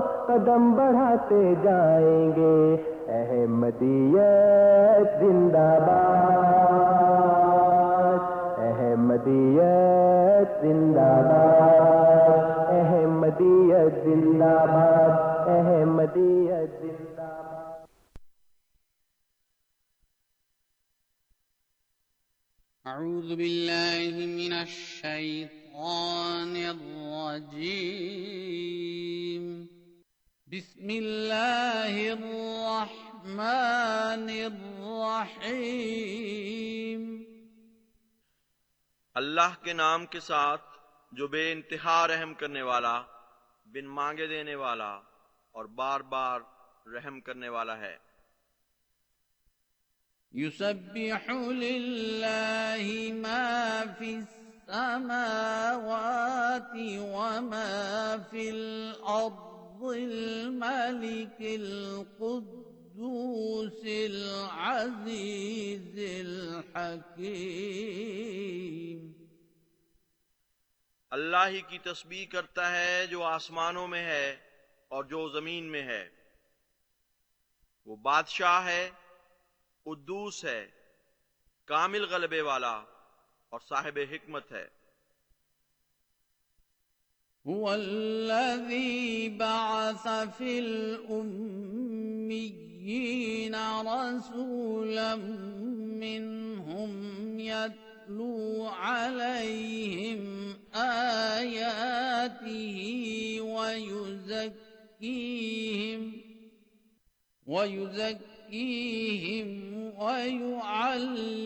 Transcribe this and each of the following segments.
قدم بڑھاتے جائیں گے۔ احمدیت زندہ باد۔ احمدیت زندہ باد۔ احمدیت زندہ باد۔ احمدیت زندہ باد۔ أعوذ بالله من الشيطان الرجيم بسم الله الرحمن الرحيم. اللہ کے نام کے ساتھ جو بے انتہا رحم کرنے والا بن مانگے دینے والا اور بار بار رحم کرنے والا ہے۔ يسبح لله ما في السماوات وما في الأرض الملك القدوس العزيز الحكيم. اللہ ہی کی تسبیح کرتا ہے جو آسمانوں میں ہے اور جو زمین میں ہے۔ وہ بادشاہ ہے، قدوس ہے، کامل غلبے والا اور صاحب حکمت ہے۔ هو الذي بعث في الأميين رسولا منهم يتلو عليهم آياته ويزكيهم ويزكيهم ويعلمهم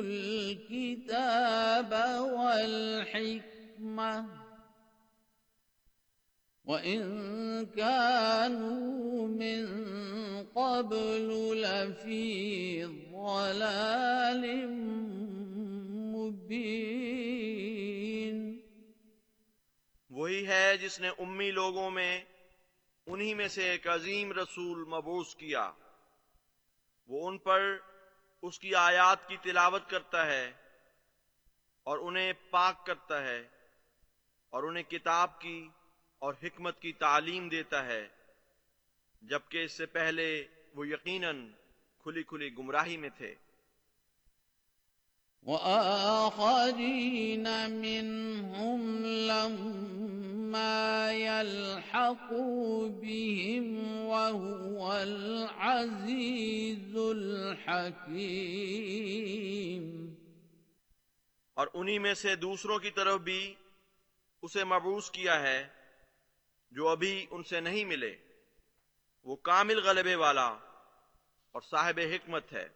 الكتاب والحكمة وإن كانوا من قبل لفي ضلال مبين۔ وہی ہے جس نے امی لوگوں میں، انہی میں سے ایک عظیم رسول مبوس کیا۔ وہ ان پر اس کی آیات کی تلاوت کرتا ہے اور انہیں پاک کرتا ہے اور انہیں کتاب کی اور حکمت کی تعلیم دیتا ہے جبکہ اس سے پہلے وہ یقیناً کھلی کھلی گمراہی میں تھے۔ وآخرين منهم لما يلحقوا بهم وهو العزيز الحكيم اور انہی میں سے دوسروں کی طرف بھی اسے مبوس کیا ہے۔ جو ابھی ان سے نہیں ملے۔ وہ کامل غلبے والا اور صاحب حکمت ہے۔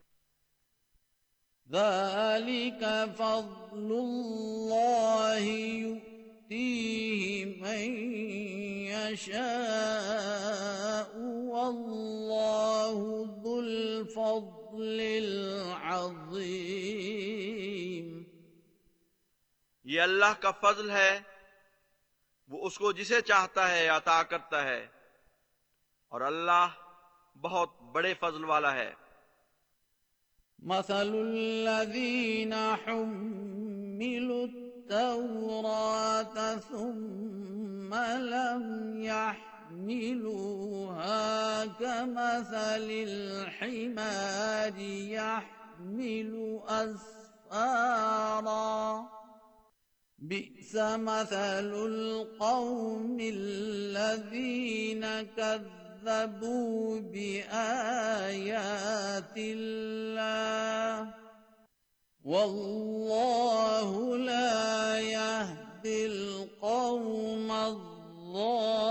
ذلك فضل الله يؤتيه من يشاء والله ذو الفضل العظيم۔ یہ اللہ کا فضل ہے۔ وہ اس کو جسے چاہتا ہے عطا کرتا ہے۔ اور اللہ بہت بڑے فضل والا ہے۔ مثل الذين حملوا التوراة ثم لم يحملوها كمثل الحمار يحمل أسفارا۔ بئس مثل القوم الذين كذبوا بآيات الله والله لا يهدي القوم الظالمين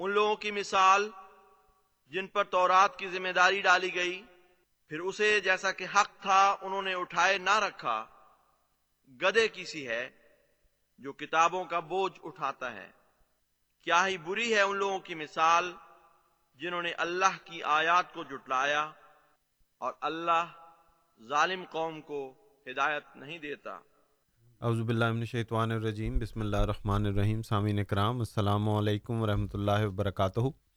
ان لوگوں کی مثال جن پر تورات کی ذمہ داری ڈالی گئی پھر اسے جیسا کہ حق تھا، انہوں نے اٹھائے نہ رکھا۔ گدے کی سی ہے جو کتابوں کا بوجھ اٹھاتا ہے۔ کیا ہی بری ہے ان لوگوں کی مثال جنہوں نے اللہ کی آیات کو جٹلایا اور اللہ ظالم قوم کو ہدایت نہیں دیتا۔ اعوذ باللہ من الشیطان الرجیم۔ بسم اللہ الرحمن الرحیم۔ سامعین کرام السلام علیکم ورحمۃ اللہ وبرکاتہ۔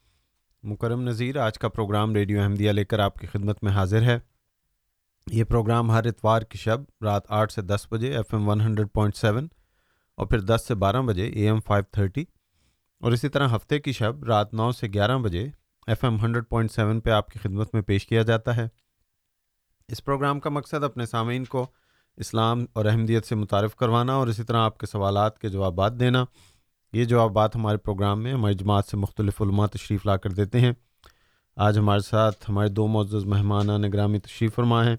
مکرم نذیر، آج کا پروگرام ریڈیو احمدیہ لے کر آپ کی خدمت میں حاضر ہے۔ یہ پروگرام ہر اتوار کی شب رات آٹھ سے دس بجے F M one hundred point seven اور پھر دس سے بارہ بجے اے ایم فائیو تھرٹی اور اسی طرح ہفتے کی شب رات نو سے گیارہ بجے F M hundred point seven پہ آپ کی خدمت میں پیش کیا جاتا ہے۔ اس پروگرام کا مقصد اپنے سامعین کو اسلام اور احمدیت سے متعارف کروانا اور اسی طرح آپ کے سوالات کے جوابات دینا۔ یہ جوابات ہمارے پروگرام میں ہماری جماعت سے مختلف علماء تشریف لا کر دیتے ہیں آج ہمارے ساتھ ہمارے دو معزز مہمان نگرامی تشریف فرما ہیں۔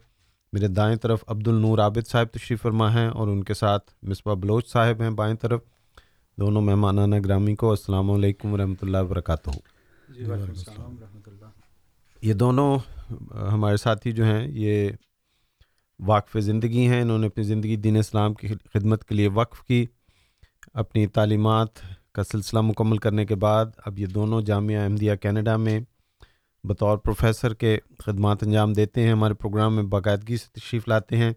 میرے دائیں طرف عبد النور عابد صاحب تشریف فرما ہیں اور ان کے ساتھ مصباح بلوچ صاحب ہیں بائیں طرف۔ دونوں مہمانہ گرامی کو السلام علیکم ورحمۃ اللہ وبرکاتہ۔ جی السلام اللہ۔ یہ دونوں ہمارے ساتھی جو ہیں یہ واقف زندگی ہیں۔ انہوں نے اپنی زندگی دین اسلام کی خدمت کے لیے وقف کی۔ اپنی تعلیمات کا سلسلہ مکمل کرنے کے بعد اب یہ دونوں جامعہ احمدیہ کینیڈا میں بطور پروفیسر کے خدمات انجام دیتے ہیں، ہمارے پروگرام میں باقاعدگی سے تشریف لاتے ہیں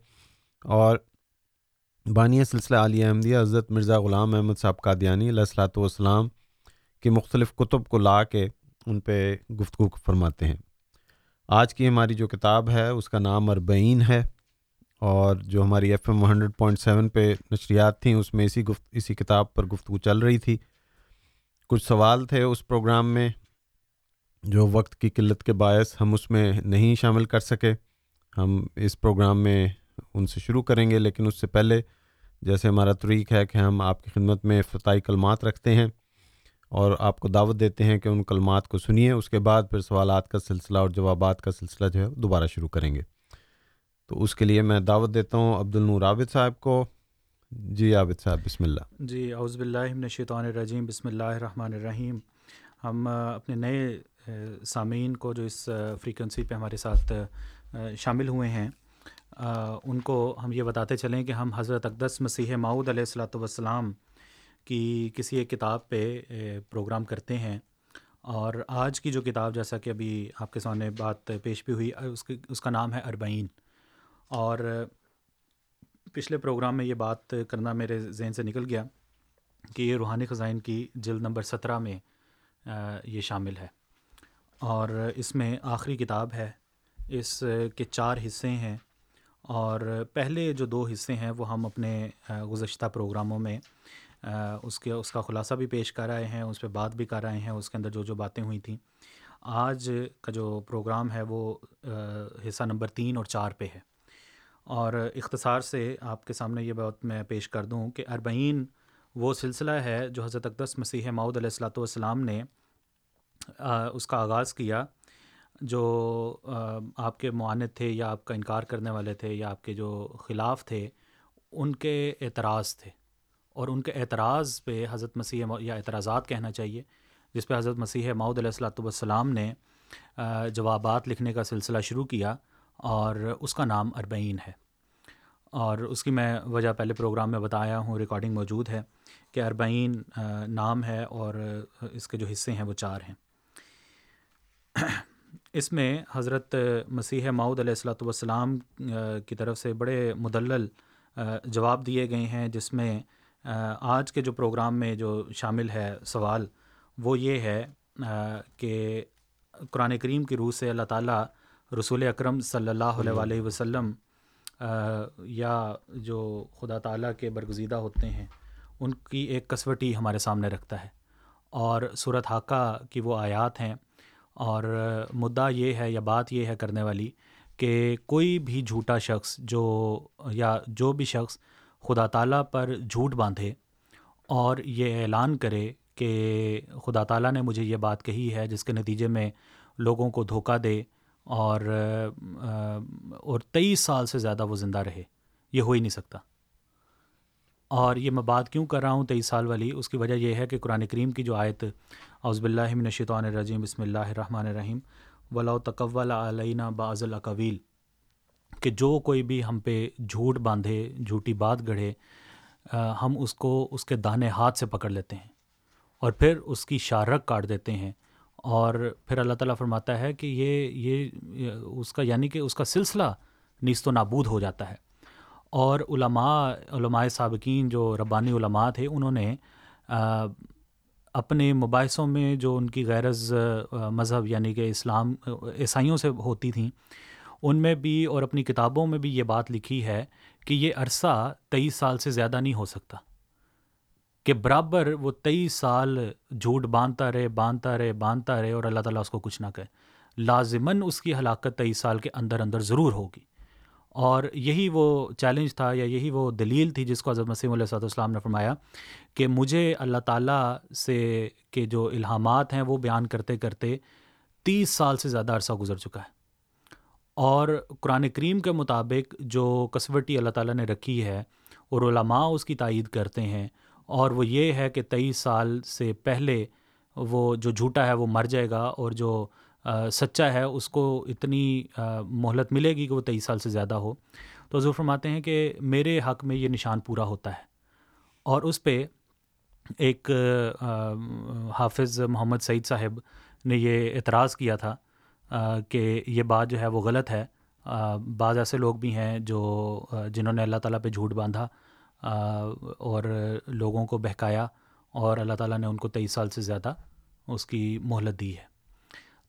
اور بانیہ سلسلہ عالیہ احمدیہ حضرت مرزا غلام احمد صاحب قادیانی علیہ السلاۃ والسلام کی مختلف کتب کو لا کے ان پہ گفتگو فرماتے ہیں۔ آج کی ہماری جو کتاب ہے، اس کا نام اربعین ہے۔ اور جو ہماری F M hundred point seven پہ نشریات تھیں، اس میں اسی گفت، اسی کتاب پر گفتگو چل رہی تھی۔ کچھ سوال تھے اس پروگرام میں جو وقت کی قلت کے باعث ہم اس میں نہیں شامل کر سکے۔ ہم اس پروگرام میں ان سے شروع کریں گے، لیکن اس سے پہلے جیسے ہمارا طریق ہے کہ ہم آپ کی خدمت میں افتتاحی کلمات رکھتے ہیں اور آپ کو دعوت دیتے ہیں کہ ان کلمات کو سنیے۔ اس کے بعد پھر سوالات کا سلسلہ اور جوابات کا سلسلہ جو ہے دوبارہ شروع کریں گے۔ تو اس کے لیے میں دعوت دیتا ہوں عبد النور عابد صاحب کو۔ جی عابد صاحب، بسم اللہ۔ جی اعوذ باللہ من الشیطان الرجیم، بسم اللہ الرحمن الرحیم۔ ہم اپنے نئے سامعین کو جو اس فریکوینسی پہ ہمارے ساتھ شامل ہوئے ہیں ان کو ہم یہ بتاتے چلیں کہ ہم حضرت اقدس مسیح معود علیہ السلاۃ والسلام کی کسی ایک کتاب پہ پروگرام کرتے ہیں۔ اور آج کی جو کتاب، جیسا کہ ابھی آپ کے سامنے بات پیش بھی ہوئی، اس کی، اس کا نام ہے اربعین۔ اور پچھلے پروگرام میں یہ بات کرنا میرے ذہن سے نکل گیا کہ یہ روحانی خزائن کی جلد نمبر سترہ میں یہ شامل ہے۔ اور اس میں آخری کتاب ہے۔ اس کے چار حصے ہیں۔ اور پہلے جو دو حصے ہیں، وہ ہم اپنے گزشتہ پروگراموں میں اس کے، اس کا خلاصہ بھی پیش کر رہے ہیں، اس پہ بات بھی کر رہے ہیں، اس کے اندر جو جو باتیں ہوئی تھیں۔ آج کا جو پروگرام ہے، وہ حصہ نمبر تین اور چار پہ ہے۔ اور اختصار سے آپ کے سامنے یہ بات میں پیش کر دوں کہ اربعین وہ سلسلہ ہے جو حضرت اقدس مسیح ماؤد علیہ السلاۃ والسلام نے اس کا آغاز کیا، جو آپ کے معاند تھے یا آپ کا انکار کرنے والے تھے یا آپ کے جو خلاف تھے، ان کے اعتراض تھے۔ اور ان کے اعتراض پہ حضرت مسیح یا اعتراضات کہنا چاہیے، جس پہ حضرت مسیح ماؤد علیہ السلاۃ والسلام نے جوابات لکھنے کا سلسلہ شروع کیا۔ اور اس کا نام اربعین ہے۔ اور اس کی میں وجہ پہلے پروگرام میں بتایا ہوں ریکارڈنگ موجود ہے کہ اربعین نام ہے اور اس کے جو حصے ہیں وہ چار ہیں۔ اس میں حضرت مسیح ماؤد علیہ السلاۃ والسلام کی طرف سے بڑے مدلل جواب دیے گئے ہیں، جس میں آج کے جو پروگرام میں جو شامل ہے سوال، وہ یہ ہے کہ قرآن کریم کی روح سے اللہ تعالیٰ رسول اکرم صلی اللہ علیہ وآلہ وسلم یا جو خدا تعالیٰ کے برگزیدہ ہوتے ہیں ان کی ایک کسوٹی ہمارے سامنے رکھتا ہے۔ اور صورت حاقہ کی وہ آیات ہیں۔ اور مدعا یہ ہے یا بات یہ ہے کرنے والی کہ کوئی بھی جھوٹا شخص جو یا جو بھی شخص خدا تعالیٰ پر جھوٹ باندھے اور یہ اعلان کرے کہ خدا تعالیٰ نے مجھے یہ بات کہی ہے جس کے نتیجے میں لوگوں کو دھوکہ دے اور اور تیئیس سال سے زیادہ وہ زندہ رہے، یہ ہو ہی نہیں سکتا۔ اور یہ میں بات کیوں کر رہا ہوں تیئیس سال والی، اس کی وجہ یہ ہے کہ قرآن کریم کی جو آیت عزب اللہ من الشیطان الرجیم، بسم اللہ الرحمن الرحیم ولا تقول علینہ بعض القویل کہ جو کوئی بھی ہم پہ جھوٹ باندھے، جھوٹی بات گڑھے ہم اس کو، اس کے دانے ہاتھ سے پکڑ لیتے ہیں اور پھر اس کی شارک کاٹ دیتے ہیں۔ اور پھر اللہ تعالیٰ فرماتا ہے کہ یہ یہ اس کا یعنی کہ اس کا سلسلہ نیست و نابود ہو جاتا ہے۔ اور علماء علماء سابقین جو ربانی علماء تھے، انہوں نے اپنے مباحثوں میں جو ان کی غیرز مذہب یعنی کہ اسلام، عیسائیوں سے ہوتی تھیں، ان میں بھی اور اپنی کتابوں میں بھی یہ بات لکھی ہے کہ یہ عرصہ تیئیس سال سے زیادہ نہیں ہو سکتا۔ کہ برابر وہ تیئیس سال جھوٹ باندھتا رہے باندھتا رہے باندھتا رہے اور اللہ تعالیٰ اس کو کچھ نہ کہے۔ لازماً اس کی ہلاکت تیئیس سال کے اندر اندر ضرور ہوگی۔ اور یہی وہ چیلنج تھا یا یہی وہ دلیل تھی جس کو حضرت مسیم علیہ صاحب السلام نے فرمایا کہ مجھے اللہ تعالیٰ سے کے جو الہامات ہیں وہ بیان کرتے کرتے تیس سال سے زیادہ عرصہ گزر چکا ہے۔ اور قرآن کریم کے مطابق جو کسوٹی اللہ تعالیٰ نے رکھی ہے اور علماء اس کی تائید کرتے ہیں اور وہ یہ ہے کہ تیئیس سال سے پہلے وہ جو جھوٹا ہے وہ مر جائے گا اور جو سچا ہے اس کو اتنی مہلت ملے گی کہ وہ تیئیس سال سے زیادہ ہو۔ تو حضور فرماتے ہیں کہ میرے حق میں یہ نشان پورا ہوتا ہے۔ اور اس پہ ایک حافظ محمد سعید صاحب نے یہ اعتراض کیا تھا کہ یہ بات جو ہے وہ غلط ہے۔ بعض ایسے لوگ بھی ہیں جو جنہوں نے اللہ تعالیٰ پہ جھوٹ باندھا۔ اور لوگوں کو بہکایا اور اللہ تعالیٰ نے ان کو تیئیس سال سے زیادہ اس کی مہلت دی ہے۔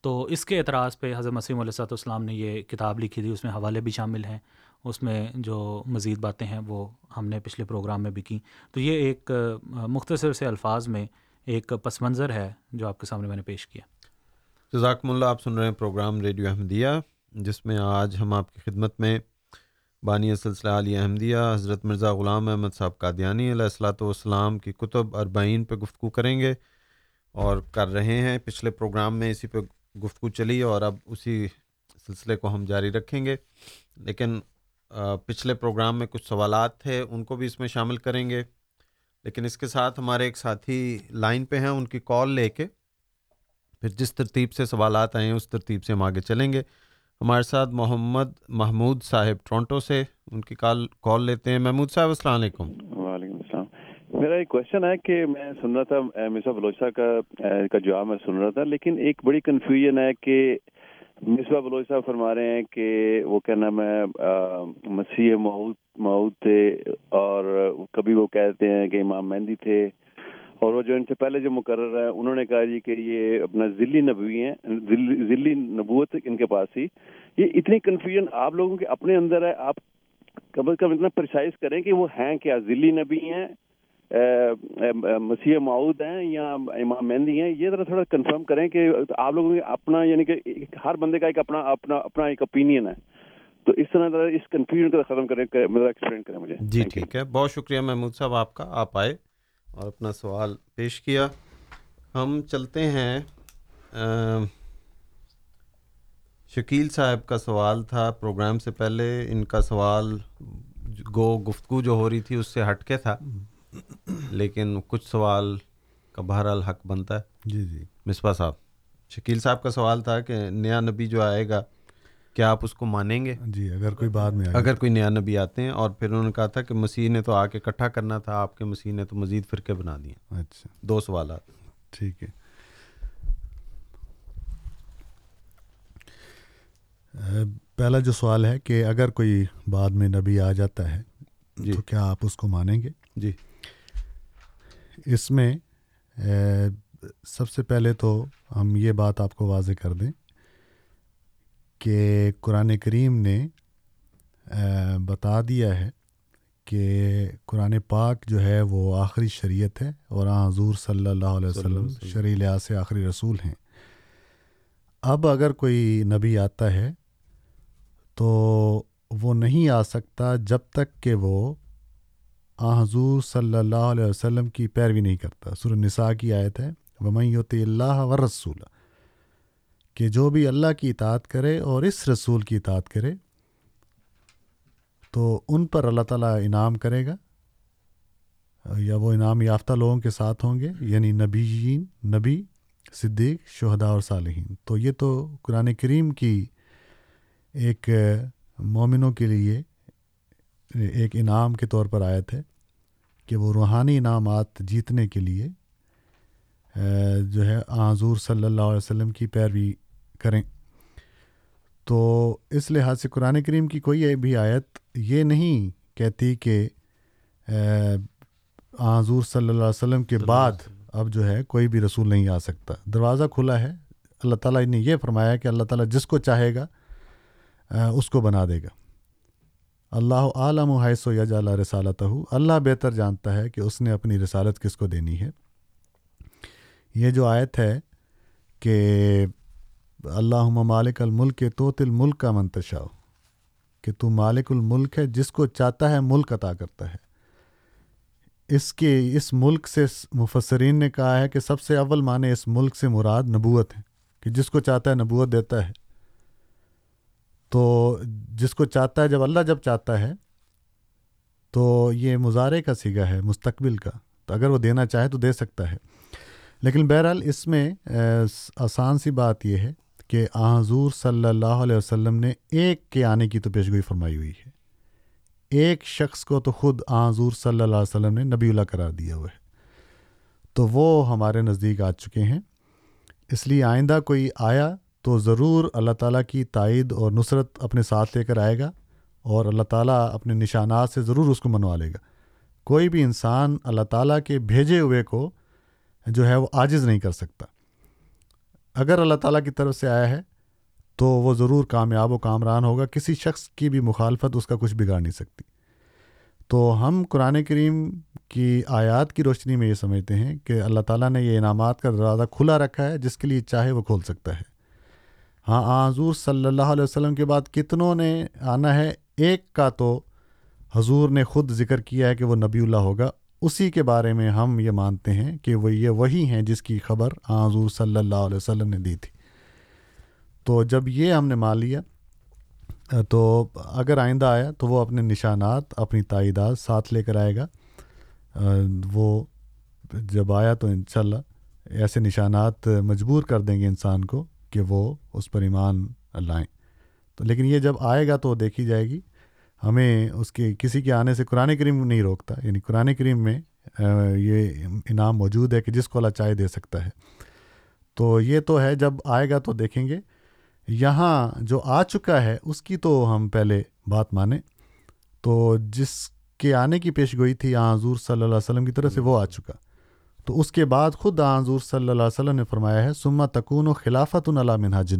تو اس کے اعتراض پہ حضرت مسیم علیہ صاحب السلام نے یہ کتاب لکھی تھی، اس میں حوالے بھی شامل ہیں، اس میں جو مزید باتیں ہیں وہ ہم نے پچھلے پروگرام میں بھی کی تو یہ ایک مختصر سے الفاظ میں ایک پس منظر ہے جو آپ کے سامنے میں نے پیش کیا۔ جزاکم اللہ، آپ سن رہے ہیں پروگرام ریڈیو احمدیہ، جس میں آج ہم آپ کی خدمت میں بانی سلسلہ علی احمدیہ، حضرت مرزا غلام احمد صاحب قادیانی علیہ السلاۃ والسلام کی کتب اربعین پہ گفتگو کریں گے اور کر رہے ہیں۔ پچھلے پروگرام میں اسی پہ گفتگو چلی اور اب اسی سلسلے کو ہم جاری رکھیں گے۔ لیکن پچھلے پروگرام میں کچھ سوالات تھے، ان کو بھی اس میں شامل کریں گے۔ لیکن اس کے ساتھ ہمارے ایک ساتھی لائن پہ ہیں، ان کی کال لے کے پھر جس ترتیب سے سوالات آئے ہیں، اس ترتیب سے ہم آگے چلیں گے۔ ہمارے ساتھ محمد محمود صاحب ٹورنٹو سے ان کی کال کال لیتے ہیں۔ محمود صاحب، السلام علیکم۔ وعلیکم السلام۔ میرا ایک کوشچن ہے کہ میں سن رہا تھا مصباح بلوچا کا کا جواب میں سن رہا تھا، لیکن ایک بڑی کنفیوژن ہے کہ مصباح بلوچ صاحب فرما رہے ہیں کہ وہ کیا نام ہے مسیح مود تھے اور کبھی وہ کہتے ہیں کہ امام مہندی تھے۔ اور وہ جو ان سے پہلے جو مقرر ہے انہوں نے کہا جی کہ یہ اپنا ذلی نبوی ہیں ذلی نبوت ان کے پاس ہی۔ یہ اتنی کنفیوژن آپ لوگوں کے اپنے اندر ہے آپ کم از کم اتنا پرسائز کریں کہ وہ ہیں کیا؟ ذلی نبی ہیں مسیح معود ہیں یا امام مہندی ہیں؟ یہ ذرا تھوڑا کنفرم کریں کہ آپ لوگوں کے اپنا یعنی کہ ہر بندے کا ایک اپنا اپنا اپنا ایک اوپینین ہے۔ تو اس طرح ذرا اس کنفیوژن کو ختم کریں ایکسپلین کریں مجھے۔ جی ٹھیک ہے۔ بہت شکریہ محمود صاحب آپ کا آپ آئے۔ اور اپنا سوال پیش کیا۔ ہم چلتے ہیں شکیل صاحب کا سوال تھا۔ پروگرام سے پہلے ان کا سوال گو گفتگو جو ہو رہی تھی اس سے ہٹ کے تھا۔ لیکن کچھ سوال کا بہرحال حق بنتا ہے۔ جی جی۔ مصباح صاحب شکیل صاحب کا سوال تھا کہ نیا نبی جو آئے گا کیا آپ اس کو مانیں گے؟ جی اگر کوئی بعد میں اگر کوئی نیا نبی آتے ہیں اور پھر انہوں نے کہا تھا کہ مسیح نے تو آ کے اکٹھا کرنا تھا آپ کے مسیح نے تو مزید فرقے بنا دیے۔ اچھا۔ دو سوالات۔ ٹھیک ہے۔ پہلا جو سوال ہے کہ اگر کوئی بعد میں نبی آ جاتا ہے جی۔ تو کیا آپ اس کو مانیں گے؟ جی۔ اس میں سب سے پہلے تو ہم یہ بات آپ کو واضح کر دیں۔ کہ قرآن کریم نے بتا دیا ہے کہ قرآن پاک جو ہے وہ آخری شریعت ہے اور حضور صلی اللہ علیہ وسلم شرع لحاظ سے آخری رسول ہیں۔ اب اگر کوئی نبی آتا ہے تو وہ نہیں آ سکتا جب تک کہ وہ آ حضور صلی اللہ علیہ وسلم کی پیروی نہیں کرتا۔ سر نساء کی آیت ہے ومت اللہ و رسول کہ جو بھی اللہ کی اطاعت کرے اور اس رسول کی اطاعت کرے، تو ان پر اللہ تعالیٰ انعام کرے گا، یا وہ انعام یافتہ لوگوں کے ساتھ ہوں گے یعنی نبیین، نبی، صدیق، شہداء اور صالحین۔ تو یہ تو قرآن کریم کی ایک مومنوں کے لیے ایک انعام کے طور پر آیت ہے کہ وہ روحانی انعامات جیتنے کے لیے جو ہے حضور صلی اللہ علیہ وسلم کی پیروی کریں۔ تو اس لحاظ سے قرآن کریم کی کوئی بھی آیت یہ نہیں کہتی کہ حضور صلی اللہ علیہ وسلم کے بعد اب جو ہے کوئی بھی رسول نہیں آ سکتا۔ دروازہ کھلا ہے۔ اللہ تعالیٰ نے یہ فرمایا کہ اللہ تعالیٰ جس کو چاہے گا اس کو بنا دے گا۔ اللہ عالم و حیث و یج اللہ رسالت ہو اللہ بہتر جانتا ہے کہ اس نے اپنی رسالت کس کو دینی ہے۔ یہ جو آیت ہے کہ اللہ مالک الملک تو تل ملک کا منتشا ہو کہ تو مالک الملک ہے، جس کو چاہتا ہے ملک عطا کرتا ہے۔ اس کے، اس ملک سے مفسرین نے کہا ہے کہ سب سے اول معنی اس ملک سے مراد نبوت ہے، کہ جس کو چاہتا ہے نبوت دیتا ہے۔ تو جس کو چاہتا ہے، جب اللہ جب چاہتا ہے، تو یہ مظاہرے کا سیگا ہے، مستقبل کا۔ تو اگر وہ دینا چاہے تو دے سکتا ہے۔ لیکن بہرحال اس میں آسان سی بات یہ ہے کہ حضور صلی اللہ علیہ وسلم نے ایک کے آنے کی تو پیشگوئی فرمائی ہوئی ہے۔ ایک شخص کو تو خود حضور صلی اللہ علیہ وسلم نے نبی اللہ قرار دیا ہوا ہے۔ تو وہ ہمارے نزدیک آ چکے ہیں۔ اس لیے آئندہ کوئی آیا تو ضرور اللہ تعالیٰ کی تائید اور نصرت اپنے ساتھ لے کر آئے گا اور اللہ تعالیٰ اپنے نشانات سے ضرور اس کو منوا لے گا۔ کوئی بھی انسان اللہ تعالیٰ کے بھیجے ہوئے کو جو ہے وہ عاجز نہیں کر سکتا۔ اگر اللہ تعالیٰ کی طرف سے آیا ہے، تو وہ ضرور کامیاب و کامران ہوگا، کسی شخص کی بھی مخالفت اس کا کچھ بگاڑ نہیں سکتی۔ تو ہم قرآن کریم کی آیات کی روشنی میں یہ سمجھتے ہیں کہ اللہ تعالیٰ نے یہ انعامات کا دروازہ کھلا رکھا ہے، جس کے لیے چاہے وہ کھول سکتا ہے۔ ہاں حضور صلی اللہ علیہ وسلم کے بعد کتنوں نے آنا ہے، ایک کا تو حضور نے خود ذکر کیا ہے کہ وہ نبی اللہ ہوگا اسی کے بارے میں ہم یہ مانتے ہیں کہ وہ یہ وہی ہیں جس کی خبر حضور صلی اللہ علیہ وسلم نے دی تھی۔ تو جب یہ ہم نے مان لیا، تو اگر آئندہ آیا تو وہ اپنے نشانات، اپنی تائیدات ساتھ لے کر آئے گا۔ وہ جب آیا تو انشاءاللہ ایسے نشانات مجبور کر دیں گے انسان کو کہ وہ اس پر ایمان لائیں۔ تو لیکن یہ جب آئے گا تو دیکھی جائے گی ہمیں اس کے کسی کے آنے سے قرآن کریم نہیں روکتا۔ یعنی قرآن کریم میں یہ انعام موجود ہے کہ جس کو اللہ چائے دے سکتا ہے۔ تو یہ تو ہے، جب آئے گا تو دیکھیں گے۔ یہاں جو آ چکا ہے، اس کی تو ہم پہلے بات مانیں۔ تو جس کے آنے کی پیش گوئی تھی، آ، حضور صلی اللہ علیہ وسلم کی طرف سے وہ آ چکا۔ تو اس کے بعد خود حضور صلی اللہ علیہ وسلم نے فرمایا ہے سما تکون و خلافت اللہ منہاج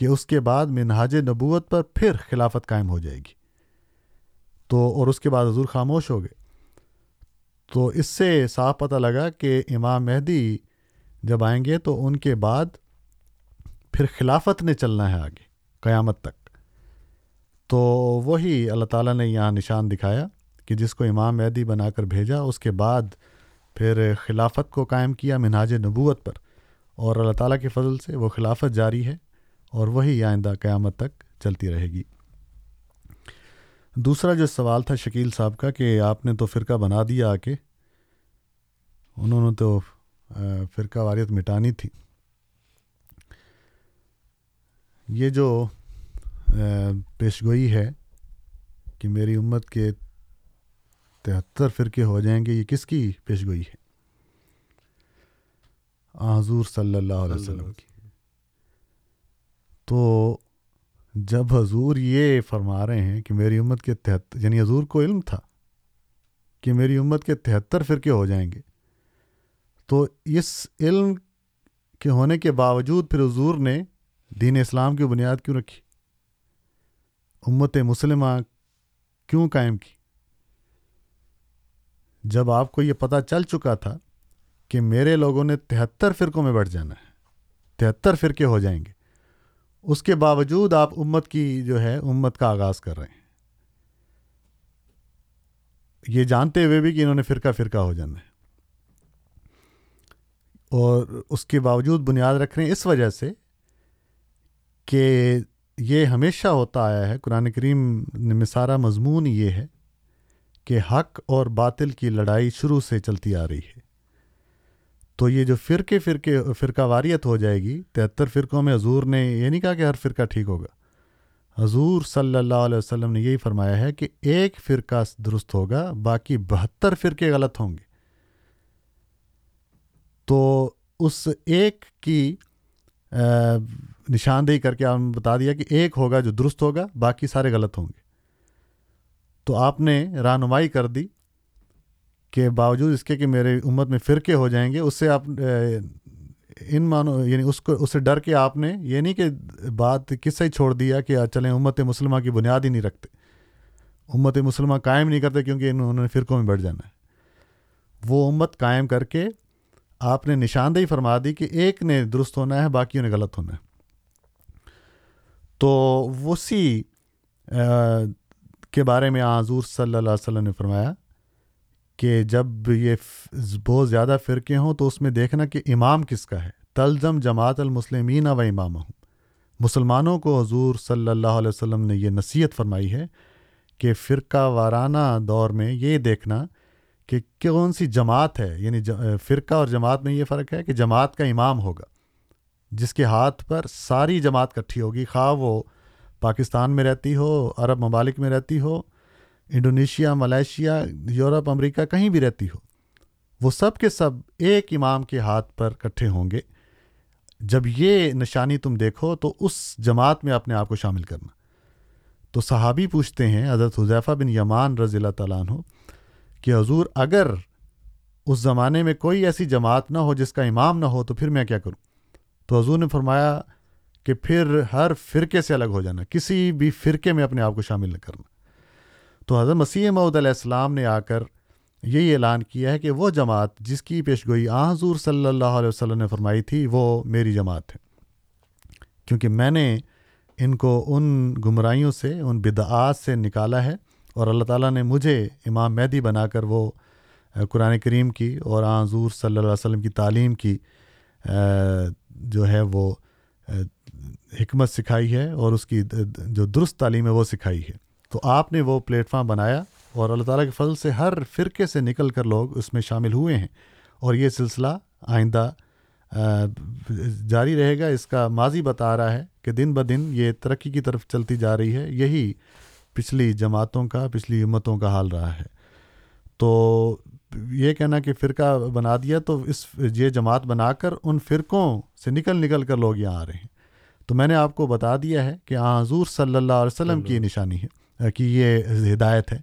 کہ اس کے بعد منہاج نبوت پر پھر خلافت قائم ہو جائے گی۔ تو اور اس کے بعد حضور خاموش ہو گئے۔ تو اس سے صاف پتہ لگا کہ امام مہدی جب آئیں گے تو ان کے بعد پھر خلافت نے چلنا ہے آگے، قیامت تک۔ تو وہی اللہ تعالیٰ نے یہاں نشان دکھایا کہ جس کو امام مہدی بنا کر بھیجا، اس کے بعد پھر خلافت کو قائم کیا مناج نبوت پر۔ اور اللہ تعالیٰ کے فضل سے وہ خلافت جاری ہے۔ اور وہی آئندہ قیامت تک چلتی رہے گی۔ دوسرا جو سوال تھا شکیل صاحب کا کہ آپ نے تو فرقہ بنا دیا آ کے، انہوں نے تو فرقہ واریت مٹانی تھی۔ یہ جو پیش گوئی ہے کہ میری امت کے تہتر فرقے ہو جائیں گے، یہ کس کی پیش گوئی ہے حضور صلی اللہ علیہ وسلم کی۔ تو جب حضور یہ فرما رہے ہیں کہ میری امت کے تہتر یعنی حضور کو علم تھا کہ میری امت کے تہتر فرقے ہو جائیں گے، تو اس علم کے ہونے کے باوجود پھر حضور نے دین اسلام کی بنیاد کیوں رکھی؟ امت مسلمہ کیوں قائم کی؟ جب آپ کو یہ پتہ چل چکا تھا کہ میرے لوگوں نے تہتر فرقوں میں بڑھ جانا ہے، تہتر فرقے ہو جائیں گے اس کے باوجود آپ امت کی جو ہے، امت کا آغاز کر رہے ہیں۔ یہ جانتے ہوئے بھی کہ انہوں نے فرقہ فرقہ ہو جانا ہے۔ اور اس کے باوجود بنیاد رکھ رہے ہیں اس وجہ سے کہ یہ ہمیشہ ہوتا آیا ہے۔ قرآن کریم میں سارا مضمون یہ ہے کہ حق اور باطل کی لڑائی شروع سے چلتی آ رہی ہے۔ تو یہ جو فرقے فرقے، فرقہ واریت ہو جائے گی، تہتر فرقوں میں حضور نے یہ نہیں کہا کہ ہر فرقہ ٹھیک ہوگا۔ حضور صلی اللہ علیہ وسلم نے یہی فرمایا ہے کہ ایک فرقہ درست ہوگا، باقی بہتر فرقے غلط ہوں گے۔ تو اس ایک کی نشاندہی کر کے آپ نے بتا دیا کہ ایک ہوگا جو درست ہوگا، باقی سارے غلط ہوں گے۔ تو آپ نے رہنمائی کر دی۔ کہ باوجود اس کے کہ میرے امت میں فرقے ہو جائیں گے، اس سے آپ ان مانو یعنی اس کو، اس سے ڈر کے آپ نے یہ نہیں کہ بات کس سے ہی چھوڑ دیا کہ چلیں امت مسلمہ کی بنیاد ہی نہیں رکھتے۔ امت مسلمہ قائم نہیں کرتے کیونکہ انہوں نے فرقوں میں بڑھ جانا ہے۔ وہ امت قائم کر کے آپ نے نشاندہی فرما دی کہ ایک نے درست ہونا ہے، باقیوں نے غلط ہونا ہے۔ تو وسی کے بارے میں حضور صلی اللہ علیہ وسلم نے فرمایا کہ جب یہ بہت زیادہ فرقے ہوں تو اس میں دیکھنا کہ امام کس کا ہے۔ تلزم جماعت المسلمین و امام ہوں مسلمانوں کو حضور صلی اللہ علیہ وسلم نے یہ نصیحت فرمائی ہے کہ فرقہ وارانہ دور میں یہ دیکھنا کہ کون سی جماعت ہے۔ یعنی فرقہ اور جماعت میں یہ فرق ہے کہ جماعت کا امام ہوگا۔ جس کے ہاتھ پر ساری جماعت کٹھی ہوگی، خواہ وہ پاکستان میں رہتی ہو، عرب ممالک میں رہتی ہو انڈونیشیا ملیشیا یورپ، امریکہ کہیں بھی رہتی ہو، وہ سب کے سب ایک امام کے ہاتھ پر کٹھے ہوں گے۔ جب یہ نشانی تم دیکھو تو اس جماعت میں اپنے آپ کو شامل کرنا۔ تو صحابی پوچھتے ہیں، حضرت حضیفہ بن یمان رضی اللہ تعالیٰ عنہ، کہ حضور اگر اس زمانے میں کوئی ایسی جماعت نہ ہو جس کا امام نہ ہو تو پھر میں کیا کروں؟ تو حضور نے فرمایا کہ پھر ہر فرقے سے الگ ہو جانا، کسی بھی فرقے میں اپنے آپ کو شامل نہ کرنا۔ تو حضرت مسیح محدود علیہ السلام نے آ کر یہی اعلان کیا ہے کہ وہ جماعت جس کی پیش گوئی آ حضور صلی اللہ علیہ وسلم نے فرمائی تھی، وہ میری جماعت ہے۔ کیونکہ میں نے ان کو ان گمراہیوں سے، ان بدعات سے نکالا ہے اور اللہ تعالیٰ نے مجھے امام مہدی بنا کر وہ قرآن کریم کی اور آ حضور صلی اللہ علیہ وسلم کی تعلیم کی جو ہے وہ حکمت سکھائی ہے اور اس کی جو درست تعلیم ہے وہ سکھائی ہے۔ تو آپ نے وہ پلیٹ فارم بنایا اور اللہ تعالیٰ کے فضل سے ہر فرقے سے نکل کر لوگ اس میں شامل ہوئے ہیں۔ اور یہ سلسلہ آئندہ جاری رہے گا۔ اس کا ماضی بتا رہا ہے کہ دن بہ دن یہ ترقی کی طرف چلتی جا رہی ہے۔ یہی پچھلی جماعتوں کا، پچھلی امتوں کا حال رہا ہے۔ تو یہ کہنا کہ فرقہ بنا دیا تو اس یہ جماعت بنا کر ان فرقوں سے نکل نکل کر لوگ یہاں آ رہے ہیں۔ تو میں نے آپ کو بتا دیا ہے کہ آ حضور صلی اللہ علیہ وسلم کی نشانی ہے۔ کہ یہ ہدایت ہے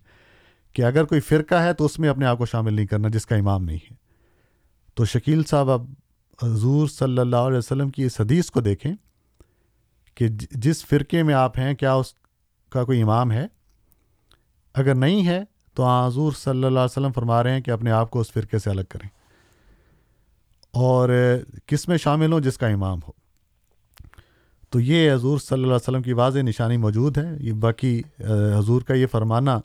کہ اگر کوئی فرقہ ہے تو اس میں اپنے آپ کو شامل نہیں کرنا جس کا امام نہیں ہے۔ تو شکیل صاحب اب حضور صلی اللہ علیہ وسلم کی اس حدیث کو دیکھیں کہ جس فرقے میں آپ ہیں، کیا اس کا کوئی امام ہے؟ اگر نہیں ہے تو حضور صلی اللہ علیہ وسلم فرما رہے ہیں کہ اپنے آپ کو اس فرقے سے الگ کریں۔ اور کس میں شامل ہوں؟ جس کا امام ہو۔ تو یہ حضور صلی اللہ علیہ وسلم کی واضح نشانی موجود ہے۔ یہ باقی حضور کا یہ فرمانا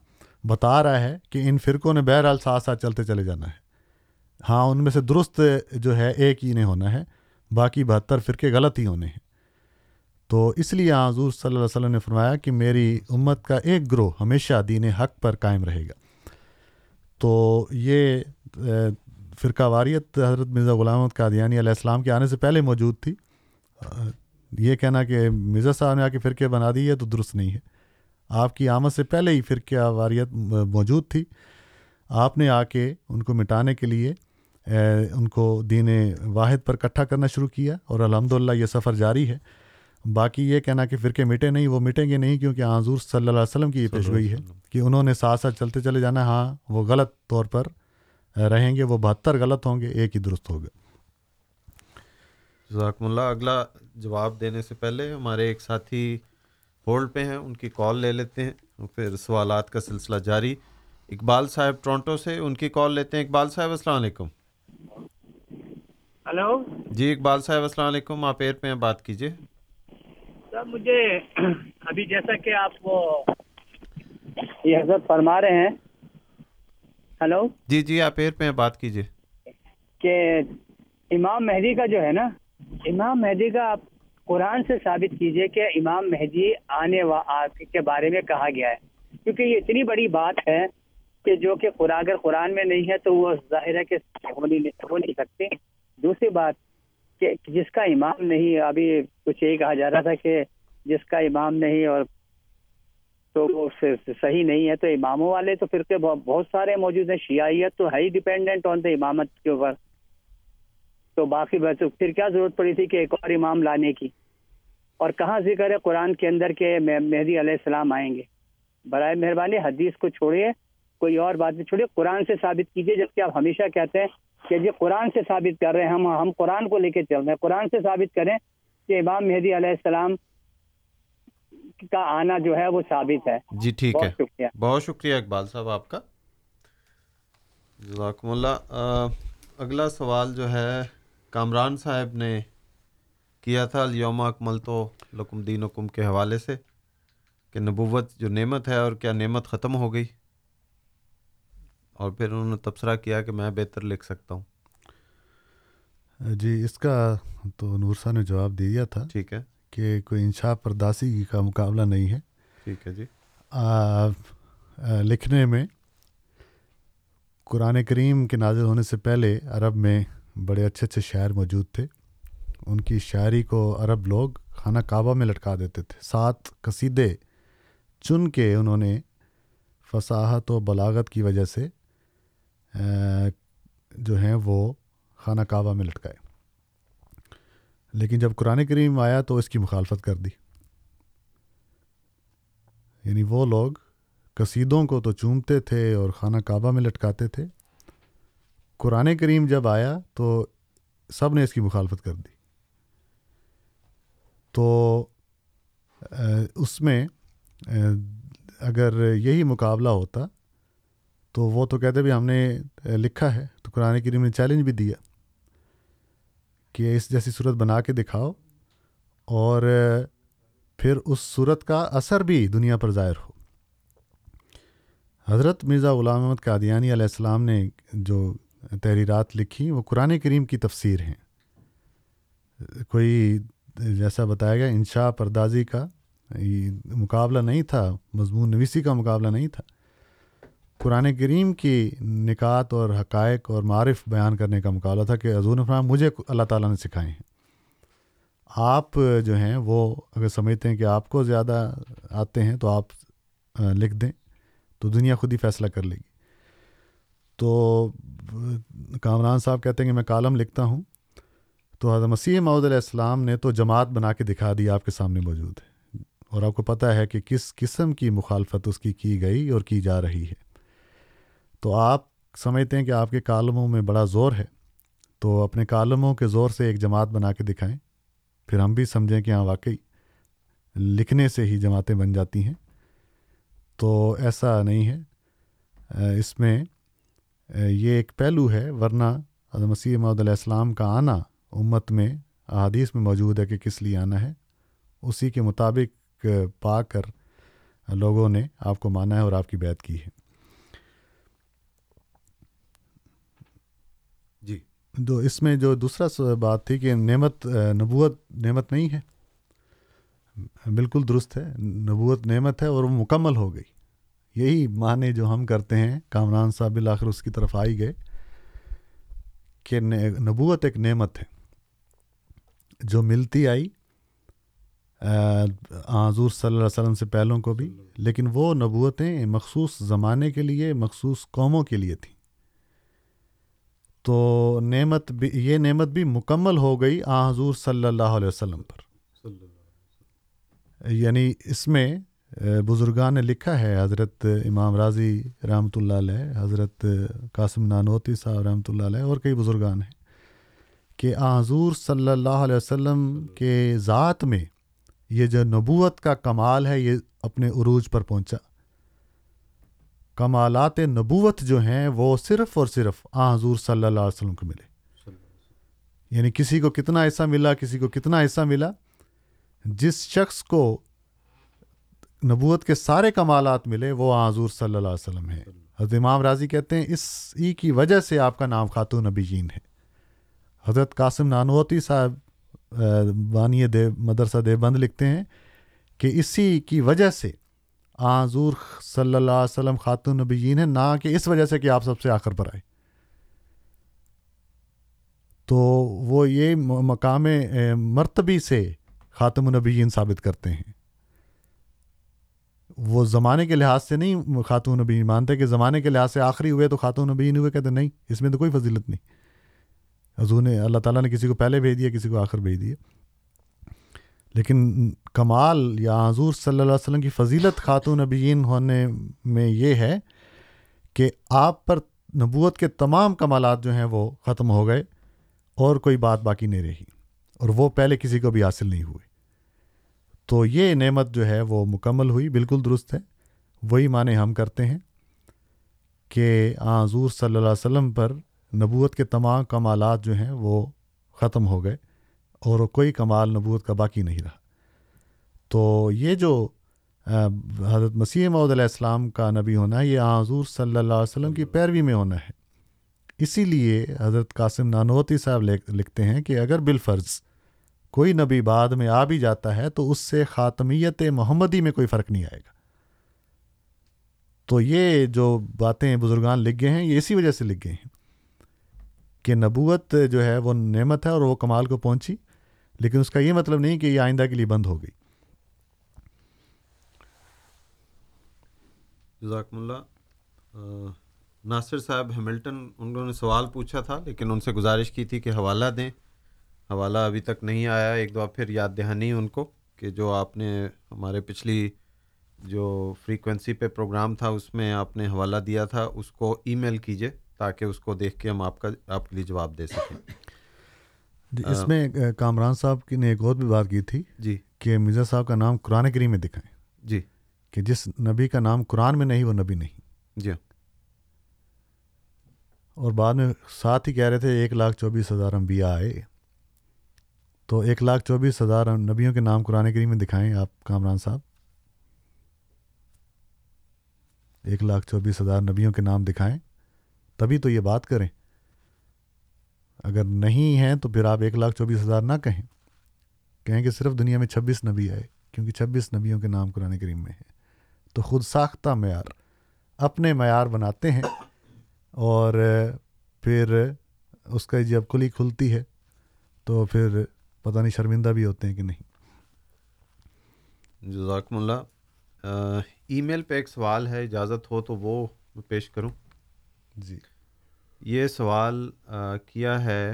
بتا رہا ہے کہ ان فرقوں نے بہرحال ساتھ ساتھ چلتے چلے جانا ہے۔ ہاں ان میں سے درست جو ہے ایک ہی نہیں ہونا ہے، باقی بہتر فرقے غلط ہی ہونے ہیں۔ تو اس لیے حضور صلی اللہ علیہ وسلم نے فرمایا کہ میری امت کا ایک گروہ ہمیشہ دین حق پر قائم رہے گا۔ تو یہ فرقہ واریت حضرت مرزا غلام قادیانی علیہ السلام کے آنے سے پہلے موجود تھی۔ یہ کہنا کہ مرزا صاحب نے آ کے فرقے بنا دی ہے تو درست نہیں ہے۔ آپ کی آمد سے پہلے ہی فرقہ واریت موجود تھی۔ آپ نے آ کے ان کو مٹانے کے لیے ان کو دین واحد پر کٹھا کرنا شروع کیا اور الحمد یہ سفر جاری ہے۔ باقی یہ کہنا کہ فرقے مٹے نہیں وہ مٹیں گے نہیں کیونکہ حضور صلی اللہ علیہ وسلم کی یہ پیشگوئی ہے کہ انہوں نے ساتھ ساتھ چلتے چلے جانا ہاں وہ غلط طور پر رہیں گے وہ بہتر غلط ہوں گے ایک ہی درست ہوگا۔ جزاکم اللہ۔ اگلا جواب دینے سے پہلے ہمارے ایک ساتھی ہولڈ پہ ہیں ان کی کال لے لیتے ہیں۔ پھر سوالات کا سلسلہ جاری۔ اقبال صاحب ٹورنٹو سے ان کی کال لیتے ہیں۔ اقبال صاحب السلام علیکم۔ ہلو۔ جی اقبال صاحب السلام علیکم۔ آپ ایئر پہ ہیں بات کیجیے سر مجھے ابھی جیسا کہ آپ وہ یہ حضرت فرما رہے ہیں۔ ہلو۔ جی جی آپ ایئر پہ ہیں بات کیجیے کہ امام مہدی کا جو ہے نا امام مہدی کا آپ قرآن سے ثابت کیجیے کہ امام مہدی آنے کے بارے میں کہا گیا ہے۔ کیونکہ یہ اتنی بڑی بات ہے کہ جو کہ اگر قرآن میں نہیں ہے تو وہ ظاہر ہے کہ ہو نہیں سکتی۔ دوسری بات کہ جس کا امام نہیں، ابھی کچھ یہی کہا جا رہا تھا کہ جس کا امام نہیں اور تو وہ صحیح نہیں ہے تو اماموں والے تو پھر بہت سارے موجود ہیں۔ شیعیت تو ہے ہی ڈپینڈنٹ آن دا امامت کے اوپر۔ تو باقی بس پھر کیا ضرورت پڑی تھی کہ ایک اور امام لانے کی؟ اور کہاں ذکر ہے قرآن کے اندر کہ مہدی علیہ السلام آئیں گے؟ برائے مہربانی حدیث کو چھوڑیے کوئی اور بات نہیں چھوڑیے قرآن سے ثابت کیجیے جبکہ آپ ہمیشہ کہتے ہیں کہ جی قرآن سے ثابت کر رہے ہیں ہم ہم قرآن کو لے کے چل رہے ہیں۔ قرآن سے ثابت کریں کہ امام مہدی علیہ السلام کا آنا جو ہے وہ ثابت ہے۔ جی ٹھیک ہے۔ شکریہ۔ بہت شکریہ اقبال صاحب آپ کا۔ جزاکم اللہ۔ اگلا سوال جو ہے کامران صاحب نے کیا تھا یوم اکمل تو لکم دین حکم کے حوالے سے کہ نبوت جو نعمت ہے اور کیا نعمت ختم ہو گئی۔ اور پھر انہوں نے تبصرہ کیا کہ میں بہتر لکھ سکتا ہوں۔ جی اس کا تو نورسا نے جواب دیا تھا ٹھیک ہے۔ کہ کوئی انشا پرداسی کا مقابلہ نہیں ہے۔ ٹھیک ہے جی۔ آ, لکھنے میں قرآن کریم کے نازل ہونے سے پہلے عرب میں بڑے اچھے اچھے شاعر موجود تھے۔ ان کی شاعری کو عرب لوگ خانہ کعبہ میں لٹکا دیتے تھے۔ سات قصیدے چن کے انہوں نے فصاحت و بلاغت کی وجہ سے جو ہیں وہ خانہ کعبہ میں لٹکائے۔ لیکن جب قرآن کریم آیا تو اس کی مخالفت کر دی۔ یعنی وہ لوگ قصیدوں کو تو چومتے تھے اور خانہ کعبہ میں لٹکاتے تھے قرآن کریم جب آیا تو سب نے اس کی مخالفت کر دی۔ تو اس میں اگر یہی مقابلہ ہوتا تو وہ تو کہتے بھی ہم نے لکھا ہے، تو قرآن کریم نے چیلنج بھی دیا کہ اس جیسی صورت بنا کے دکھاؤ اور پھر اس صورت کا اثر بھی دنیا پر ظاہر ہو۔ حضرت مرزا غلام احمد قادیانی علیہ السلام نے جو تحریرات لکھی، وہ قرآن کریم کی تفسیر ہیں۔ کوئی جیسا بتایا گیا، انشاء پردازی کا مقابلہ نہیں تھا، مضمون نویسی کا مقابلہ نہیں تھا۔ قرآن کریم کی نکات اور حقائق اور معرف بیان کرنے کا مقابلہ تھا کہ حضور فرام مجھے اللہ تعالیٰ نے سکھائے ہیں۔ آپ جو ہیں، وہ اگر سمجھتے ہیں کہ آپ کو زیادہ آتے ہیں تو آپ لکھ دیں، تو دنیا خود ہی فیصلہ کر لے گی۔ تو کامران صاحب کہتے ہیں کہ میں کالم لکھتا ہوں تو حضرت مسیح محدود علیہ السلام نے تو جماعت بنا کے دکھا دی آپ کے سامنے موجود ہے اور آپ کو پتہ ہے کہ کس قسم کی مخالفت اس کی کی گئی اور کی جا رہی ہے۔ تو آپ سمجھتے ہیں کہ آپ کے کالموں میں بڑا زور ہے، تو اپنے کالموں کے زور سے ایک جماعت بنا کے دکھائیں۔ پھر ہم بھی سمجھیں کہ ہاں واقعی لکھنے سے ہی جماعتیں بن جاتی ہیں۔ تو ایسا نہیں ہے۔ اس میں یہ ایک پہلو ہے ورنہ حضرت مسیح محدود علیہ السلام کا آنا امت میں احادیث میں موجود ہے کہ کس لیے آنا ہے۔ اسی کے مطابق پا کر لوگوں نے آپ کو مانا ہے اور آپ کی بیعت کی ہے۔ جی۔ تو اس میں جو دوسرا بات تھی کہ نعمت نبوت نعمت نہیں ہے۔ بالکل درست ہے نبوت نعمت ہے اور وہ مکمل ہو گئی۔ یہی معنی جو ہم کرتے ہیں، کامران صاحب بالآخر اس کی طرف آئی گئے کہ نبوت ایک نعمت ہے۔ جو ملتی آئی حضور صلی اللہ علیہ وسلم سے پہلوں کو بھی، لیکن وہ نبوتیں مخصوص زمانے کے لیے، مخصوص قوموں کے لیے تھیں۔ تو نعمت بھی، یہ نعمت بھی مکمل ہو گئی آ حضور صلی اللہ علیہ وسلم پر۔ یعنی اس میں بزرگان نے لکھا ہے، حضرت امام راضی رحمۃ اللہ علیہ، حضرت قاسم نانوتی صاحب رحمۃ اللہ علیہ اور کئی بزرگان ہیں کہ حضور صلی اللہ علیہ وسلم کے ذات میں یہ جو نبوت کا کمال ہے، یہ اپنے عروج پر پہنچا۔ کمالات نبوت جو ہیں، وہ صرف اور صرف آ حضور صلی اللہ علیہ وسلم کو ملے۔ یعنی کسی کو کتنا ایسا ملا، کسی کو کتنا ایسا ملا، جس شخص کو نبوت کے سارے کمالات ملے، وہ حضور صلی اللہ علیہ وسلم ہے حضرت امام راضی کہتے ہیں، اس ای کی وجہ سے آپ کا نام خاتون نبی جین ہے۔ حضرت قاسم نانوتی صاحب بانی دے مدرسہ دے بند لکھتے ہیں کہ اسی کی وجہ سے حضور صلی اللہ علیہ وسلم خاتون نبی جین ہے نہ کہ اس وجہ سے کہ آپ سب سے آخر پر آئے۔ تو وہ یہ مقام مرتبی سے خاتم النبیین ثابت کرتے ہیں۔ وہ زمانے کے لحاظ سے نہیں، خاتون نبی، مانتے کہ زمانے کے لحاظ سے آخری ہوئے تو خاتون نبی ہوئے، کہتے نہیں، اس میں تو کوئی فضیلت نہیں۔ حضور نے، اللہ تعالیٰ نے کسی کو پہلے بھیج دیا، کسی کو آخر بھیج دیا۔ لیکن کمال یا حضور صلی اللہ علیہ وسلم کی فضیلت خاتون نبیین ہونے میں یہ ہے کہ آپ پر نبوت کے تمام کمالات جو ہیں وہ ختم ہو گئے اور کوئی بات باقی نہیں رہی اور وہ پہلے کسی کو بھی حاصل نہیں ہوئے تو یہ نعمت جو ہے وہ مکمل ہوئی، بالکل درست ہے۔ وہی معنی ہم کرتے ہیں کہ حضور صلی اللہ علیہ وسلم پر نبوت کے تمام کمالات جو ہیں وہ ختم ہو گئے اور کوئی کمال نبوت کا باقی نہیں رہا۔ تو یہ جو حضرت مسیح محدود علیہ السلام کا نبی ہونا ہے، یہ حضور صلی اللہ علیہ وسلم کی پیروی میں ہونا ہے۔ اسی لیے حضرت قاسم نانوتی صاحب لکھتے ہیں کہ اگر بالفرض کوئی نبی بعد میں آ بھی جاتا ہے تو اس سے خاتمیت محمدی میں کوئی فرق نہیں آئے گا۔ تو یہ جو باتیں بزرگان لکھ گئے ہیں، یہ اسی وجہ سے لکھ گئے ہیں کہ نبوت جو ہے وہ نعمت ہے اور وہ کمال کو پہنچی، لیکن اس کا یہ مطلب نہیں کہ یہ آئندہ کے لیے بند ہو گئی۔ جزاکم اللہ۔ ناصر صاحب ہیملٹن انہوں نے سوال پوچھا تھا، لیکن ان سے گزارش کی تھی کہ حوالہ دیں۔ حوالہ ابھی تک نہیں آیا ایک دو پھر یاد دہانی ان کو کہ جو آپ نے ہمارے پچھلی جو فریکوینسی پہ پروگرام تھا اس میں آپ نے حوالہ دیا تھا اس کو ای میل کیجیے تاکہ اس کو دیکھ کے ہم آپ کا آپ کے لیے جواب دے سکیں۔ جی اس میں کامران صاحب کی نے ایک اور بھی بات کی تھی جی۔ کہ مرزا صاحب کا نام قرآن کریم میں دکھائیں۔ جی۔ کہ جس نبی کا نام قرآن میں نہیں وہ نبی نہیں۔ جی۔ اور بعد میں ساتھ ہی کہہ رہے تھے ایک لاکھ چوبیس ہزار انبیاء آئے۔ تو ایک لاکھ چوبیس ہزار نبیوں کے نام قرآن کریم میں دکھائیں آپ کامران صاحب۔ ایک لاکھ چوبیس ہزار نبیوں کے نام دکھائیں، تبھی تو یہ بات کریں۔ اگر نہیں ہیں تو پھر آپ ایک لاکھ چوبیس ہزار نہ کہیں۔ کہیں کہ صرف دنیا میں چھبیس نبی آئے، کیونکہ چھبیس نبیوں کے نام قرآن کریم میں ہیں۔ تو خود ساختہ معیار، اپنے معیار بناتے ہیں اور پھر اس کا جب کلی کھلتی ہے تو پھر پتہ نہیں شرمندہ بھی ہوتے ہیں کہ نہیں۔ جزاکم اللہ۔ ای میل پہ ایک سوال ہے اجازت ہو تو وہ پیش کروں۔ جی۔ یہ سوال کیا ہے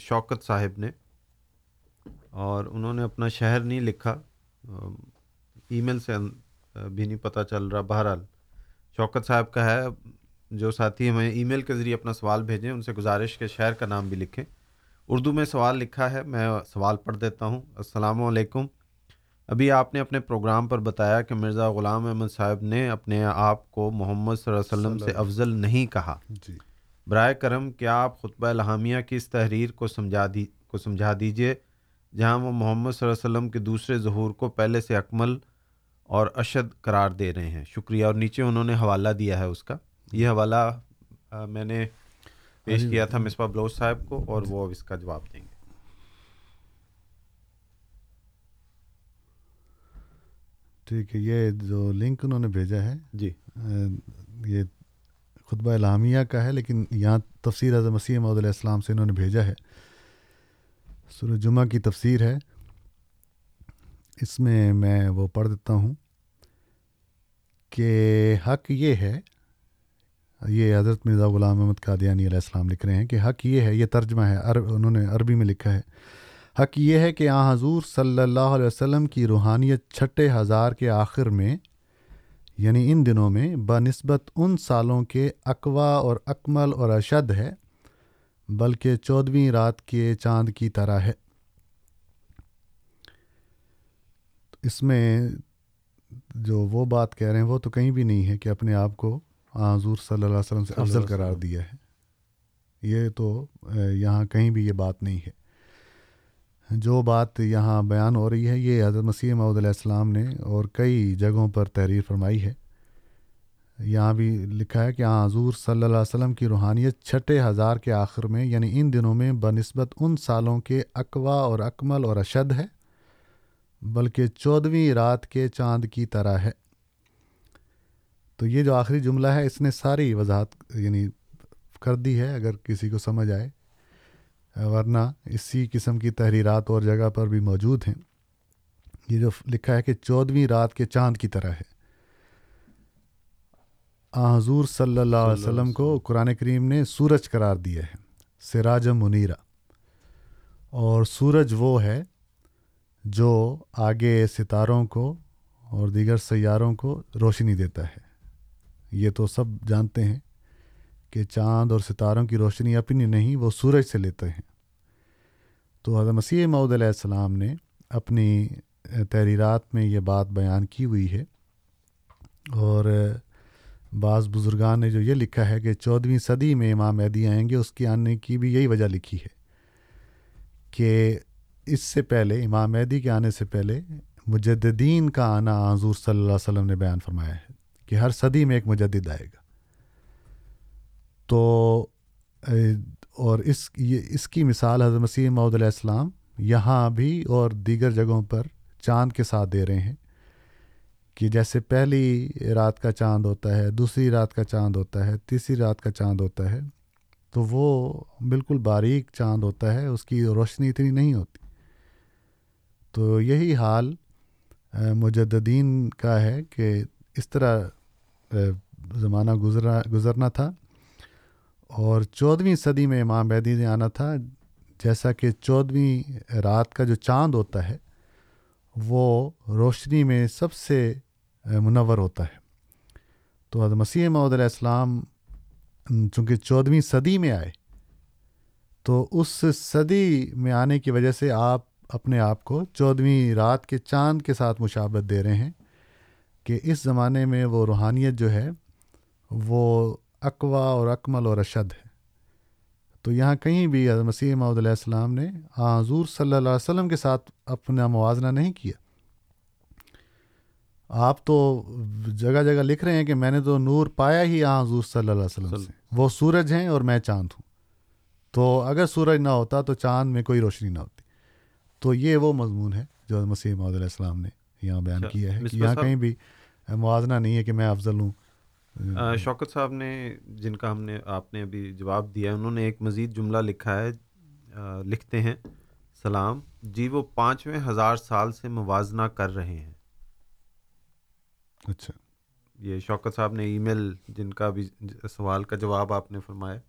شوکت صاحب نے۔ اور انہوں نے اپنا شہر نہیں لکھا۔ ای میل سے بھی نہیں پتہ چل رہا بہرحال۔ شوکت صاحب کا ہے جو ساتھی ہمیں ای میل کے ذریعے اپنا سوال بھیجیں ان سے گزارش کے شہر کا نام بھی لکھیں۔ اردو میں سوال لکھا ہے میں سوال پڑھ دیتا ہوں۔ السلام علیکم۔ ابھی آپ نے اپنے پروگرام پر بتایا کہ مرزا غلام احمد صاحب نے اپنے آپ کو محمد صلی اللہ علیہ وسلم سے افضل نہیں کہا۔ جی۔ برائے کرم کیا آپ خطبہ الحامیہ کی اس تحریر کو سمجھا دی کو سمجھا دیجیے جہاں وہ محمد صلی اللہ علیہ وسلم کے دوسرے ظہور کو پہلے سے اکمل اور اشد قرار دے رہے ہیں؟ شکریہ۔ اور نیچے انہوں نے حوالہ دیا ہے اس کا۔ یہ حوالہ میں نے پیش کیا تھا مصباح بلوچ صاحب کو اور وہ اب اس کا جواب دیں گے۔ ٹھیک ہے یہ جو لنک انہوں نے بھیجا ہے جی۔ یہ خطبہ الہامیہ کا ہے لیکن یہاں تفسیر اعظم مسیح محدود علیہ السلام سے انہوں نے بھیجا ہے۔ سورہ جمعہ کی تفسیر ہے۔ اس میں میں وہ پڑھ دیتا ہوں کہ حق یہ ہے یہ حضرت مرزا غلام احمد قادیانی علیہ السلام لکھ رہے ہیں کہ حق یہ ہے، یہ ترجمہ ہے، عرب، انہوں نے عربی میں لکھا ہے۔ حق یہ ہے کہ آ حضور صلی اللہ علیہ وسلم کی روحانیت چھٹے ہزار کے آخر میں یعنی ان دنوں میں، بنسبت ان سالوں کے اقوا اور اکمل اور اشد ہے، بلکہ چودھویں رات کے چاند کی طرح ہے۔ اس میں جو وہ بات کہہ رہے ہیں، وہ تو کہیں بھی نہیں ہے کہ اپنے آپ کو حضور صلی اللہ علیہ وسلم سے افضل قرار دیا ہے۔ یہ تو یہاں کہیں بھی یہ بات نہیں ہے۔ جو بات یہاں بیان ہو رہی ہے یہ حضرت مسیح محدود علیہ السلام نے اور کئی جگہوں پر تحریر فرمائی ہے۔ یہاں بھی لکھا ہے کہ ہاں حضور صلی اللہ علیہ وسلم کی روحانیت چھٹے ہزار کے آخر میں یعنی ان دنوں میں بنسبت ان سالوں کے اقوا اور اکمل اور اشد ہے بلکہ چودھویں رات کے چاند کی طرح ہے۔ تو یہ جو آخری جملہ ہے، اس نے ساری وضاحت یعنی کر دی ہے، اگر کسی کو سمجھ آئے۔ ورنہ اسی قسم کی تحریرات اور جگہ پر بھی موجود ہیں۔ یہ جو لکھا ہے کہ چودھویں رات کے چاند کی طرح ہے۔ حضور صلی اللہ علیہ وسلم کو قرآن کریم نے سورج قرار دیا ہے، سراج منیرا اور سورج وہ ہے جو آگے ستاروں کو اور دیگر سیاروں کو روشنی دیتا ہے۔ یہ تو سب جانتے ہیں کہ چاند اور ستاروں کی روشنی اپنی نہیں، وہ سورج سے لیتے ہیں۔ تو حضرت مسیح معود علیہ السلام نے اپنی تحریرات میں یہ بات بیان کی ہوئی ہے۔ اور بعض بزرگان نے جو یہ لکھا ہے کہ چودھویں صدی میں امام مہدی آئیں گے، اس کی آنے کی بھی یہی وجہ لکھی ہے کہ اس سے پہلے، امام مہدی کے آنے سے پہلے مجددین کا آنا حضور صلی اللہ علیہ وسلم نے بیان فرمایا ہے۔ کہ ہر صدی میں ایک مجدد آئے گا۔ تو اور اس، یہ، اس کی مثال حضرت مسیح محدود علیہ السلام یہاں بھی اور دیگر جگہوں پر چاند کے ساتھ دے رہے ہیں کہ جیسے پہلی رات کا چاند ہوتا ہے، دوسری رات کا چاند ہوتا ہے، تیسری رات کا چاند ہوتا ہے، تو وہ بالکل باریک چاند ہوتا ہے، اس کی روشنی اتنی نہیں ہوتی۔ تو یہی حال مجددین کا ہے کہ اس طرح زمانہ گزرا، گزرنا تھا اور چودھویں صدی میں امام بیدی نے آنا تھا۔ جیسا کہ چودھویں رات کا جو چاند ہوتا ہے، وہ روشنی میں سب سے منور ہوتا ہے۔ تو حضرت مسیح محدود علیہ السلام چونکہ چودھویں صدی میں آئے، تو اس صدی میں آنے کی وجہ سے آپ اپنے آپ کو چودھویں رات کے چاند کے ساتھ مشابت دے رہے ہیں۔ کہ اس زمانے میں وہ روحانیت جو ہے وہ اقوا اور اکمل اور اشد ہے۔ تو یہاں کہیں بھی مسیح محدود علیہ السلام نے حضور صلی اللہ علیہ وسلم کے ساتھ اپنا موازنہ نہیں کیا۔ آپ تو جگہ جگہ لکھ رہے ہیں کہ میں نے تو نور پایا ہی آ حضور صلی اللہ علیہ وسلم سے۔ وہ سورج ہیں اور میں چاند ہوں۔ تو اگر سورج نہ ہوتا تو چاند میں کوئی روشنی نہ ہوتی۔ تو یہ وہ مضمون ہے جو مسیح محدود علیہ السلام نے یہاں بیان اچھا، کیا ہے کہ یہاں کہیں بھی موازنہ نہیں ہے کہ میں افضل ہوں۔ شوکت صاحب نے جن کا ہم نے آپ نے ابھی جواب دیا انہوں نے ایک مزید جملہ لکھا ہے۔ لکھتے ہیں سلام جی وہ پانچویں ہزار سال سے موازنہ کر رہے ہیں۔ اچھا۔ یہ شوکت صاحب نے ای میل جن کا بھی سوال کا جواب آپ نے فرمایا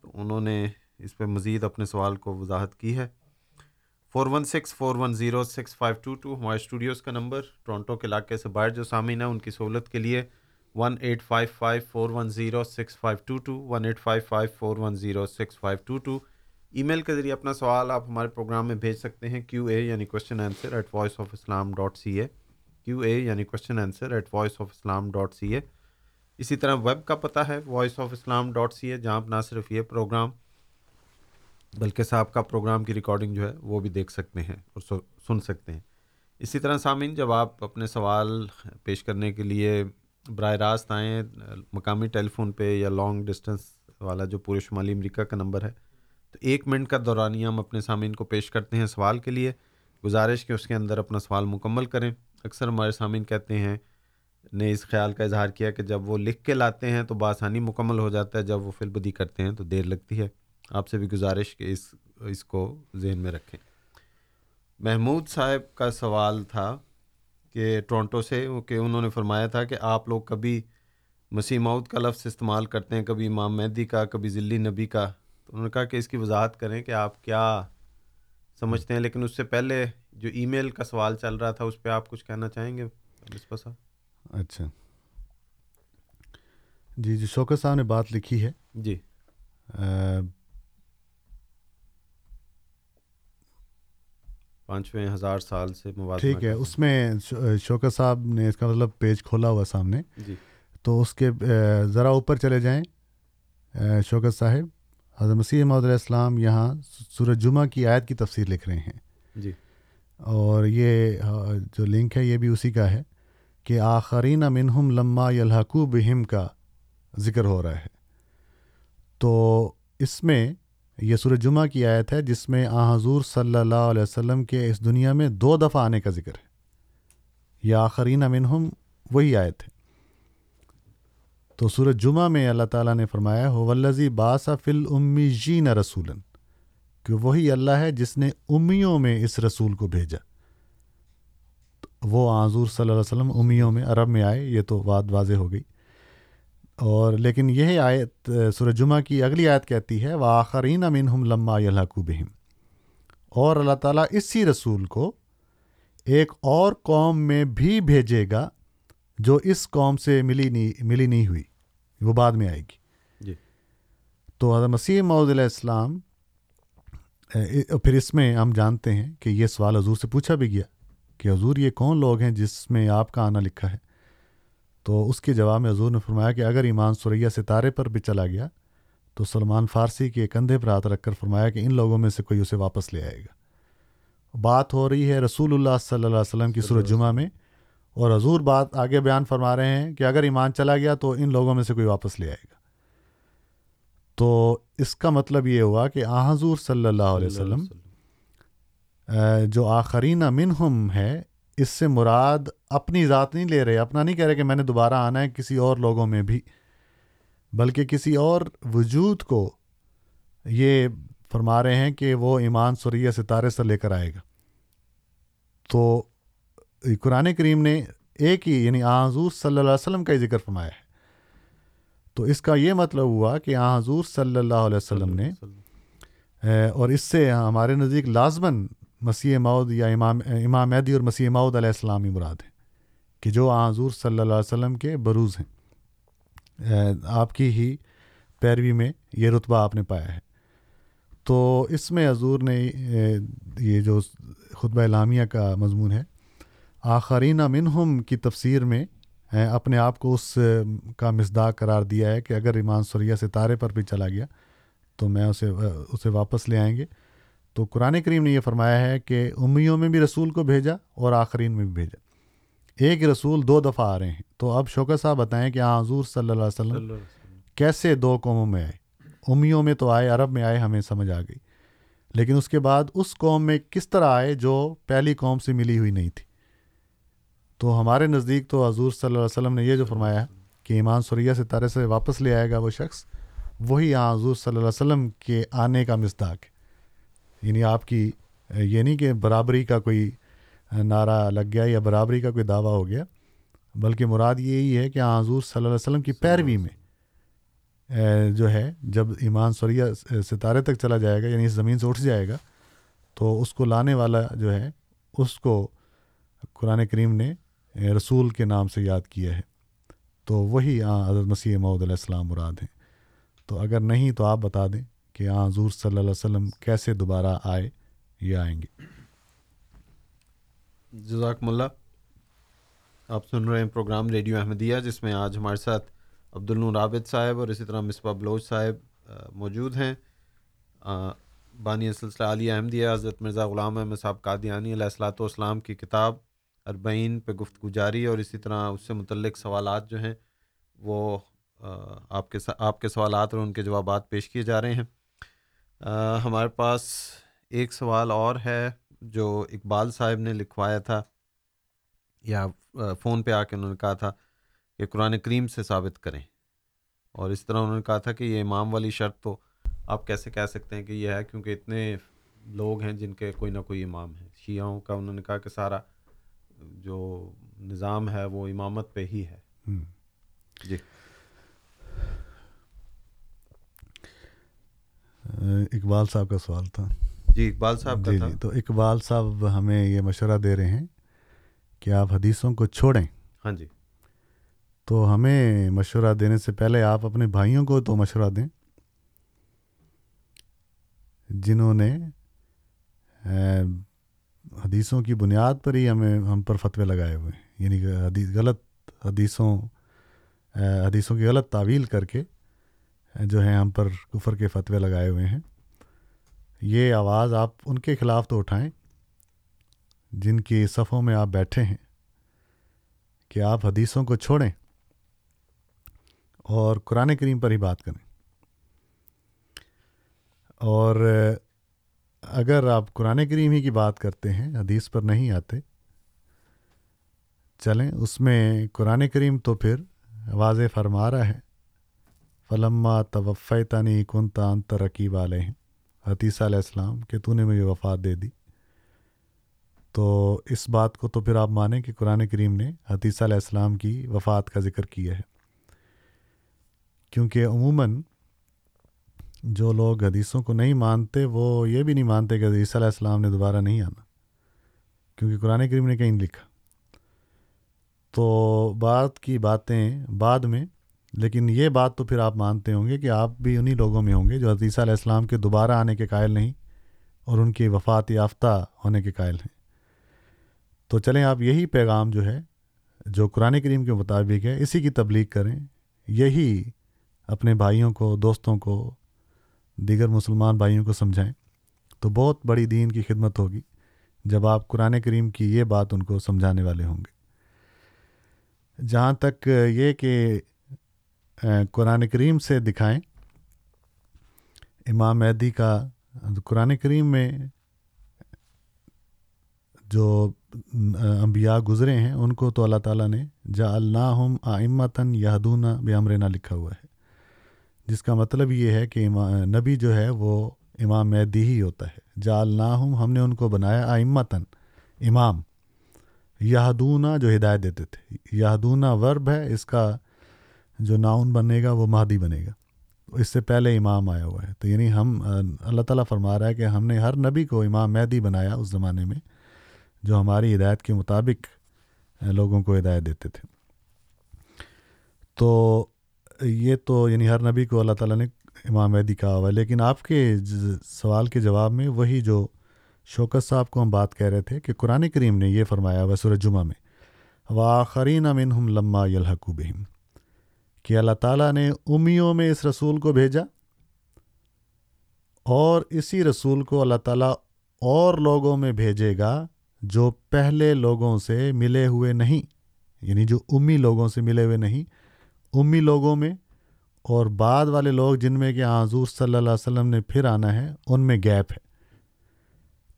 تو انہوں نے اس پہ مزید اپنے سوال کو وضاحت کی ہے۔ Four one six four one zero six five two two ہمارے اسٹوڈیوز کا نمبر ٹورانٹو کے علاقے سے باہر جو سامعین ہیں، ان کی سہولت کے لیے one eight five five four one zero six five two two one eight five five four one zero six five two two email کے ذریعے اپنا سوال آپ ہمارے پروگرام میں بھیج سکتے ہیں کیو اے یعنی question answer at Voice of Islam dot C A Q A یعنی question answer at Voice of Islam dot C A اسی طرح ویب کا پتہ ہے voice of Islam dot C A جہاں نہ صرف یہ پروگرام بلکہ صاحب کا پروگرام کی ریکارڈنگ جو ہے وہ بھی دیکھ سکتے ہیں اور سن سکتے ہیں۔ اسی طرح سامعین، جب آپ اپنے سوال پیش کرنے کے لیے براہ راست آئیں، مقامی ٹیلی فون پہ یا لانگ ڈسٹینس والا جو پورے شمالی امریکہ کا نمبر ہے، تو ایک منٹ کا دورانیہ ہم اپنے سامعین کو پیش کرتے ہیں سوال کے لیے۔ گزارش کہ اس کے اندر اپنا سوال مکمل کریں۔ اکثر ہمارے سامعین کہتے ہیں، نے اس خیال کا اظہار کیا کہ جب وہ لکھ کے لاتے ہیں تو بآسانی مکمل ہو جاتا ہے، جب وہ فل بدی کرتے ہیں تو دیر لگتی ہے۔ آپ سے بھی گزارش کہ اس اس کو ذہن میں رکھیں۔ محمود صاحب کا سوال تھا کہ ٹورنٹو سے کہ انہوں نے فرمایا تھا کہ آپ لوگ کبھی مسیح مود کا لفظ استعمال کرتے ہیں کبھی امام مہدی کا کبھی ذلی نبی کا۔ تو انہوں نے کہا کہ اس کی وضاحت کریں کہ آپ کیا سمجھتے ہیں لیکن اس سے پہلے جو ای میل کا سوال چل رہا تھا اس پہ آپ کچھ کہنا چاہیں گے؟ مصباح صاحب۔ اچھا۔ جی جو شوکت صاحب نے بات لکھی ہے جی۔ پانچویں ہزار سال سے ٹھیک ہے اس میں شوکت صاحب نے اس کا مطلب پیج کھولا ہوا سامنے۔ جی۔ تو اس کے ذرا اوپر چلے جائیں۔ شوکت صاحب حضرت مسیح محدود علیہ السلام یہاں سورج جمعہ کی آیت کی تفسیر لکھ رہے ہیں۔ جی۔ اور یہ جو لنک ہے یہ بھی اسی کا ہے کہ آخرین منہم لما یلحقو بہم کا ذکر ہو رہا ہے۔ تو اس میں یہ سورج جمعہ کی آیت ہے جس میں آ حضور صلی اللہ علیہ وسلم کے اس دنیا میں دو دفعہ آنے کا ذکر ہے۔ یہ آخرین منہم وہی آیت ہے۔ تو سورج جمعہ میں اللہ تعالیٰ نے فرمایا ہو ولزی باسا فل امی جین رسولن کہ وہی اللہ ہے جس نے امیوں میں اس رسول کو بھیجا۔ وہ حضور صلی اللہ علیہ وسلم امیوں میں عرب میں آئے، یہ تو بات واضح ہو گئی۔ اور لیکن یہ آیت سورج جمعہ کی اگلی آیت کہتی ہے وہ آخرین امین ہم لمہ اللہ بہم۔ اور اللہ تعالیٰ اسی رسول کو ایک اور قوم میں بھی بھیجے گا جو اس قوم سے ملی نہیں ملی نہیں ہوئی۔ وہ بعد میں آئے گی۔ جی۔ تو حضرت مسیح معود علیہ السلام پھر اس میں ہم جانتے ہیں کہ یہ سوال حضور سے پوچھا بھی گیا کہ حضور یہ کون لوگ ہیں جس میں آپ کا آنا لکھا ہے۔ تو اس کے جواب میں حضور نے فرمایا کہ اگر ایمان سریا ستارے پر بھی چلا گیا، تو سلمان فارسی کے کندھے پر ہاتھ رکھ کر فرمایا کہ ان لوگوں میں سے کوئی اسے واپس لے آئے گا۔ بات ہو رہی ہے رسول اللہ صلی اللہ علیہ وسلم کی سورج جمعہ میں، اور حضور بات آگے بیان فرما رہے ہیں کہ اگر ایمان چلا گیا تو ان لوگوں میں سے کوئی واپس لے آئے گا۔ تو اس کا مطلب یہ ہوا کہ آ حضور صلی اللہ علیہ وسلم جو آخرین منہم ہے اس سے مراد اپنی ذات نہیں لے رہے اپنا نہیں کہہ رہے کہ میں نے دوبارہ آنا ہے کسی اور لوگوں میں بھی بلکہ کسی اور وجود کو یہ فرما رہے ہیں کہ وہ ایمان سریہ ستارے سے لے کر آئے گا۔ تو قرآن کریم نے ایک ہی یعنی آ حضور صلی اللہ علیہ وسلم کا ہی ذکر فرمایا ہے۔ تو اس کا یہ مطلب ہوا کہ آ حضور صلی اللہ علیہ وسلم نے اور اس سے ہمارے نزدیک لازماً مسیح مود یا امام امام مہدی اور مسیح مود علیہ السلام ہی مراد ہیں، کہ جو حضور صلی اللہ علیہ وسلم کے بروز ہیں۔ آپ کی ہی پیروی میں یہ رتبہ آپ نے پایا ہے۔ تو اس میں حضور نے یہ جو خطبہ اعلامیہ کا مضمون ہے، آخرین منہم کی تفسیر میں اپنے آپ کو اس کا مزداق قرار دیا ہے کہ اگر ایمان سریہ ستارے پر بھی چلا گیا، تو میں اسے اسے واپس لے آئیں گے۔ تو قرآن کریم نے یہ فرمایا ہے کہ امیوں میں بھی رسول کو بھیجا اور آخرین میں بھی بھیجا۔ ایک رسول دو دفعہ آ رہے ہیں۔ تو اب شوکت صاحب بتائیں کہ ہاں حضور صلی اللہ علیہ وسلم کیسے دو قوموں میں آئے؟ امیوں میں تو آئے عرب میں آئے ہمیں سمجھ آ گئی۔ لیکن اس کے بعد اس قوم میں کس طرح آئے جو پہلی قوم سے ملی ہوئی نہیں تھی؟ تو ہمارے نزدیک تو حضور صلی اللہ علیہ وسلم نے یہ جو فرمایا کہ ایمان سریہ ستارے سے واپس لے آئے گا وہ شخص وہی ہاں حضور صلی اللہ علیہ وسلم کے آنے کا مزداق ہے۔ یعنی آپ کی، یہ نہیں کہ برابری کا کوئی نعرہ لگ گیا یا برابری کا کوئی دعویٰ ہو گیا، بلکہ مراد یہی ہے کہ حضور صلی اللہ علیہ وسلم کی پیروی میں جو ہے، جب ایمان سوریہ ستارے تک چلا جائے گا یعنی اس زمین سے اٹھ جائے گا، تو اس کو لانے والا جو ہے، اس کو قرآن کریم نے رسول کے نام سے یاد کیا ہے۔ تو وہی حضرت مسیح معود علیہ السلام مراد ہیں۔ تو اگر نہیں تو آپ بتا دیں۔ کہ آ حضور صلی اللہ علیہ وسلم کیسے دوبارہ آئے یا آئیں گے۔ جزاک اللہ۔ آپ سن رہے ہیں پروگرام ریڈیو احمدیہ، جس میں آج ہمارے ساتھ عبد النور صاحب اور اسی طرح مصباح بلوچ صاحب موجود ہیں۔ بانی سلسلہ علی احمدیہ، حضرت مرزا غلام احمد صاحب قادیانی علیہ السلاۃ والسلام کی کتاب اربعین پہ گفتگو جاری اور اسی طرح اس سے متعلق سوالات جو ہیں، وہ آپ کے آپ کے سوالات اور ان کے جوابات پیش کیے جا رہے ہیں۔ ہمارے پاس ایک سوال اور ہے جو اقبال صاحب نے لکھوایا تھا یا فون پہ آ کے انہوں نے کہا تھا کہ قرآن کریم سے ثابت کریں۔ اور اس طرح انہوں نے کہا تھا کہ یہ امام والی شرط تو آپ کیسے کہہ سکتے ہیں کہ یہ ہے؟ کیونکہ اتنے لوگ ہیں جن کے کوئی نہ کوئی امام ہے شیعوں کا انہوں نے کہا کہ سارا جو نظام ہے وہ امامت پہ ہی ہے۔ جی۔ اقبال صاحب کا سوال تھا۔ جی اقبال صاحب کا جی تھا۔ جی تو اقبال صاحب ہمیں یہ مشورہ دے رہے ہیں کہ آپ حدیثوں کو چھوڑیں۔ ہاں جی۔ تو ہمیں مشورہ دینے سے پہلے آپ اپنے بھائیوں کو تو مشورہ دیں۔ جنہوں نے حدیثوں کی بنیاد پر ہی ہمیں ہم پر فتوے لگائے ہوئے ہیں۔ یعنی کہ حدیث غلط حدیثوں حدیثوں کی غلط تعویل کر کے جو ہیں ہم پر کفر کے فتوے لگائے ہوئے ہیں، یہ آواز آپ ان کے خلاف تو اٹھائیں جن کی صفوں میں آپ بیٹھے ہیں کہ آپ حدیثوں کو چھوڑیں اور قرآن کریم پر ہی بات کریں۔ اور اگر آپ قرآن کریم ہی کی بات کرتے ہیں، حدیث پر نہیں آتے، چلیں اس میں قرآن کریم تو پھر واضح فرما رہا ہے۔ فلما توفیتانی کنتا انت رقیب علیہ حتیثہ علیہ السلام کہ تو نے مجھے وفات دے دی۔ تو اس بات کو تو پھر آپ مانیں کہ قرآن کریم نے حتیثہ علیہ السلام کی وفات کا ذکر کیا ہے۔ کیونکہ عموماً جو لوگ حدیثوں کو نہیں مانتے، وہ یہ بھی نہیں مانتے کہ حدیثہ علیہ السلام نے دوبارہ نہیں آنا۔ کیونکہ قرآن کریم نے کہیں نہیں لکھا۔ تو بات کی باتیں بعد میں لیکن یہ بات تو پھر آپ مانتے ہوں گے کہ آپ بھی انہی لوگوں میں ہوں گے جو حدیثہ علیہ السلام کے دوبارہ آنے کے قائل نہیں اور ان کی وفات یافتہ ہونے کے قائل ہیں۔ تو چلیں، آپ یہی پیغام جو ہے، جو قرآن کریم کے مطابق ہے، اسی کی تبلیغ کریں۔ یہی اپنے بھائیوں کو، دوستوں کو، دیگر مسلمان بھائیوں کو سمجھائیں۔ تو بہت بڑی دین کی خدمت ہوگی جب آپ قرآن کریم کی یہ بات ان کو سمجھانے والے ہوں گے۔ جہاں تک یہ کہ قرآن کریم سے دکھائیں۔ امام مہدی کا قرآن کریم میں جو انبیاء گزرے ہیں، ان کو تو اللہ تعالیٰ نے جا الناہم آئمتاً یہدون بے لکھا ہوا ہے۔ جس کا مطلب یہ ہے کہ نبی جو ہے، وہ امام مہدی ہی ہوتا ہے۔ جا الناہم ہم نے ان کو بنایا آئمتاً، امام۔ یہدونا جو ہدایت دیتے تھے۔ یہدونا ورب ہے، اس کا جو ناؤن بنے گا وہ مہدی بنے گا۔ اس سے پہلے امام آیا ہوا ہے۔ تو یعنی ہم، اللہ تعالیٰ فرما رہا ہے کہ ہم نے ہر نبی کو امام مہدی بنایا اس زمانے میں، جو ہماری ہدایت کے مطابق لوگوں کو ہدایت دیتے تھے۔ تو یہ تو یعنی ہر نبی کو اللہ تعالیٰ نے امام مہدی کہا ہوا ہے۔ لیکن آپ کے سوال کے جواب میں وہی جو شوکت صاحب کو ہم بات کہہ رہے تھے کہ قرآن کریم نے یہ فرمایا ہوا سورج جمعہ میں واخرین امن ہم لمہ یلحقو بہم کہ اللہ تعالیٰ نے امیوں میں اس رسول کو بھیجا اور اسی رسول کو اللہ تعالیٰ اور لوگوں میں بھیجے گا جو پہلے لوگوں سے ملے ہوئے نہیں یعنی جو امی لوگوں سے ملے ہوئے نہیں، امی لوگوں میں اور بعد والے لوگ جن میں کہ حضور صلی اللہ علیہ وسلم نے پھر آنا ہے، ان میں گیپ ہے۔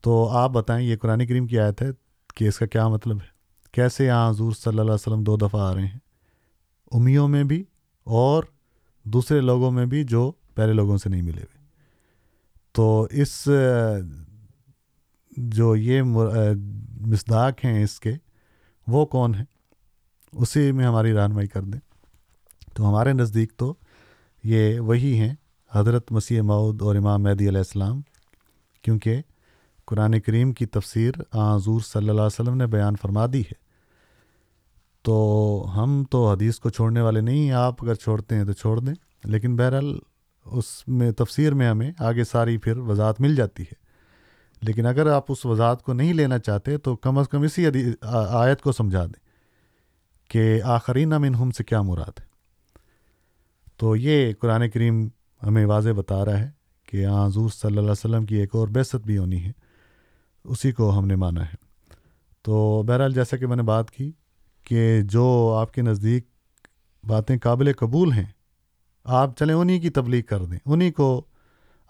تو آپ بتائیں، یہ قرآن کریم کی آیت ہے کہ اس کا کیا مطلب ہے؟ کیسے یہاں حضور صلی اللہ علیہ وسلم دو دفعہ آ رہے ہیں؟ امیوں میں بھی اور دوسرے لوگوں میں بھی جو پہلے لوگوں سے نہیں ملے ہوئے۔ تو اس، جو یہ مصداق ہیں اس کے، وہ کون ہیں؟ اسی میں ہماری رہنمائی کر دیں۔ تو ہمارے نزدیک تو یہ وہی ہیں حضرت مسیح مود اور امام مہدی علیہ السلام، کیونکہ قرآن کریم کی تفسیر حضور صلی اللہ علیہ وسلم نے بیان فرما دی ہے۔ تو ہم تو حدیث کو چھوڑنے والے نہیں ہیں آپ اگر چھوڑتے ہیں تو چھوڑ دیں۔ لیکن بہرحال اس میں تفسیر میں ہمیں آگے ساری پھر وضاحت مل جاتی ہے۔ لیکن اگر آپ اس وضاحت کو نہیں لینا چاہتے تو کم از کم اسی آیت کو سمجھا دیں کہ آخرین من ہم سے کیا مراد ہے۔ تو یہ قرآن کریم ہمیں واضح بتا رہا ہے کہ ہاں، حضور صلی اللہ علیہ وسلم کی ایک اور بیست بھی ہونی ہے، اسی کو ہم نے مانا ہے۔ تو بہرحال جیسا کہ میں نے بات کی کہ جو آپ کے نزدیک باتیں قابل قبول ہیں، آپ چلیں انہی کی تبلیغ کر دیں، انہی کو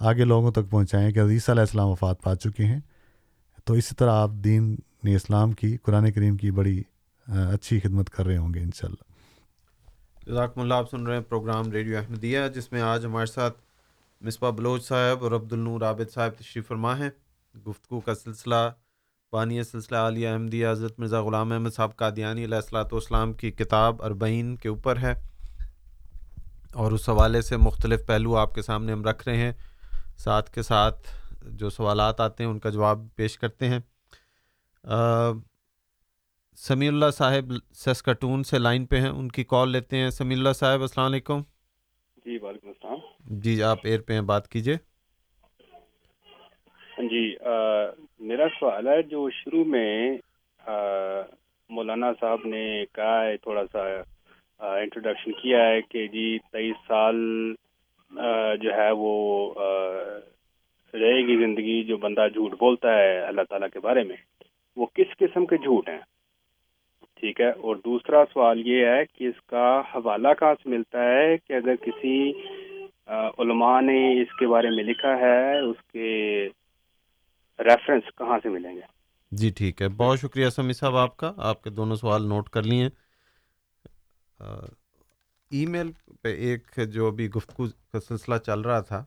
آگے لوگوں تک پہنچائیں کہ عزیز علیہ السلام وفات پا چکے ہیں۔ تو اسی طرح آپ دین اسلام کی، قرآن کریم کی بڑی اچھی خدمت کر رہے ہوں گے انشاءاللہ۔ جزاکم اللہ، آپ سن رہے ہیں پروگرام ریڈیو احمدیہ، جس میں آج ہمارے ساتھ مصباح بلوچ صاحب اور عبد النور عابد صاحب تشریف فرما ہیں۔ گفتگو کا سلسلہ بانی سلسلہ عالیہ احمدیہ حضرت مرزا غلام احمد صاحب قادیانی علیہ السلاۃ والسلام کی کتاب اربعین کے اوپر ہے۔ اور اس حوالے سے مختلف پہلو آپ کے سامنے ہم رکھ رہے ہیں۔ ساتھ کے ساتھ جو سوالات آتے ہیں ان کا جواب پیش کرتے ہیں۔ سمیع اللہ صاحب سیسکٹون سے لائن پہ ہیں ان کی کال لیتے ہیں۔ سمیع اللہ صاحب السلام علیکم۔ جی وعلیکم السلام۔ جی آپ ایئر پہ ہیں بات کیجیے جی میرا سوال ہے جو شروع میں مولانا صاحب نے کہا ہے، تھوڑا سا انٹروڈکشن کیا ہے کہ جی تیئیس سال جو ہے وہ رہے گی زندگی، جو بندہ جھوٹ بولتا ہے اللہ تعالیٰ کے بارے میں، وہ کس قسم کے جھوٹ ہیں؟ ٹھیک ہے، اور دوسرا سوال یہ ہے کہ اس کا حوالہ کہاں سے ملتا ہے کہ اگر کسی علماء نے اس کے بارے میں لکھا ہے، اس کے ریفرنس کہاں سے ملیں گے؟ جی ٹھیک ہے۔ بہت شکریہ سمی صاحب آپ کا۔ آپ کے دونوں سوال نوٹ کر لیے۔ ای میل پہ ایک جو بھی گفتگو کا سلسلہ چل رہا تھا،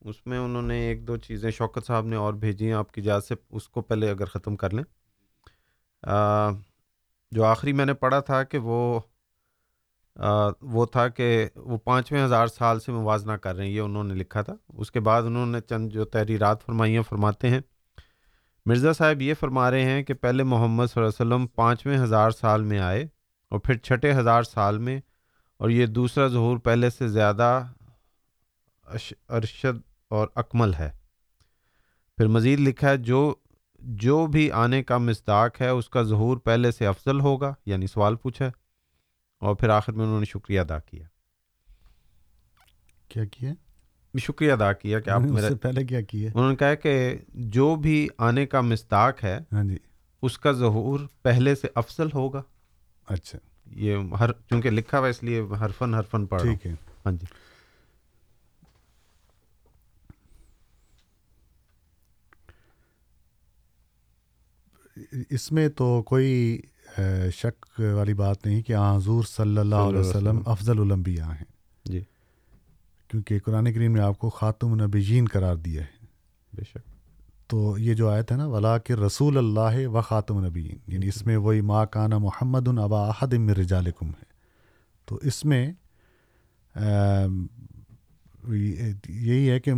اس میں انہوں نے ایک دو چیزیں شوکت صاحب نے اور بھیجی ہیں، آپ کی اجازت سے اس کو پہلے اگر ختم کر لیں۔ جو آخری میں نے پڑھا تھا کہ وہ وہ تھا کہ وہ پانچویں ہزار سال سے موازنہ کر رہے ہیں، یہ انہوں نے لکھا تھا۔ اس کے بعد انہوں نے چند جو تحریرات فرمائیاں فرماتے ہیں۔ مرزا صاحب یہ فرما رہے ہیں کہ پہلے محمد صلی اللہ علیہ وسلم پانچویں ہزار سال میں آئے اور پھر چھٹے ہزار سال میں، اور یہ دوسرا ظہور پہلے سے زیادہ ارشد اور اکمل ہے۔ پھر مزید لکھا ہے، جو جو بھی آنے کا مصداق ہے، اس کا ظہور پہلے سے افضل ہوگا؟ یعنی سوال پوچھا اور پھر آخر میں انہوں نے شکریہ ادا کیا۔ کیا کیا؟ شکریہ ادا کیا کہ آپ میرے پہلے کیا کیا؟ انہوں نے کہا کہ جو بھی آنے کا مصداق ہے ہاں جی۔ اس کا ظہور پہلے سے افضل ہوگا۔ اچھا۔ یہ ہر چونکہ لکھا ہوا اس لیے ہرفن ہرفن پڑھ ٹھیک ہے۔ ہاں جی۔ اس میں تو کوئی شک والی بات نہیں کہ حضور صلی اللہ علیہ وسلم افضل الانبیاء ہیں۔ جی۔ کیونکہ قرآن کریم نے آپ کو خاتم النبیین قرار دیا ہے۔ بے شک۔ تو یہ جو آیت ہے نا ولا کہ رسول اللہ و خاتم النبیین یعنی اس میں وہی ماں کانا محمد البا احد رجالکم ہے۔ تو اس میں یہی ہے کہ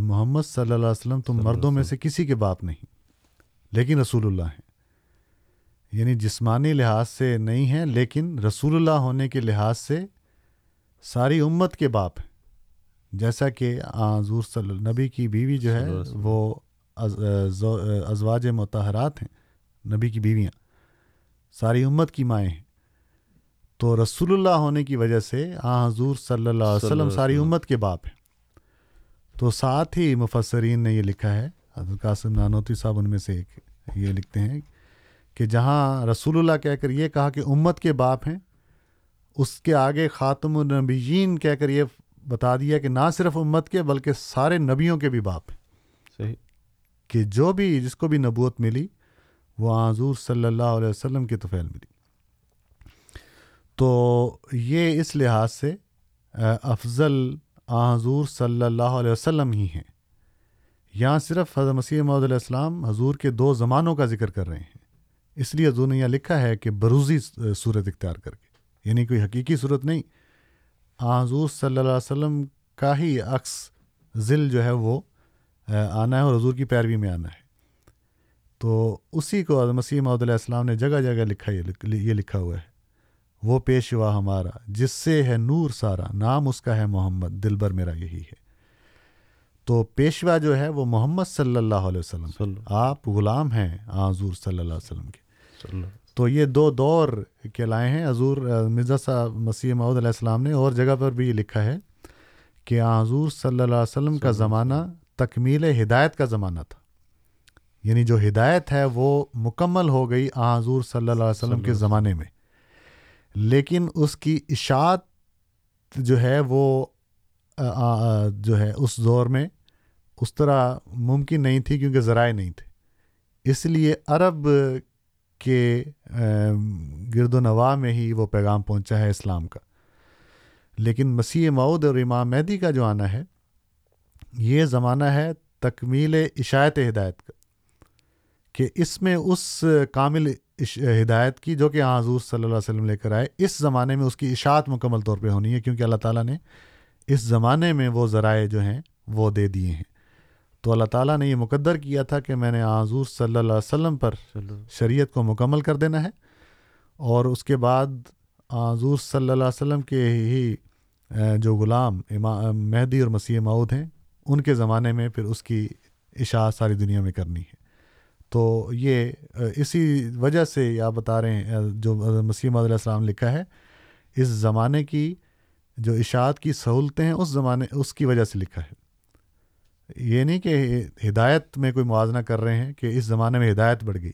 محمد صلی اللہ علیہ وسلم تم مردوں میں سے کسی کے باپ نہیں لیکن رسول اللہ ہیں۔ یعنی جسمانی لحاظ سے نہیں ہیں لیکن رسول اللہ ہونے کے لحاظ سے ساری امت کے باپ ہیں۔ جیسا کہ حضور صلی نبی کی بیوی جو ہے وہ ازواج متحرات ہیں نبی کی بیویاں۔ ساری امت کی مائیں ہیں۔ تو رسول اللہ ہونے کی وجہ سے آ حضور صلی اللہ علیہ وسلم ساری امت کے باپ ہیں۔ تو ساتھ ہی مفسرین نے یہ لکھا ہے حضرت قاسم نانوتی صاحب ان میں سے ایک یہ لکھتے ہیں کہ جہاں رسول اللہ کہہ کر یہ کہا کہ امت کے باپ ہیں اس کے آگے خاتم النبیین کہہ کر یہ بتا دیا کہ نہ صرف امت کے بلکہ سارے نبیوں کے بھی باپ ہیں۔ صحیح۔ کہ جو بھی جس کو بھی نبوت ملی وہ حضور صلی اللہ علیہ وسلم کی توفیل ملی۔ تو یہ اس لحاظ سے افضل حضور صلی اللہ علیہ وسلم ہی ہیں۔ یہاں صرف حضرت مسیح محدود علیہ السلام حضور کے دو زمانوں کا ذکر کر رہے ہیں۔ اس لیے حضور نے یہاں لکھا ہے کہ بروزی صورت اختیار کر کے یعنی کوئی حقیقی صورت نہیں۔ حضور صلی اللہ علیہ وسلم کا ہی عکس ذل جو ہے وہ آنا ہے اور حضور کی پیروی میں آنا ہے۔ تو اسی کو مسیح محدود علیہ السلام نے جگہ جگہ لکھا، یہ لکھا ہوا ہے۔ وہ پیشوا ہمارا، جس سے ہے نور سارا، نام اس کا ہے محمد دلبر میرا یہی ہے۔ تو پیشوا جو ہے وہ محمد صلی اللہ علیہ وسلم آپ غلام ہیں حضور صلی اللہ علیہ وسلم کے. تو یہ دو دور کے لائے ہیں. حضور مرزا صاحب مسیح محدود علیہ السلام نے اور جگہ پر بھی یہ لکھا ہے کہ حضور صلی اللہ علیہ وسلم کا زمانہ تکمیل ہدایت کا زمانہ تھا. یعنی جو ہدایت ہے وہ مکمل ہو گئی حضور صلی اللہ علیہ وسلم کے زمانے میں. لیکن اس کی اشاعت جو ہے وہ جو ہے اس دور میں اس طرح ممکن نہیں تھی کیونکہ ذرائع نہیں تھے۔ اس لیے عرب کے گرد و نواح میں ہی وہ پیغام پہنچا ہے اسلام کا۔ لیکن مسیح معود اور امام مہدی کا جو آنا ہے، یہ زمانہ ہے تکمیل اشاعت ہدایت کا۔ کہ اس میں اس کامل ہدایت کی جو کہ حضور صلی اللہ علیہ وسلم لے کر آئے، اس زمانے میں اس کی اشاعت مکمل طور پہ ہونی ہے، کیونکہ اللہ تعالیٰ نے اس زمانے میں وہ ذرائع جو ہیں وہ دے دیے ہیں۔ تو اللہ تعالیٰ نے یہ مقدر کیا تھا کہ میں نے حضور صلی اللہ علیہ وسلم پر شریعت کو مکمل کر دینا ہے اور اس کے بعد حضور صلی اللہ علیہ وسلم کے ہی جو غلام مہدی اور مسیح معود ہیں ان کے زمانے میں پھر اس کی اشاعت ساری دنیا میں کرنی ہے۔ تو یہ اسی وجہ سے آپ بتا رہے ہیں جو مسیح علیہ السلام لکھا ہے اس زمانے کی جو اشاعت کی سہولتیں ہیں اس زمانے اس کی وجہ سے لکھا ہے۔ یہ نہیں کہ ہدایت میں کوئی موازنہ کر رہے ہیں کہ اس زمانے میں ہدایت بڑھ گئی۔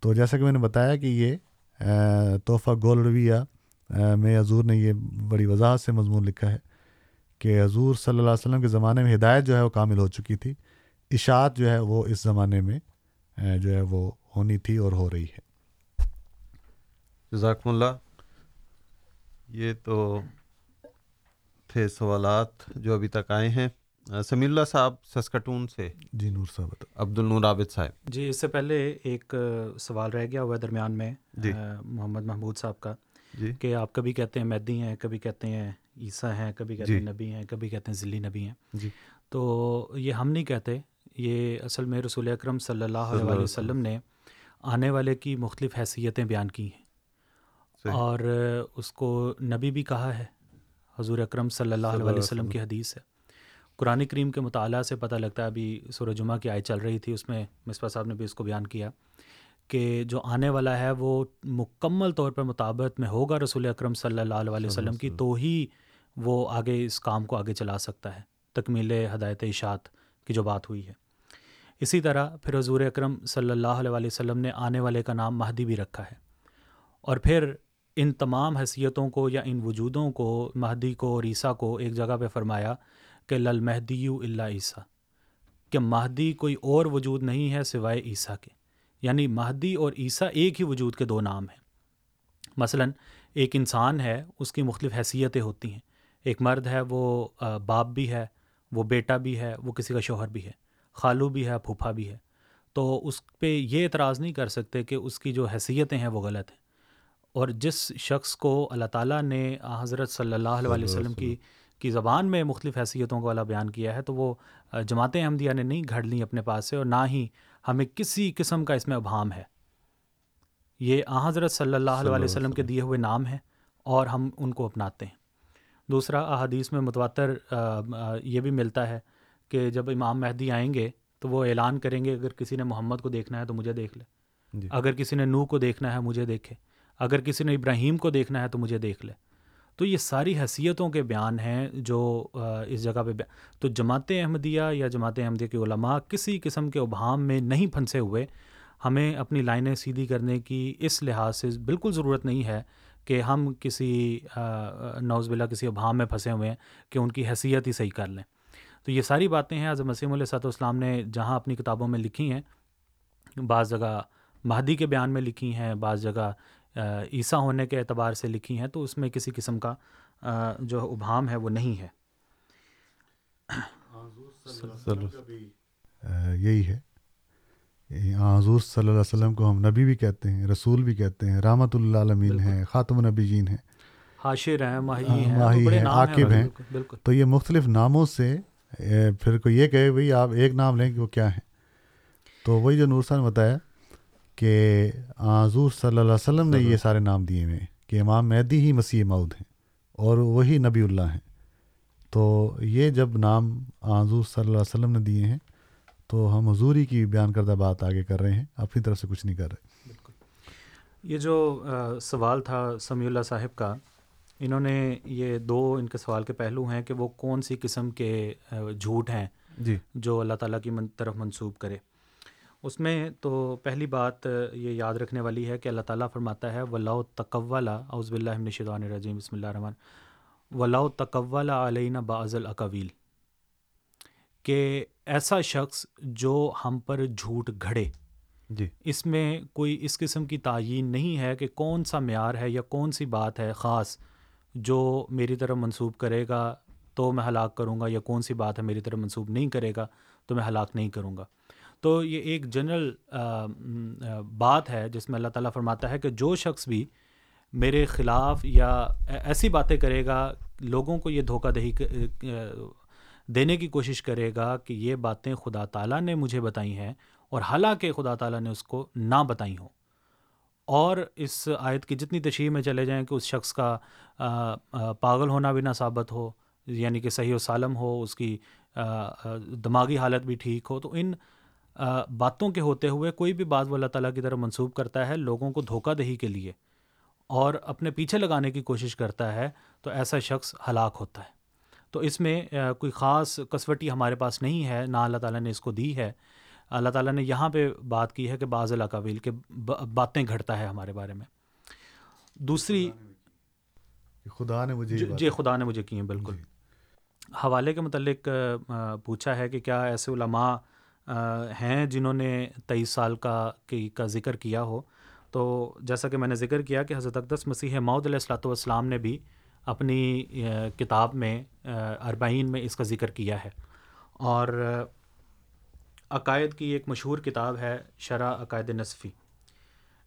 تو جیسا کہ میں نے بتایا کہ یہ تحفہ گول رویہ میں حضور نے یہ بڑی وضاحت سے مضمون لکھا ہے کہ حضور صلی اللہ علیہ وسلم کے زمانے میں ہدایت جو ہے وہ کامل ہو چکی تھی۔ اشاعت جو ہے وہ اس زمانے میں جو ہے وہ ہونی تھی اور ہو رہی ہے۔ جزاکم اللہ۔ یہ تو تھے سوالات جو ابھی تک آئے ہیں۔ سمیع اللہ صاحب سسکٹون سے۔ جی نور صاحب عبد النور عابد صاحب۔ جی اس سے پہلے ایک سوال رہ گیا ہوا درمیان میں جی۔ محمد محمود صاحب کا جی۔ کہ آپ کبھی کہتے ہیں مہدی ہیں کبھی کہتے ہیں عیسیٰ ہیں کبھی کہتے ہیں جی۔ نبی ہیں کبھی کہتے ہیں ذلی نبی ہیں۔ جی۔ تو یہ ہم نہیں کہتے یہ اصل میں رسول اکرم صلی اللہ علیہ وسلم نے آنے والے کی مختلف حیثیتیں بیان کی ہیں۔ اور اس کو نبی بھی کہا ہے حضور اکرم صلی اللہ علیہ وسلم کی حدیث ہے۔ قرآن کریم کے مطالعہ سے پتہ لگتا ہے ابھی سورہ جمعہ کی آئے چل رہی تھی اس میں مصباح صاحب نے بھی اس کو بیان کیا کہ جو آنے والا ہے وہ مکمل طور پر مطابق میں ہوگا رسول اکرم صلی اللہ علیہ وسلم کی تو ہی وہ آگے اس کام کو آگے چلا سکتا ہے۔ تکمیل ہدایت اشاعت کی جو بات ہوئی ہے۔ اسی طرح پھر حضور اکرم صلی اللہ علیہ وسلم نے آنے والے کا نام مہدی بھی رکھا ہے۔ اور پھر ان تمام حیثیتوں کو یا ان وجودوں کو مہدی کو اور عیسیٰ کو ایک جگہ پہ فرمایا کہ لل مہدی اللہ عیسیٰ، کہ مہدی کوئی اور وجود نہیں ہے سوائے عیسیٰ کے یعنی مہدی اور عیسیٰ ایک ہی وجود کے دو نام ہیں۔ مثلا ایک انسان ہے، اس کی مختلف حیثیتیں ہوتی ہیں۔ ایک مرد ہے، وہ باپ بھی ہے، وہ بیٹا بھی ہے، وہ کسی کا شوہر بھی ہے، خالو بھی ہے، پھوپھا بھی ہے۔ تو اس پہ یہ اعتراض نہیں کر سکتے کہ اس کی جو حیثیتیں ہیں وہ غلط ہیں۔ اور جس شخص کو اللہ تعالیٰ نے حضرت صلی اللہ علیہ وسلم کی کی زبان میں مختلف حیثیتوں کو والا بیان کیا ہے تو وہ جماعت احمدیہ نے نہیں گھڑ لیں اپنے پاس سے اور نہ ہی ہمیں کسی قسم کا اس میں ابہام ہے۔ یہ آ حضرت صلی اللہ علیہ وسلم کے دیے ہوئے نام ہیں اور ہم ان کو اپناتے ہیں۔ دوسرا احادیث میں متواتر یہ بھی ملتا ہے کہ جب امام مہدی آئیں گے تو وہ اعلان کریں گے اگر کسی نے محمد کو دیکھنا ہے تو مجھے دیکھ لے۔ جی۔ اگر کسی نے نو کو دیکھنا ہے مجھے دیکھے۔ اگر کسی نے ابراہیم کو دیکھنا ہے تو مجھے دیکھ لے۔ تو یہ ساری حیثیتوں کے بیان ہیں جو اس جگہ پہ تو جماعت احمدیہ یا جماعت احمدیہ کے علماء کسی قسم کے ابہام میں نہیں پھنسے ہوئے۔ ہمیں اپنی لائنیں سیدھی کرنے کی اس لحاظ سے بالکل ضرورت نہیں ہے کہ ہم کسی نوز بلا کسی ابہام میں پھنسے ہوئے ہیں کہ ان کی حیثیت ہی صحیح کر لیں۔ تو یہ ساری باتیں ہیں۔ حضرت مسیم علیہ صاحب والسلام نے جہاں اپنی کتابوں میں لکھی ہیں، بعض جگہ مہدی کے بیان میں لکھی ہیں، بعض جگہ عیسیٰ ہونے کے اعتبار سے لکھی ہیں تو اس میں کسی قسم کا جو ابہام ہے وہ نہیں ہے۔ یہی ہے۔ حضور صلی اللہ علیہ وسلم کو ہم نبی بھی کہتے ہیں رسول بھی کہتے ہیں رحمۃ اللہ علمین ہیں خاتم النبی جین ہیں۔ حاشر ہیں ماہی ہیں عاقب ہیں۔ تو یہ مختلف ناموں سے پھر کوئی یہ کہے بھائی آپ ایک نام لیں کہ وہ کیا ہے تو وہی جو نورسان نے بتایا کہ حضور صلی اللہ علیہ وسلم نے یہ سارے نام دیے ہوئے کہ امام مہدی ہی مسیح مود ہیں اور وہی نبی اللہ ہیں۔ تو یہ جب نام حضور صلی اللہ علیہ وسلم نے دیے ہیں تو ہم حضوری کی بیان کردہ بات آگے کر رہے ہیں۔ اپنی طرف سے کچھ نہیں کر رہے۔ بالکل۔ یہ جو سوال تھا سمیع اللہ صاحب کا انہوں نے یہ دو ان کے سوال کے پہلو ہیں کہ وہ کون سی قسم کے جھوٹ ہیں جی۔ جو اللہ تعالیٰ کی طرف منسوب کرے۔ اس میں تو پہلی بات یہ یاد رکھنے والی ہے کہ اللہ تعالیٰ فرماتا ہے ولاؤ تقولا اوز بلّہ نشان الرجیم بسم اللہ الرحمن. ولاؤ تقولا علینہ بعض الاقویل کہ ایسا شخص جو ہم پر جھوٹ گھڑے۔ جی۔ اس میں کوئی اس قسم کی تعین نہیں ہے کہ کون سا معیار ہے یا کون سی بات ہے خاص جو میری طرف منسوب کرے گا تو میں ہلاک کروں گا یا کون سی بات ہے میری طرف منسوب نہیں کرے گا تو میں ہلاک نہیں کروں گا۔ تو یہ ایک جنرل بات ہے جس میں اللہ تعالیٰ فرماتا ہے کہ جو شخص بھی میرے خلاف یا ایسی باتیں کرے گا، لوگوں کو یہ دھوکہ دہی دینے کی کوشش کرے گا کہ یہ باتیں خدا تعالیٰ نے مجھے بتائی ہیں اور حالانکہ خدا تعالیٰ نے اس کو نہ بتائی ہوں۔ اور اس آیت کی جتنی تشریح میں چلے جائیں کہ اس شخص کا پاگل ہونا بھی نہ ثابت ہو یعنی کہ صحیح و سالم ہو، اس کی دماغی حالت بھی ٹھیک ہو، تو ان باتوں کے ہوتے ہوئے کوئی بھی بات وہ اللہ تعالیٰ کی طرف منسوب کرتا ہے لوگوں کو دھوکہ دہی کے لیے اور اپنے پیچھے لگانے کی کوشش کرتا ہے تو ایسا شخص ہلاک ہوتا ہے۔ تو اس میں کوئی خاص کسوٹی ہمارے پاس نہیں ہے نہ اللہ تعالیٰ نے اس کو دی ہے۔ اللہ تعالیٰ نے یہاں پہ بات کی ہے کہ بعض القابل کے باتیں گھڑتا ہے ہمارے بارے میں۔ دوسری خدا نے مجھے جی خدا نے مجھے کی ہیں بالکل۔ حوالے کے متعلق پوچھا ہے کہ کیا ایسے علماء ہیں جنہوں نے تیئیس سال کا کی، کا ذکر کیا ہو۔ تو جیسا کہ میں نے ذکر کیا کہ حضرت اقدس مسیح معود علیہ السلاۃ والسلام نے بھی اپنی کتاب میں اربعین میں اس کا ذکر کیا ہے۔ اور عقائد کی ایک مشہور کتاب ہے شرح عقائد نصفی۔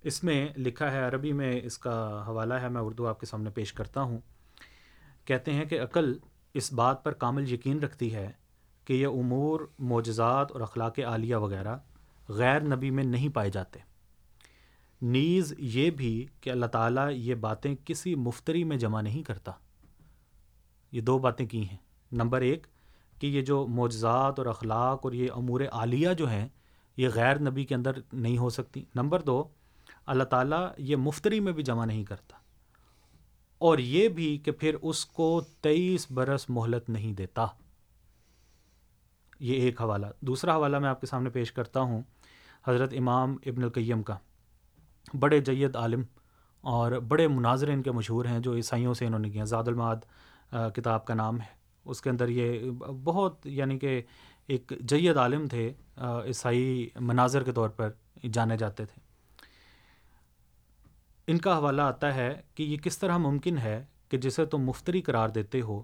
اس میں لکھا ہے عربی میں اس کا حوالہ ہے، میں اردو آپ کے سامنے پیش کرتا ہوں۔ کہتے ہیں کہ عقل اس بات پر کامل یقین رکھتی ہے کہ یہ امور، معجزات اور اخلاق عالیہ وغیرہ غیر نبی میں نہیں پائے جاتے۔ نیز یہ بھی کہ اللہ تعالیٰ یہ باتیں کسی مفتری میں جمع نہیں کرتا۔ یہ دو باتیں کی ہیں۔ نمبر ایک، کہ یہ جو معجزات اور اخلاق اور یہ امور عالیہ جو ہیں، یہ غیر نبی کے اندر نہیں ہو سکتی۔ نمبر دو، اللہ تعالیٰ یہ مفتری میں بھی جمع نہیں کرتا۔ اور یہ بھی کہ پھر اس کو تیئیس برس مہلت نہیں دیتا۔ یہ ایک حوالہ۔ دوسرا حوالہ میں آپ کے سامنے پیش کرتا ہوں حضرت امام ابن القیم کا۔ بڑے جید عالم اور بڑے مناظر ان کے مشہور ہیں جو عیسائیوں سے انہوں نے کیا۔ زاد المعاد کتاب کا نام ہے۔ اس کے اندر یہ بہت یعنی کہ ایک جید عالم تھے عیسائی مناظر کے طور پر جانے جاتے تھے۔ ان کا حوالہ آتا ہے کہ یہ کس طرح ممکن ہے کہ جسے تم مفتری قرار دیتے ہو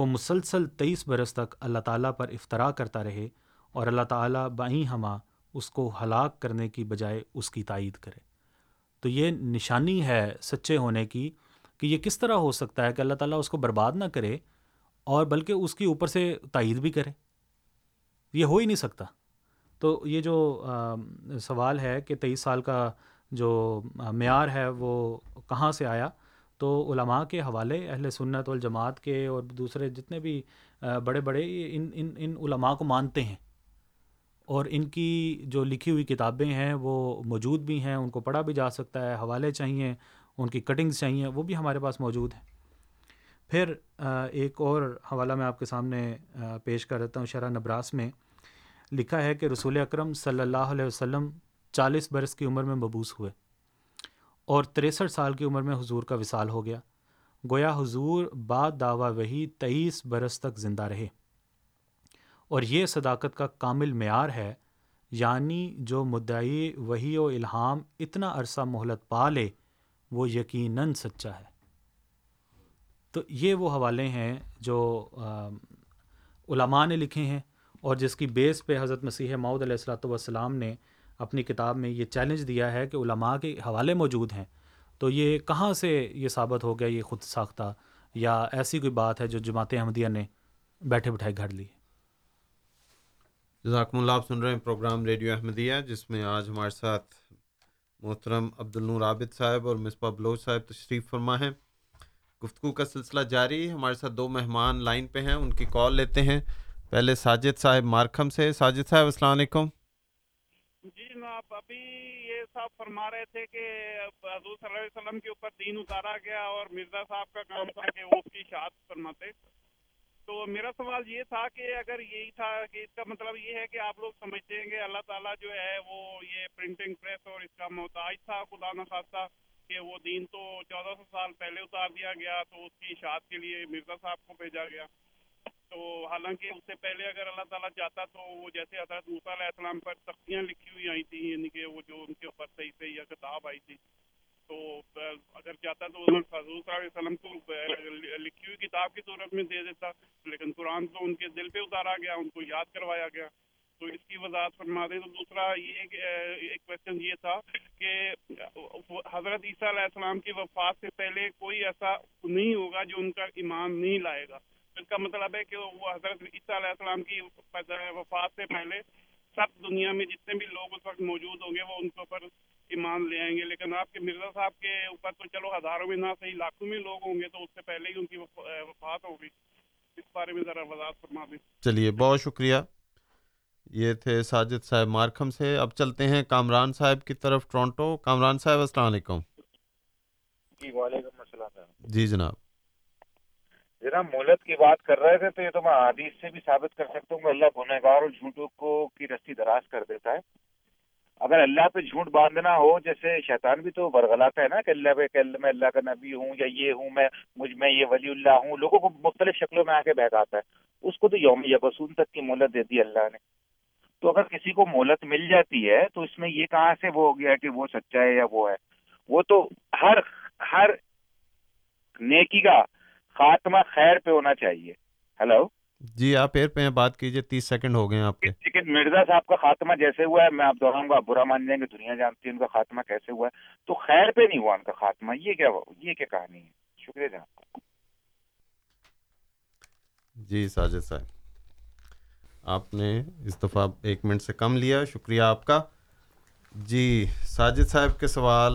وہ مسلسل تیئیس برس تک اللہ تعالیٰ پر افطرا کرتا رہے اور اللہ تعالیٰ بائیں ہما اس کو ہلاک کرنے کی بجائے اس کی تائید کرے۔ تو یہ نشانی ہے سچے ہونے کی کہ یہ کس طرح ہو سکتا ہے کہ اللہ تعالیٰ اس کو برباد نہ کرے اور بلکہ اس کی اوپر سے تائید بھی کرے۔ یہ ہو ہی نہیں سکتا۔ تو یہ جو سوال ہے کہ تیئیس سال کا جو معیار ہے وہ کہاں سے آیا؟ تو علماء کے حوالے، اہل سنت والجماعت کے اور دوسرے جتنے بھی بڑے بڑے ان ان ان علماء کو مانتے ہیں۔ اور ان کی جو لکھی ہوئی کتابیں ہیں، وہ موجود بھی ہیں، ان کو پڑھا بھی جا سکتا ہے، حوالے چاہیے، ان کی کٹنگز چاہیے، وہ بھی ہمارے پاس موجود ہیں۔ پھر ایک اور حوالہ میں آپ کے سامنے پیش کر دیتا ہوں شرح نبراس میں۔ لکھا ہے کہ رسول اکرم صلی اللہ علیہ وسلم چالیس برس کی عمر میں مبوس ہوئے۔ اور تریسٹھ سال کی عمر میں حضور کا وصال ہو گیا۔ گویا حضور بعد دعویٰ وہی تیئیس برس تک زندہ رہے۔ اور یہ صداقت کا کامل معیار ہے یعنی جو مدعی وہی و الہام اتنا عرصہ مہلت پا لے، وہ یقیناً سچا ہے۔ تو یہ وہ حوالے ہیں جو علماء نے لکھے ہیں اور جس کی بیس پہ حضرت مسیح معود علیہ السلاۃ والسلام نے اپنی کتاب میں یہ چیلنج دیا ہے کہ علماء کے حوالے موجود ہیں۔ تو یہ کہاں سے یہ ثابت ہو گیا یہ خود ساختہ؟ یا ایسی کوئی بات ہے جو جماعت احمدیہ نے بیٹھے بٹھائے گھڑ لی؟ جزاکم اللہ، آپ سن رہے ہیں پروگرام ریڈیو احمدیہ، جس میں آج ہمارے ساتھ محترم عبد النور عابد صاحب اور مصباح بلوچ صاحب تشریف فرما ہیں۔ گفتگو کا سلسلہ جاری، ہمارے ساتھ دو مہمان لائن پہ ہیں، ان کی کال لیتے ہیں۔ پہلے ساجد صاحب مارکھم سے۔ ساجد صاحب، السلام علیکم۔ جی جناب ابھی یہ صاحب فرما رہے تھے کہ حضور صلی اللہ علیہ وسلم کے اوپر دین اتارا گیا اور مرزا صاحب کا کام تھا کہ وہ اس کی شاد فرماتے۔ تو میرا سوال یہ تھا کہ اگر یہی تھا کہ اس کا مطلب یہ ہے کہ آپ لوگ سمجھتے ہیں کہ اللہ تعالیٰ جو ہے وہ یہ پرنٹنگ پریس اور اس کا محتاج تھا خدا نخواستہ کہ وہ دین تو چودہ سو سال پہلے اتار دیا گیا تو اس کی اشاعت کے لیے مرزا صاحب کو بھیجا گیا۔ تو حالانکہ اس سے پہلے اگر اللہ تعالیٰ چاہتا تو وہ جیسے حضرت موسیٰ علیہ السلام پر تختیاں لکھی ہوئی آئی تھیں یعنی کہ وہ جو ان کے اوپر صحیح سے یا کتاب آئی تھی۔ تو اگر چاہتا تو حضور صلی اللہ علیہ وسلم کو لکھی ہوئی کتاب کی صورت میں دے دیتا، لیکن قرآن تو ان کے دل پہ اتارا گیا، ان کو یاد کروایا گیا۔ تو اس کی وضاحت فرما دیں تو دوسرا یہ ایک کوشچن یہ تھا کہ حضرت عیسیٰ علیہ السلام کی وفات سے پہلے کوئی ایسا نہیں ہوگا جو ان کا ایمان نہیں لائے گا۔ اس کا مطلب ہے کہ وہ حضرت عیسیٰ علیہ السلام کی وفات سے پہلے سب دنیا میں جتنے بھی لوگ اس وقت موجود ہوں گے وہ ان کے اوپر ایمان لے آئیں گے۔ لیکن آپ کے مرزا صاحب کے اوپر تو چلو ہزاروں میں نہ صحیح لاکھوں میں لوگ ہوں گے تو اس سے پہلے ہی ان کی وفات ہوگی۔ اس بارے میں ذرا وضاحت فرما دیں۔ چلیے بہت شکریہ۔ یہ تھے ساجد صاحب مارکھم سے۔ اب چلتے ہیں کامران صاحب کی طرف ٹورنٹو۔ کامران صاحب السلام علیکم۔ جی وعلیکم السلام۔ جی جناب۔ جناب مولت کی بات کر رہے تھے تو یہ تو میں حدیث سے بھی ثابت کر سکتا ہوں کہ اللہ گنہ گار اور جھوٹوں کو کی رسی دراز کر دیتا ہے۔ اگر اللہ پہ جھوٹ باندھنا ہو، جیسے شیطان بھی تو برغلاتا ہے نا کہ اللہ پہ کہ میں اللہ کا نبی ہوں یا یہ ہوں، میں، مجھ میں یہ ولی اللہ ہوں، لوگوں کو مختلف شکلوں میں آ کے بہکاتا ہے۔ اس کو تو یوم یبسون تک کی مولت دے دی اللہ نے۔ تو اگر کسی کو مہلت مل جاتی ہے، تو اس میں یہ کہاں سے وہ ہو گیا کہ وہ سچا ہے یا وہ ہے؟ وہ تو ہر ہر نیکی کا خاتمہ خیر پہ ہونا چاہیے۔ ہلو جی آپ ایئر پہ بات کیجیے تیس سیکنڈ ہو گئے ہیں آپ کے۔ لیکن مرزا صاحب کا خاتمہ جیسے ہوا ہے میں آپ دہراؤں گا آپ برا مان جائیں گے دنیا جانتی ہے ان کا خاتمہ کیسے ہوا ہے۔ تو خیر پہ نہیں ہوا ان کا خاتمہ یہ کیا یہ کیا کہانی ہے؟ شکریہ جناب۔ جی ساجد صاحب۔ آپ نے اس دفعہ ایک منٹ سے کم لیا شکریہ آپ کا۔ جی ساجد صاحب کے سوال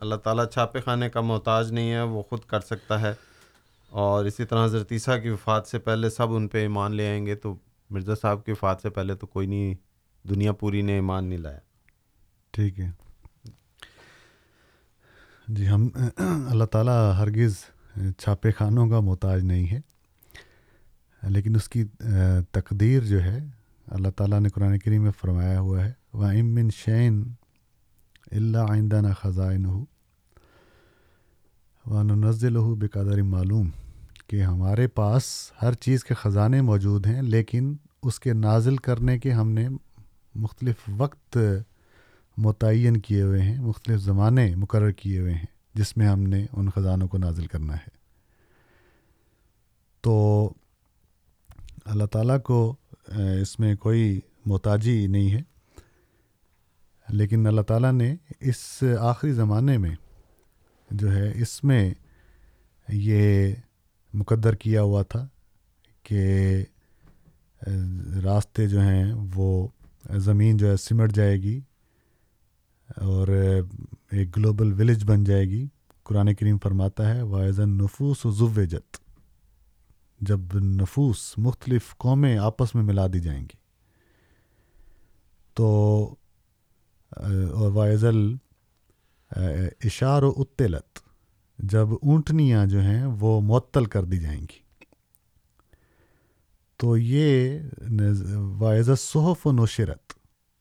اللہ تعالیٰ چھاپے خانے کا محتاج نہیں ہے وہ خود کر سکتا ہے۔ اور اسی طرح حضرت عیسیٰ کی وفات سے پہلے سب ان پہ ایمان لے آئیں گے تو مرزا صاحب کی وفات سے پہلے تو کوئی نہیں، دنیا پوری نے ایمان نہیں لایا۔ ٹھیک ہے۔ جی ہم، اللہ تعالیٰ ہرگز چھاپے خانوں کا محتاج نہیں ہے۔ لیکن اس کی تقدیر جو ہے، اللہ تعالیٰ نے قرآن کریم میں فرمایا ہوا ہے وہ امن شعین اللہ آئندہ نہ خزائن ہو ونزل بقدر معلوم کہ ہمارے پاس ہر چیز کے خزانے موجود ہیں، لیکن اس کے نازل کرنے کے ہم نے مختلف وقت متعین کیے ہوئے ہیں، مختلف زمانے مقرر کیے ہوئے ہیں، جس میں ہم نے ان خزانوں کو نازل کرنا ہے۔ تو اللہ تعالیٰ کو اس میں کوئی محتاجی نہیں ہے، لیکن اللہ تعالیٰ نے اس آخری زمانے میں جو ہے، اس میں یہ مقدر کیا ہوا تھا کہ راستے جو ہیں، وہ زمین جو ہے سمٹ جائے گی اور ایک گلوبل ولیج بن جائے گی۔ قرآن کریم فرماتا ہے واعظن نفوس و زوجت۔ جب نفوس، مختلف قومیں آپس میں ملا دی جائیں گی۔ تو اور اشار و اتلت جب اونٹنیاں جو ہیں وہ معطل کر دی جائیں گی۔ تو یہ واعض صحف و نشرت،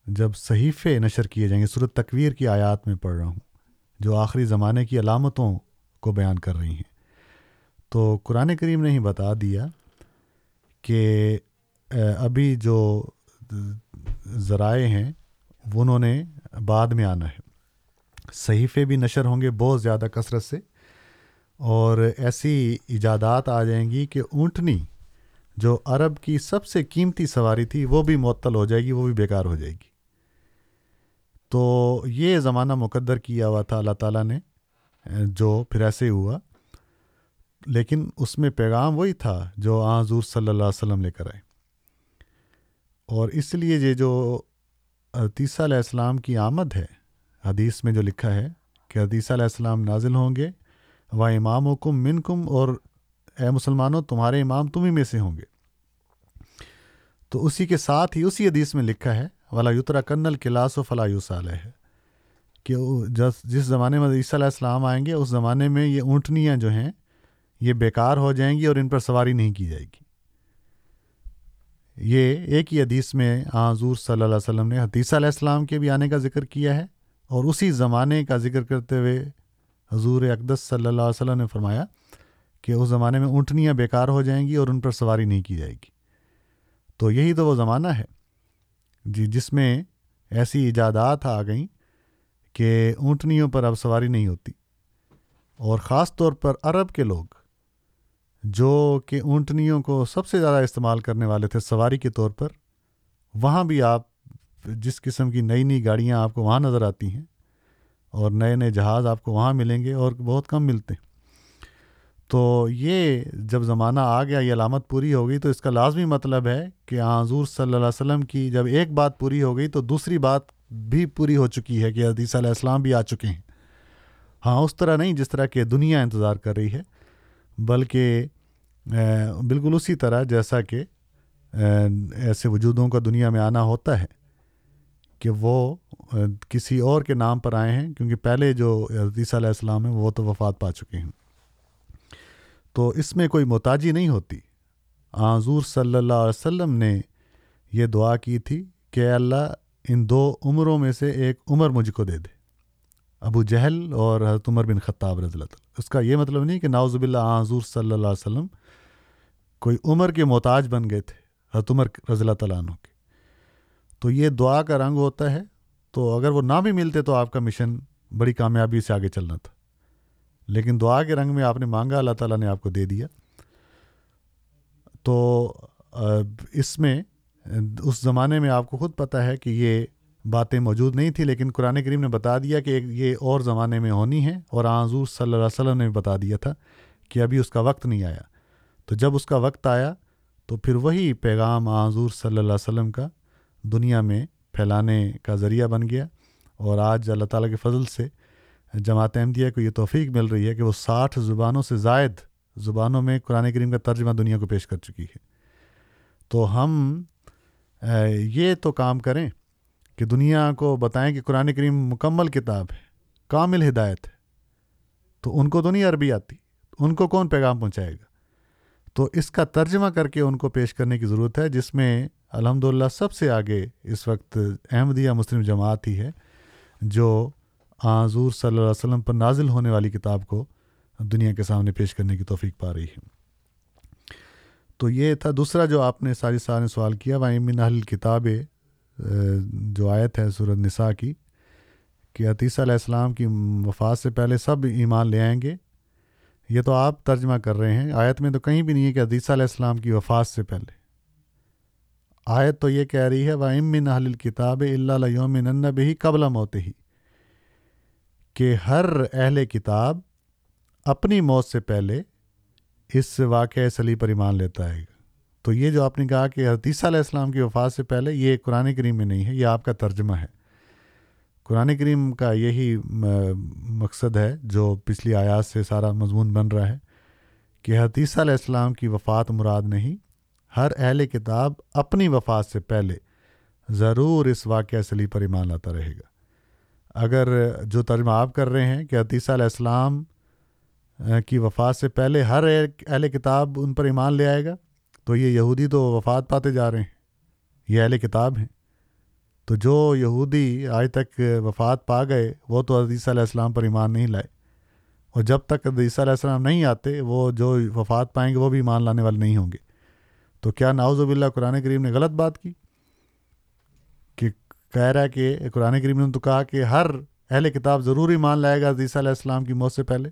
جب صحیفے نشر کیے جائیں گے صورت تکویر کی آیات میں پڑھ رہا ہوں، جو آخری زمانے کی علامتوں کو بیان کر رہی ہیں۔ تو قرآن کریم نے ہی بتا دیا کہ ابھی جو ذرائع ہیں انہوں نے بعد میں آنا ہے۔ صحیفے بھی نشر ہوں گے بہت زیادہ کثرت سے، اور ایسی ایجادات آ جائیں گی کہ اونٹنی جو عرب کی سب سے قیمتی سواری تھی، وہ بھی معطل ہو جائے گی، وہ بھی بیکار ہو جائے گی۔ تو یہ زمانہ مقدر کیا ہوا تھا اللہ تعالیٰ نے، جو پھر ایسے ہوا۔ لیکن اس میں پیغام وہی تھا جو آ حضور صلی اللہ علیہ وسلم لے کر آئے۔ اور اس لیے یہ جو تیسہ علیہ السلام کی آمد ہے حدیث میں جو لکھا ہے کہ حدیثہ علیہ السلام نازل ہوں گے وہ امام حکم من کم اور اے مسلمانوں، تمہارے امام تم ہی میں سے ہوں گے۔ تو اسی کے ساتھ ہی اسی حدیث میں لکھا ہے، ولا یوترا کنل کلاس و فلاح علیہ۔ ہے کہ جس جس زمانے میں عیسیٰ علیہ السلام آئیں گے، اس زمانے میں یہ اونٹنیاں جو ہیں، یہ بیکار ہو جائیں گی اور ان پر سواری نہیں کی جائے گی۔ یہ ایک ہی حدیث میں حضور صلی اللہ علیہ وسلم نے حدیثہ علیہ السلام کے بھی آنے کا ذکر کیا ہے۔ اور اسی زمانے کا ذکر کرتے ہوئے حضور اقدس صلی اللہ علیہ وسلم نے فرمایا کہ اس زمانے میں اونٹنیاں بیکار ہو جائیں گی اور ان پر سواری نہیں کی جائے گی۔ تو یہی تو وہ زمانہ ہے۔ جی جس میں ایسی ایجادات آ گئیں کہ اونٹنیوں پر اب سواری نہیں ہوتی۔ اور خاص طور پر عرب کے لوگ جو کہ اونٹنیوں کو سب سے زیادہ استعمال کرنے والے تھے سواری کے طور پر، وہاں بھی آپ جس قسم کی نئی نئی گاڑیاں آپ کو وہاں نظر آتی ہیں اور نئے نئے جہاز آپ کو وہاں ملیں گے اور بہت کم ملتے ہیں۔ تو یہ جب زمانہ آ گیا، یہ علامت پوری ہو گئی تو اس کا لازمی مطلب ہے کہ حضور صلی اللہ علیہ وسلم کی جب ایک بات پوری ہو گئی تو دوسری بات بھی پوری ہو چکی ہے کہ حدیث علیہ السلام بھی آ چکے ہیں۔ ہاں اس طرح نہیں، جس طرح کہ دنیا انتظار کر رہی ہے، بلکہ بالکل اسی طرح جیسا کہ ایسے وجودوں کا دنیا میں آنا ہوتا ہے۔ کہ وہ کسی اور کے نام پر آئے ہیں کیونکہ پہلے جو حدیث علیہ السلام ہیں وہ تو وفات پا چکے ہیں۔ تو اس میں کوئی محتاجی نہیں ہوتی۔ حضور صلی اللہ علیہ وسلم نے یہ دعا کی تھی کہ اللہ، ان دو عمروں میں سے ایک عمر مجھ کو دے دے۔ ابو جہل اور حضرت عمر بن خطاب رضی اللہ اس کا یہ مطلب نہیں کہ ناوزب اللہ حضور صلی اللہ علیہ وسلم کوئی عمر کے محتاج بن گئے تھے۔ حضرت عمر رضی اللہ تعالیٰ عنہ کے۔ تو یہ دعا کا رنگ ہوتا ہے، تو اگر وہ نہ بھی ملتے تو آپ کا مشن بڑی کامیابی سے آگے چلنا تھا۔ لیکن دعا کے رنگ میں آپ نے مانگا، اللہ تعالیٰ نے آپ کو دے دیا۔ تو اس میں، اس زمانے میں آپ کو خود پتہ ہے کہ یہ باتیں موجود نہیں تھیں، لیکن قرآن کریم نے بتا دیا کہ یہ اور زمانے میں ہونی ہے اور حضور صلی اللہ علیہ وسلم نے بتا دیا تھا کہ ابھی اس کا وقت نہیں آیا۔ تو جب اس کا وقت آیا تو پھر وہی پیغام حضور صلی اللہ علیہ وسلم کا دنیا میں پھیلانے کا ذریعہ بن گیا اور آج اللہ تعالیٰ کے فضل سے جماعت احمدیہ کو یہ توفیق مل رہی ہے کہ وہ ساٹھ زبانوں سے زائد زبانوں میں قرآن کریم کا ترجمہ دنیا کو پیش کر چکی ہے۔ تو ہم یہ تو کام کریں کہ دنیا کو بتائیں کہ قرآن کریم مکمل کتاب ہے، کامل ہدایت ہے۔ تو ان کو تو نہیں عربی آتی، ان کو کون پیغام پہنچائے گا؟ تو اس کا ترجمہ کر کے ان کو پیش کرنے کی ضرورت ہے، جس میں الحمد سب سے آگے اس وقت احمدیہ مسلم جماعت ہی ہے، جو حضور صلی اللہ علیہ وسلم پر نازل ہونے والی کتاب کو دنیا کے سامنے پیش کرنے کی توفیق پا رہی ہے۔ تو یہ تھا دوسرا جو آپ نے ساری سال نے سوال کیا وہ امن اہل کتاب جو آیت ہے صورت نساء کی، کہ عتیسہ علیہ السلام کی وفات سے پہلے سب ایمان لے آئیں گے یہ تو آپ ترجمہ کر رہے ہیں۔ آیت میں تو کہیں بھی نہیں ہے کہ عدیثہ علیہ السلام کی وفات سے پہلے۔ آیت تو یہ کہہ رہی ہے وہ امن اہل کتاب اللہ یوم بھی قبل موت ہی کہ ہر اہل کتاب اپنی موت سے پہلے اس واقعہ سلی پر ایمان لیتا ہے۔ تو یہ جو آپ نے کہا کہ حدیثہ علیہ السلام کی وفات سے پہلے، یہ قرآن کریم میں نہیں ہے، یہ آپ کا ترجمہ ہے۔ قرآن کریم کا یہی مقصد ہے، جو پچھلی آیات سے سارا مضمون بن رہا ہے کہ حدیثہ علیہ السلام کی وفات مراد نہیں، ہر اہل کتاب اپنی وفات سے پہلے ضرور اس واقعہ سلی پر ایمان لاتا رہے گا۔ اگر جو ترجمہ آپ کر رہے ہیں کہ عتیسہ علیہ السلام کی وفات سے پہلے ہر اہل کتاب ان پر ایمان لے آئے گا، تو یہ یہودی تو وفات پاتے جا رہے ہیں، یہ اہل کتاب ہیں۔ تو جو یہودی آج تک وفات پا گئے، وہ تو عدیثہ علیہ السلام پر ایمان نہیں لائے۔ اور جب تک عدیثہ علیہ السلام نہیں آتے، وہ جو وفات پائیں گے، وہ بھی ایمان لانے والے نہیں ہوں گے۔ تو کیا ناوز باللہ قرآن کریم نے غلط بات کی؟ کہہ رہا ہے کہ قرآن کریم نے تو کہا کہ ہر اہل کتاب ضروری مان لائے گا عزیثہ علیہ السلام کی موت سے پہلے۔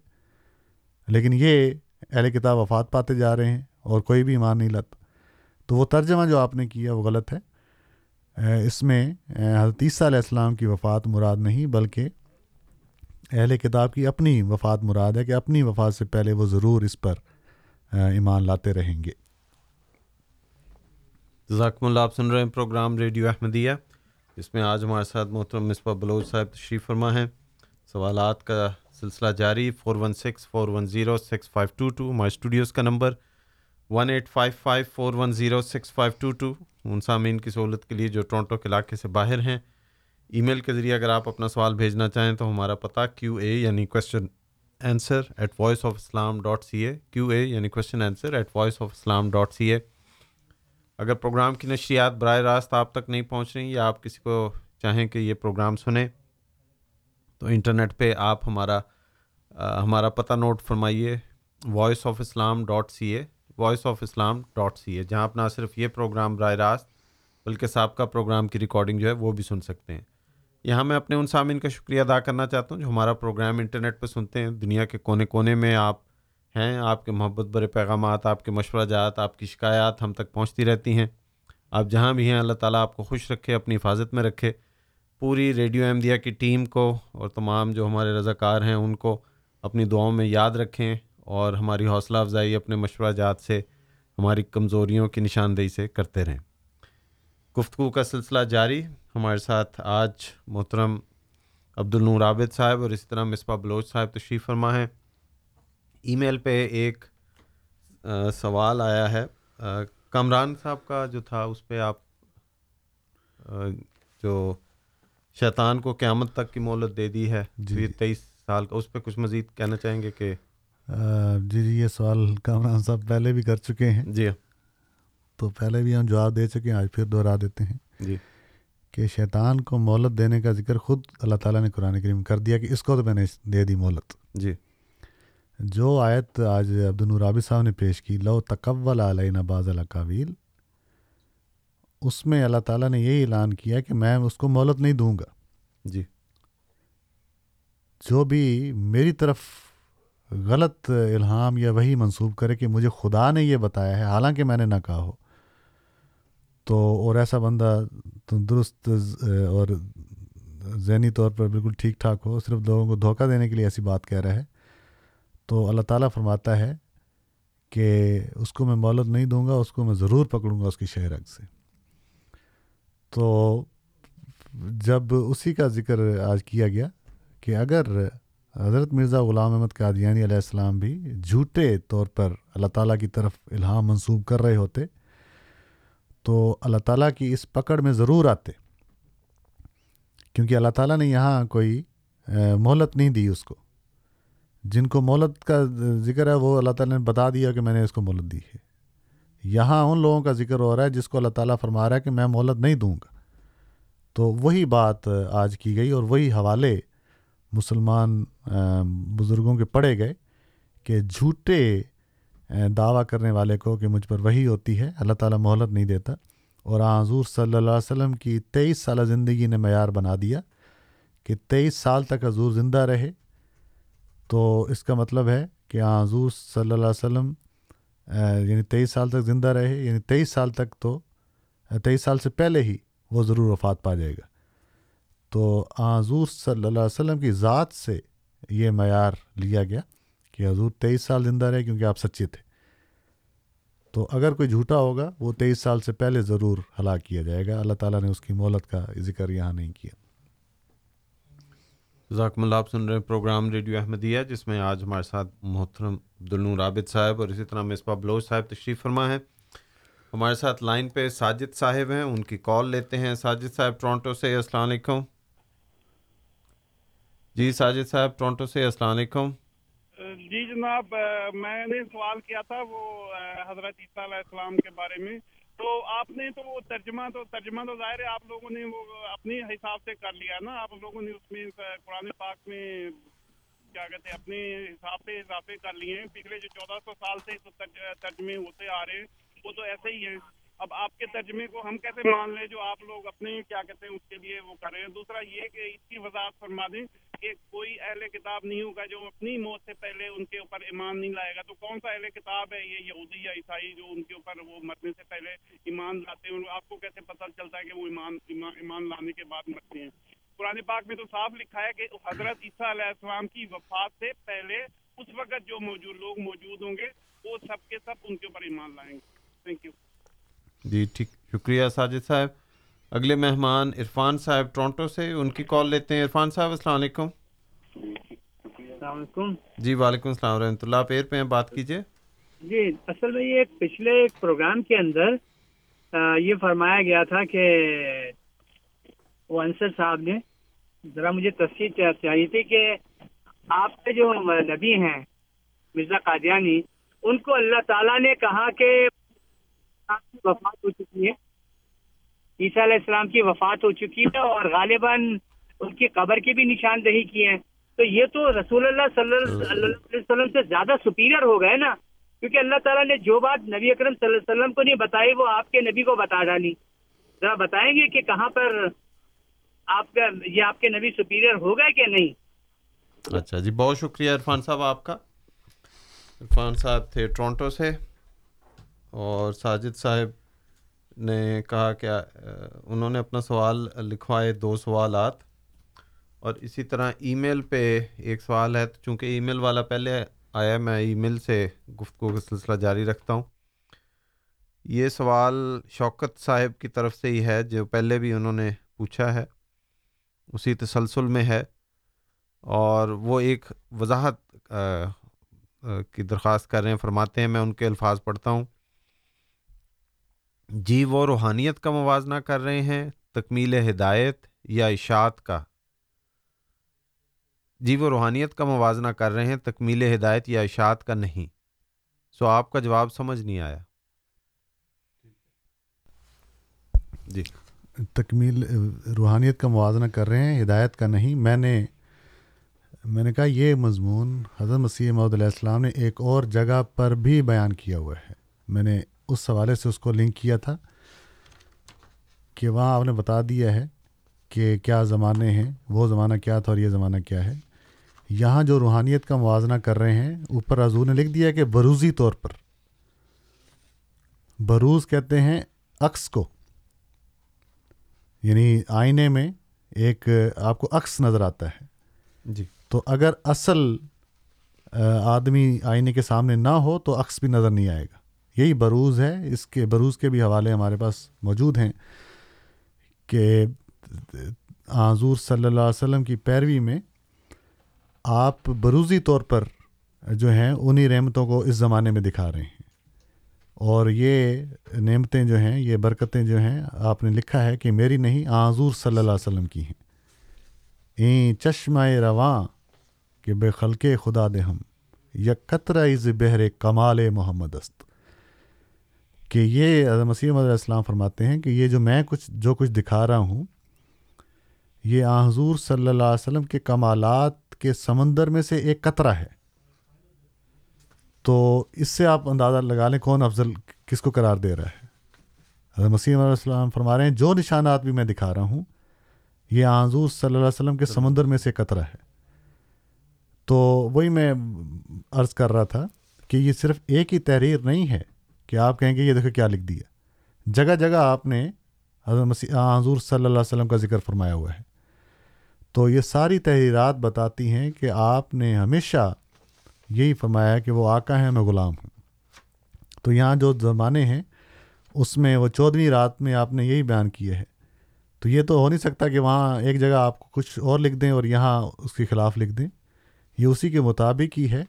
لیکن یہ اہل کتاب وفات پاتے جا رہے ہیں اور کوئی بھی ایمان نہیں لاتا۔ تو وہ ترجمہ جو آپ نے کیا وہ غلط ہے؟ اس میں حدیثہ علیہ السلام کی وفات مراد نہیں، بلکہ اہل کتاب کی اپنی وفات مراد ہے کہ اپنی وفات سے پہلے وہ ضرور اس پر ایمان لاتے رہیں گے۔ ذاکم اللہ، آپ سن رہے ہیں پروگرام ریڈیو احمدیہ۔ اس میں آج ہمارے ساتھ محترم مصباح بلوچ صاحب تشریف فرما ہیں۔ سوالات کا سلسلہ جاری four one six four one zero six five two two ہمارے اسٹوڈیوز کا number one eight five five four one zero six five two two ان سامعین کی سہولت کے لیے جو ٹورنٹو کے علاقے سے باہر ہیں، ای میل کے ذریعے اگر آپ اپنا سوال بھیجنا چاہیں تو ہمارا پتہ کیو اے یعنی question answer at Voice of Islam dot C A Q A یعنی question answer at Voice of Islam dot C A اگر پروگرام کی نشریات براہ راست آپ تک نہیں پہنچ رہی یا آپ کسی کو چاہیں کہ یہ پروگرام سنیں، تو انٹرنیٹ پہ آپ ہمارا ہمارا پتہ نوٹ فرمائیے۔ Voice of Islam dot C A Voice of Islam dot C A جہاں آپ نہ صرف یہ پروگرام براہ راست، بلکہ سابقہ پروگرام کی ریکارڈنگ جو ہے وہ بھی سن سکتے ہیں۔ یہاں میں اپنے ان سامعین کا شکریہ ادا کرنا چاہتا ہوں جو ہمارا پروگرام انٹرنیٹ پہ سنتے ہیں۔ دنیا کے کونے کونے میں آپ ہیں، آپ کے محبت برے پیغامات، آپ کے مشورہ جات آپ کی شکایات ہم تک پہنچتی رہتی ہیں۔ آپ جہاں بھی ہیں، اللہ تعالیٰ آپ کو خوش رکھے، اپنی حفاظت میں رکھے۔ پوری ریڈیو احمدیہ کی ٹیم کو اور تمام جو ہمارے رضاکار ہیں، ان کو اپنی دعاؤں میں یاد رکھیں۔ اور ہماری حوصلہ افزائی اپنے مشورہ جات سے ہماری کمزوریوں کی نشاندہی سے کرتے رہیں۔ گفتگو کا سلسلہ جاری۔ ہمارے ساتھ آج محترم عبد النور عابد صاحب اور اسی طرح مصباح بلوچ صاحب تشریف فرما ہے ای میل پہ ایک سوال آیا ہے۔ کامران صاحب کا جو تھا اس پہ آپ جو شیطان کو قیامت تک کی مہلت دے دی ہے جی۔ تیئیس سال کا اس پہ کچھ مزید کہنا چاہیں گے کہ جی جی یہ سوال کامران صاحب پہلے بھی کر چکے ہیں۔ جی۔ تو پہلے بھی ہم جواب دے چکے ہیں آج پھر دہرا دیتے ہیں۔ جی۔ کہ شیطان کو مہلت دینے کا ذکر خود اللہ تعالیٰ نے قرآن کریم کر دیا کہ اس کو تو میں نے دے دی مہلت۔ جی۔ جو آیت آج عبد النورابی صاحب نے پیش کی لو تقول علیہ باز القاویل اس میں اللہ تعالیٰ نے یہی اعلان کیا کہ میں اس کو مہلت نہیں دوں گا۔ جی۔ جو بھی میری طرف غلط الہام یا وہی منسوب کرے کہ مجھے خدا نے یہ بتایا ہے، حالانکہ میں نے نہ کہا ہو۔ تو اور ایسا بندہ درست اور ذہنی طور پر بالکل ٹھیک ٹھاک ہو، صرف لوگوں کو دھوکہ دینے کے لیے ایسی بات کہہ رہا ہے، تو اللہ تعالیٰ فرماتا ہے کہ اس کو میں مولت نہیں دوں گا، اس کو میں ضرور پکڑوں گا اس کی شہرک سے۔ تو جب اسی کا ذکر آج کیا گیا کہ اگر حضرت مرزا غلام احمد قادیانی علیہ السلام بھی جھوٹے طور پر اللہ تعالیٰ کی طرف الہام منسوب کر رہے ہوتے، تو اللہ تعالیٰ کی اس پکڑ میں ضرور آتے۔ کیونکہ اللہ تعالیٰ نے یہاں کوئی مہلت نہیں دی اس کو۔ جن کو مہلت کا ذکر ہے، وہ اللہ تعالیٰ نے بتا دیا کہ میں نے اس کو مہلت دی ہے۔ یہاں ان لوگوں کا ذکر ہو رہا ہے جس کو اللہ تعالیٰ فرما رہا ہے کہ میں مہلت نہیں دوں گا۔ تو وہی بات آج کی گئی اور وہی حوالے مسلمان بزرگوں کے پڑھے گئے کہ جھوٹے دعویٰ کرنے والے کو کہ مجھ پر وہی ہوتی ہے، اللہ تعالیٰ مہلت نہیں دیتا۔ اور حضور صلی اللہ علیہ وسلم کی تیئیس سالہ زندگی نے معیار بنا دیا کہ تیئیس سال تک حضور زندہ رہے۔ تو اس کا مطلب ہے کہ حضور صلی اللہ علیہ وسلم یعنی تیئیس سال تک زندہ رہے یعنی تیئیس سال تک تو تیئیس سال سے پہلے ہی وہ ضرور وفات پا جائے گا۔ تو حضور صلی اللہ علیہ وسلم کی ذات سے یہ معیار لیا گیا کہ حضور تیئیس سال زندہ رہے کیونکہ آپ سچے تھے۔ تو اگر کوئی جھوٹا ہوگا، وہ تیئیس سال سے پہلے ضرور ہلاک کیا جائے گا۔ اللہ تعالیٰ نے اس کی مہلت کا ذکر یہاں نہیں کیا۔ ذاکم اللہ، آپ سن رہے ہیں پروگرام ریڈیو احمدیہ، جس میں آج ہمارے ساتھ محترم عبدالنور عابد صاحب اور اسی طرح مصباح بلوچ صاحب تشریف فرما ہے ہمارے ساتھ لائن پہ ساجد صاحب ہیں، ان کی کال لیتے ہیں۔ ساجد صاحب ٹورنٹو سے، السلام علیکم۔ جی ساجد صاحب، ٹورنٹو سے السلام علیکم۔ جی جناب میں نے سوال کیا تھا وہ حضرت عیسیٰ علیہ السلام کے بارے میں۔ تو آپ نے تو وہ ترجمہ تو ترجمہ تو ظاہر ہے آپ لوگوں نے وہ اپنی حساب سے کر لیا نا۔ آپ لوگوں نے اس میں قرآن پاک میں کیا کہتے ہیں، اپنے حساب سے اضافے کر لیے۔ ہیں پچھلے جو چودہ سو سال سے ترجمے ہوتے آ رہے ہیں، وہ تو ایسے ہی ہیں۔ اب آپ کے ترجمے کو ہم کیسے مان لیں جو آپ لوگ اپنے کیا کہتے ہیں، اس کے لیے وہ کریں دوسرا یہ کہ اس کی وضاحت فرما دیں کہ کوئی اہل کتاب نہیں ہوگا جو اپنی موت سے پہلے ان کے اوپر ایمان نہیں لائے گا۔ تو کون سا اہل کتاب ہے یہ یہودی یا عیسائی جو ان کے اوپر وہ مرنے سے پہلے ایمان لاتے ہیں؟ آپ کو کیسے پتہ چلتا ہے کہ وہ ایمان ایمان لانے کے بعد مرتے ہیں؟ قرآن پاک میں تو صاف لکھا ہے کہ حضرت عیسیٰ علیہ السلام کی وفات سے پہلے اس وقت جو موجود، لوگ موجود ہوں گے، وہ سب کے سب ان کے اوپر ایمان لائیں گے۔ تھینک یو جی ٹھیک۔ شکریہ ساجد صاحب۔ اگلے مہمان عرفان صاحب ٹورنٹو سے ان کی کال لیتے ہیں۔ عرفان صاحب السلام علیکم۔ السلام علیکم۔ جی وعلیکم السلام ورحمۃ اللہ۔ پیر پہ ہیں بات کیجیے جی اصل میں یہ پچھلے ایک پروگرام کے اندر یہ فرمایا گیا تھا کہ وہ انصر صاحب نے ذرا مجھے تصویر چاہیے تھی کہ آپ کے جو نبی ہیں مرزا قادیانی ان کو اللہ تعالیٰ نے کہا کہ وفات ہو چکی ہے۔ عیسیٰ علیہ السلام کی وفات ہو چکی ہے اور غالباً ان کی قبر کی بھی نشاندہی کی ہے تو یہ تو رسول اللہ صلی اللہ علیہ وسلم سے زیادہ سپیریئر ہو گئے نا۔ کیونکہ اللہ تعالیٰ نے جو بات نبی اکرم صلی اللہ علیہ وسلم کو نہیں بتائی وہ آپ کے نبی کو بتا ڈالی۔ ذرا بتائیں گے کہ کہاں پر آپ کا یہ آپ کے نبی سپیریئر ہو گئے کہ نہیں؟ اچھا جی بہت شکریہ عرفان صاحب آپ کا۔ عرفان صاحب تھے ٹورنٹو سے۔ اور ساجد صاحب نے کہا کہ انہوں نے اپنا سوال لکھوائے دو سوالات اور اسی طرح ای میل پہ ایک سوال ہے۔ چونکہ ای میل والا پہلے آیا، میں ای میل سے گفتگو کا سلسلہ جاری رکھتا ہوں۔ یہ سوال شوکت صاحب کی طرف سے ہی ہے، جو پہلے بھی انہوں نے پوچھا ہے۔ اسی تسلسل میں ہے۔ اور وہ ایک وضاحت کی درخواست کر رہے ہیں، فرماتے ہیں۔ میں ان کے الفاظ پڑھتا ہوں۔ جی وہ روحانیت کا موازنہ کر رہے ہیں، تکمیل ہدایت یا اشاعت کا۔ جی وہ روحانیت کا موازنہ کر رہے ہیں، تکمیل ہدایت یا اشاعت کا نہیں۔ سو آپ کا جواب سمجھ نہیں آیا۔ جی۔ تکمیل، روحانیت کا موازنہ کر رہے ہیں، ہدایت کا نہیں۔ میں نے میں نے کہا یہ مضمون حضرت مسیح محدود علیہ السلام نے ایک اور جگہ پر بھی بیان کیا ہوا ہے۔ میں نے اس حوالے سے اس کو لنک کیا تھا کہ وہاں آپ نے بتا دیا ہے کہ کیا زمانے ہیں وہ زمانہ کیا تھا اور یہ زمانہ کیا ہے۔ یہاں جو روحانیت کا موازنہ کر رہے ہیں اوپر حضور نے لکھ دیا کہ بروزی طور پر۔ بروز کہتے ہیں عکس کو۔ یعنی آئینے میں ایک آپ کو عکس نظر آتا ہے۔ جی۔ تو اگر اصل آدمی آئینے کے سامنے نہ ہو تو عکس بھی نظر نہیں آئے گا۔ یہی بروز ہے۔ اس کے، بروز کے بھی حوالے ہمارے پاس موجود ہیں کہ حضور صلی اللہ علیہ وسلم کی پیروی میں آپ بروزی طور پر جو ہیں انہی رحمتوں کو اس زمانے میں دکھا رہے ہیں۔ اور یہ نعمتیں جو ہیں، یہ برکتیں جو ہیں، آپ نے لکھا ہے کہ میری نہیں، حضور صلی اللہ علیہ وسلم کی ہیں۔ این چشمہ رواں کہ بے خلق خدا دے ہم، یا قطرہ از بہر کمال محمد است۔ کہ یہ مسیح علیہ السلام فرماتے ہیں کہ یہ جو میں کچھ جو کچھ دکھا رہا ہوں، یہ حضور صلی اللہ علیہ وسلم کے کمالات کے سمندر میں سے ایک قطرہ ہے۔ تو اس سے آپ اندازہ لگا لیں کون افضل کس کو قرار دے رہا ہے۔ حضرت مسیح علیہ السلام فرما رہے ہیں، جو نشانات بھی میں دکھا رہا ہوں، یہ حضور صلی اللہ علیہ وسلم کے سمندر میں سے قطرہ ہے۔ تو وہی میں عرض کر رہا تھا کہ یہ صرف ایک ہی تحریر نہیں ہے کہ آپ کہیں گے یہ دیکھو کیا لکھ دیا جگہ جگہ آپ نے حضرت مسیح حضور صلی اللہ علیہ وسلم کا ذکر فرمایا ہوا ہے۔ تو یہ ساری تحریرات بتاتی ہیں کہ آپ نے ہمیشہ یہی فرمایا کہ وہ آقا ہیں، میں غلام ہوں۔ تو یہاں جو زمانے ہیں، اس میں وہ چودھویں رات میں آپ نے یہی بیان کیا ہے۔ تو یہ تو ہو نہیں سکتا کہ وہاں ایک جگہ آپ کو کچھ اور لکھ دیں اور یہاں اس کے خلاف لکھ دیں۔ یہ اسی کے مطابق ہی ہے۔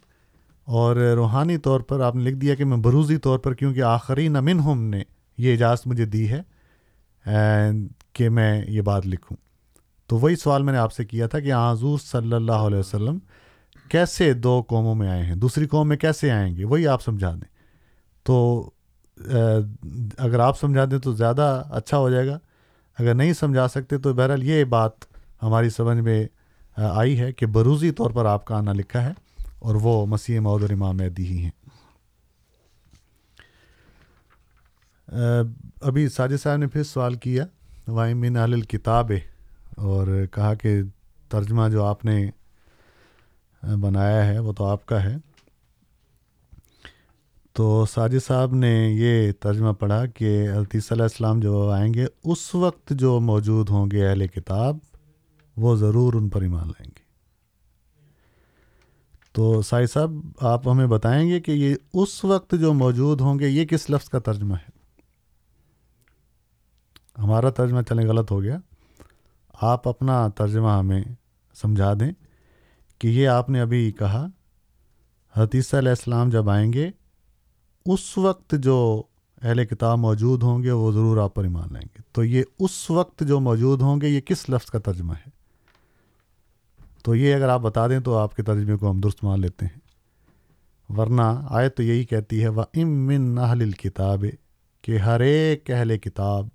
اور روحانی طور پر آپ نے لکھ دیا کہ میں بروزی طور پر کیونکہ آخری نمن ہم نے یہ اجازت مجھے دی ہے کہ میں یہ بات لکھوں۔ تو وہی سوال میں نے آپ سے کیا تھا کہ حضور صلی اللہ علیہ وسلم کیسے دو قوموں میں آئے ہیں؟ دوسری قوم میں کیسے آئیں گے؟ وہی آپ سمجھا دیں۔ تو اگر آپ سمجھا دیں تو زیادہ اچھا ہو جائے گا۔ اگر نہیں سمجھا سکتے تو بہرحال یہ بات ہماری سمجھ میں آئی ہے کہ بروزی طور پر آپ کا آنا لکھا ہے۔ اور وہ مسیح مود اور امام مہدی ہی ہیں۔ ابھی ساجد صاحب نے پھر سوال کیا وائمن الکتاب، اور کہا کہ ترجمہ جو آپ نے بنایا ہے وہ تو آپ کا ہے۔ تو ساجد صاحب نے یہ ترجمہ پڑھا کہ الطیص علیہ السلام جو آئیں گے، اس وقت جو موجود ہوں گے اہل کتاب، وہ ضرور ان پر ایمان لائیں گے۔ تو سائی صاحب، آپ ہمیں بتائیں گے کہ یہ اس وقت جو موجود ہوں گے، یہ کس لفظ کا ترجمہ ہے؟ ہمارا ترجمہ چلیں، غلط ہو گیا۔ آپ اپنا ترجمہ ہمیں سمجھا دیں کہ یہ آپ نے ابھی کہا حتیثہ علیہ السلام جب آئیں گے، اس وقت جو اہل کتاب موجود ہوں گے، وہ ضرور آپ پر ایمان لائیں گے۔ تو یہ اس وقت جو موجود ہوں گے، یہ کس لفظ کا ترجمہ ہے؟ تو یہ اگر آپ بتا دیں تو آپ کے ترجمے کو ہم درست مان لیتے ہیں۔ ورنہ آئے تو یہی کہتی ہے وہ امن اہل الکتاب کہ ہر ایک اہل کتاب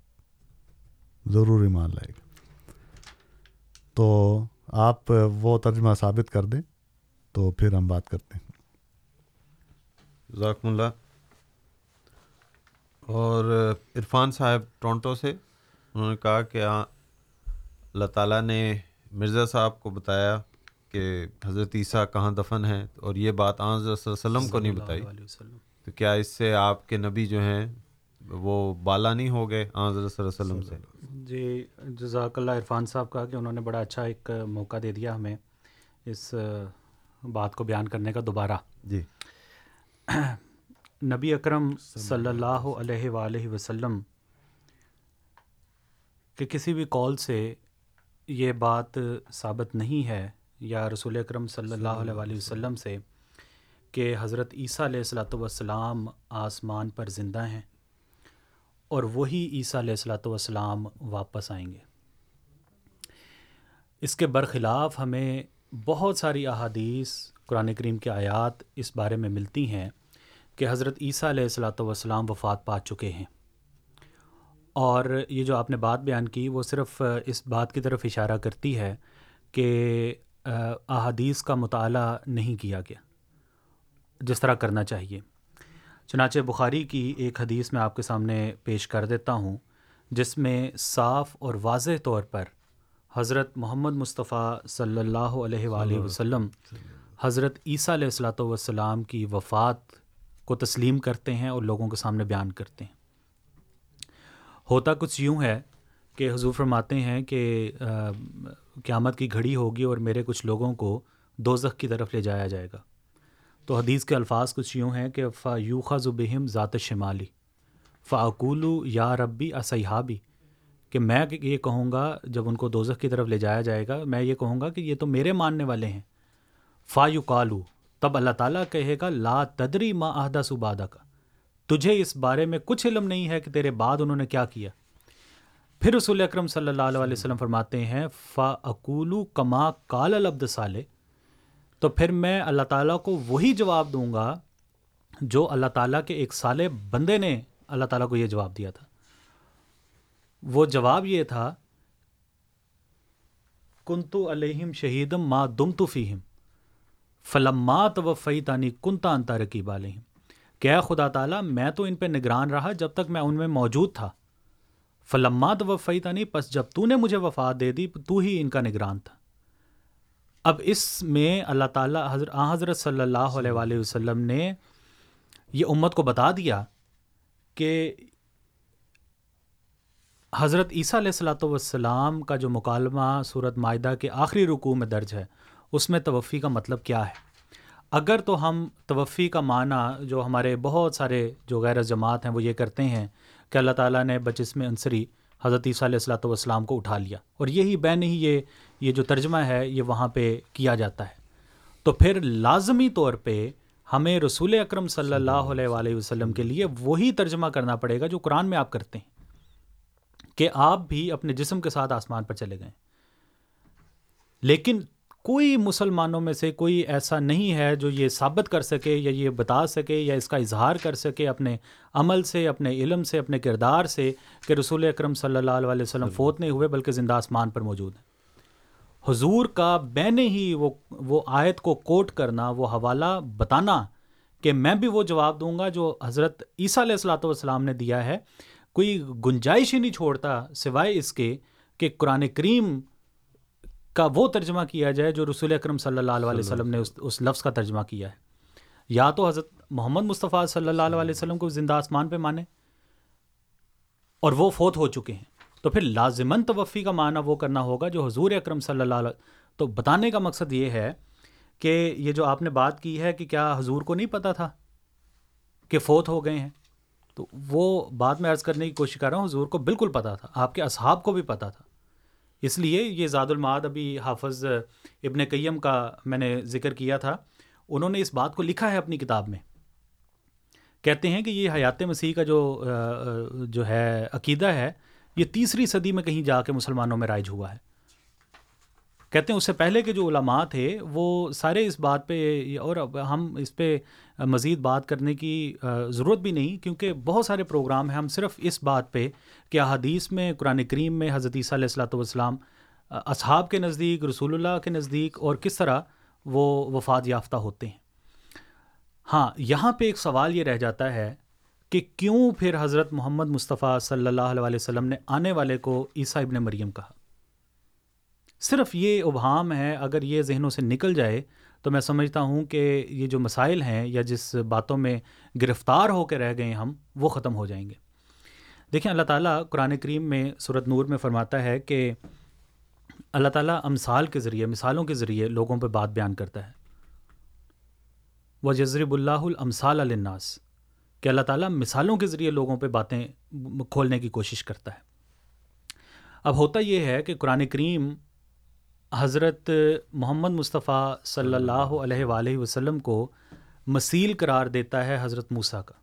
ضرور ایمان لائے گا۔ تو آپ وہ ترجمہ ثابت کر دیں تو پھر ہم بات کرتے ہیں۔ ذاکم اللہ۔ اور عرفان صاحب ٹورنٹو سے انہوں نے کہا کہ ہاں، اللہ تعالیٰ نے مرزا صاحب کو بتایا کہ حضرت عیسیٰ کہاں دفن ہے اور یہ بات آن حضرت وسلم کو نہیں بتائی۔ تو کیا اس سے آپ کے نبی جو ہیں وہ بالا نہیں ہو گئے آن حضرت وسلم سے؟ جی جزاک اللہ عرفان صاحب کہا کہ انہوں نے بڑا اچھا ایک موقع دے دیا ہمیں اس بات کو بیان کرنے کا دوبارہ۔ جی۔ نبی اکرم صلی اللہ علیہ وآلہ وسلم کہ کسی بھی کال سے یہ بات ثابت نہیں ہے یا رسول اکرم صلی اللہ علیہ وآلہ وسلم سے کہ حضرت عیسیٰ علیہ السلاۃ والسلام آسمان پر زندہ ہیں اور وہی عیسیٰ علیہ السلاۃ والسلام واپس آئیں گے۔ اس کے برخلاف ہمیں بہت ساری احادیث قرآن کریم کے آیات اس بارے میں ملتی ہیں کہ حضرت عیسیٰ علیہ السلاۃ والسلام وفات پا چکے ہیں۔ اور یہ جو آپ نے بات بیان کی وہ صرف اس بات کی طرف اشارہ کرتی ہے کہ احادیث کا مطالعہ نہیں کیا گیا جس طرح کرنا چاہیے۔ چنانچہ بخاری کی ایک حدیث میں آپ کے سامنے پیش کر دیتا ہوں جس میں صاف اور واضح طور پر حضرت محمد مصطفیٰ صلی اللہ علیہ وآلہ وسلم حضرت عیسیٰ علیہ السلاۃ والسلام کی وفات کو تسلیم کرتے ہیں اور لوگوں کے سامنے بیان کرتے ہیں۔ ہوتا کچھ یوں ہے کہ حضور فرماتے ہیں کہ قیامت کی گھڑی ہوگی اور میرے کچھ لوگوں کو دوزخ کی طرف لے جایا جائے گا۔ تو حدیث کے الفاظ کچھ یوں ہیں کہ فا یوخا ذبہم ذات شمالی فاقولو یا ربی اصحابی کہ میں یہ کہوں گا جب ان کو دوزخ کی طرف لے جایا جائے گا، میں یہ کہوں گا کہ یہ تو میرے ماننے والے ہیں۔ فا یو تب اللہ تعالیٰ کہے گا، لا تدری ما عہدہ سبادہ کا تجھے اس بارے میں کچھ علم نہیں ہے کہ تیرے بعد انہوں نے کیا کیا۔ پھر رسول اکرم صلی اللہ علیہ وسلم فرماتے ہیں فا اکولو کما کال العبد صالح۔ تو پھر میں اللہ تعالیٰ کو وہی جواب دوں گا جو اللہ تعالیٰ کے ایک سالے بندے نے اللہ تعالیٰ کو یہ جواب دیا تھا۔ وہ جواب یہ تھا کنتو علیہم شہیدم ما دم تو فیم فلمات و فی تانی کنتا انتا رقیب علیہم۔ کیا خدا تعالیٰ، میں تو ان پہ نگران رہا جب تک میں ان میں موجود تھا۔ فلمات و فی پس جب تو نے مجھے وفات دے دی، تو ہی ان کا نگران تھا۔ اب اس میں اللہ تعالیٰ حضرت حضرت صلی اللہ علیہ وآلہ وسلم نے یہ امت کو بتا دیا کہ حضرت عیسیٰ علیہ السلاۃ والسلام کا جو مکالمہ صورت معاہدہ کے آخری رکوع میں درج ہے، اس میں توفی کا مطلب کیا ہے؟ اگر تو ہم توفی کا معنی جو ہمارے بہت سارے جو غیر جماعت ہیں وہ یہ کرتے ہیں کہ اللہ تعالیٰ نے بجسم عنصری حضرت عیسیٰ علیہ السلاۃ والسلام کو اٹھا لیا اور یہی بین ہی یہ یہ جو ترجمہ ہے یہ وہاں پہ کیا جاتا ہے۔ تو پھر لازمی طور پہ ہمیں رسول اکرم صلی اللہ علیہ وآلہ وسلم کے لیے وہی ترجمہ کرنا پڑے گا جو قرآن میں آپ کرتے ہیں کہ آپ بھی اپنے جسم کے ساتھ آسمان پر چلے گئے۔ لیکن کوئی مسلمانوں میں سے کوئی ایسا نہیں ہے جو یہ ثابت کر سکے یا یہ بتا سکے یا اس کا اظہار کر سکے اپنے عمل سے، اپنے علم سے، اپنے کردار سے کہ رسول اکرم صلی اللہ علیہ وسلم فوت نہیں ہوئے بلکہ زندہ آسمان پر موجود ہیں۔ حضور کا بین ہی وہ وہ آیت کو کوٹ کرنا، وہ حوالہ بتانا کہ میں بھی وہ جواب دوں گا جو حضرت عیسیٰ علیہ السلاۃ والسلام نے دیا ہے۔ کوئی گنجائش ہی نہیں چھوڑتا سوائے اس کے کہ قرآن کریم کا وہ ترجمہ کیا جائے جو رسول اکرم صلی اللہ علیہ وسلم نے اس اس لفظ کا ترجمہ کیا ہے۔ یا تو حضرت محمد مصطفیٰ صلی اللہ علیہ وسلم کو زندہ آسمان پہ مانے اور وہ فوت ہو چکے ہیں۔ تو پھر لازمن توفی کا معنی وہ کرنا ہوگا جو حضور اکرم صلی اللہ علیہ تو بتانے کا مقصد یہ ہے کہ یہ جو آپ نے بات کی ہے کہ کیا حضور کو نہیں پتہ تھا کہ فوت ہو گئے ہیں؟ تو وہ بات میں عرض کرنے کی کوشش کر رہا ہوں حضور کو بالکل پتہ تھا آپ کے اصحاب کو بھی پتہ تھا۔ اس لیے یہ زاد المعاد ابھی حافظ ابن قیم کا میں نے ذکر کیا تھا، انہوں نے اس بات کو لکھا ہے اپنی کتاب میں۔ کہتے ہیں کہ یہ حیات مسیح کا جو جو ہے، عقیدہ ہے، یہ تیسری صدی میں کہیں جا کے مسلمانوں میں رائج ہوا ہے۔ کہتے ہیں اس سے پہلے کے جو علماء تھے، وہ سارے اس بات پہ اور ہم اس پہ مزید بات کرنے کی ضرورت بھی نہیں، کیونکہ بہت سارے پروگرام ہیں۔ ہم صرف اس بات پہ کہ حدیث میں، قرآن کریم میں حضرت عیسیٰ علیہ السلاۃ والسلام اصحاب کے نزدیک، رسول اللہ کے نزدیک اور کس طرح وہ وفات یافتہ ہوتے ہیں۔ ہاں یہاں پہ ایک سوال یہ رہ جاتا ہے کہ کیوں پھر حضرت محمد مصطفیٰ صلی اللہ علیہ وسلم نے آنے والے کو عیسیٰ ابن مریم کہا؟ صرف یہ ابہام ہے، اگر یہ ذہنوں سے نکل جائے، تو میں سمجھتا ہوں کہ یہ جو مسائل ہیں یا جس باتوں میں گرفتار ہو کے رہ گئے ہم، وہ ختم ہو جائیں گے۔ دیکھیں، اللہ تعالیٰ قرآن کریم میں صورت نور میں فرماتا ہے کہ اللہ تعالیٰ امثال کے ذریعے، مثالوں کے ذریعے لوگوں پہ بات بیان کرتا ہے۔ و جزرب اللہ المثال الناس کہ اللہ تعالیٰ مثالوں کے ذریعے لوگوں پہ باتیں کھولنے کی کوشش کرتا ہے۔ اب ہوتا یہ ہے کہ قرآن کریم حضرت محمد مصطفیٰ صلی اللہ علیہ وآلہ وسلم کو مسیل قرار دیتا ہے حضرت موسیٰ کا۔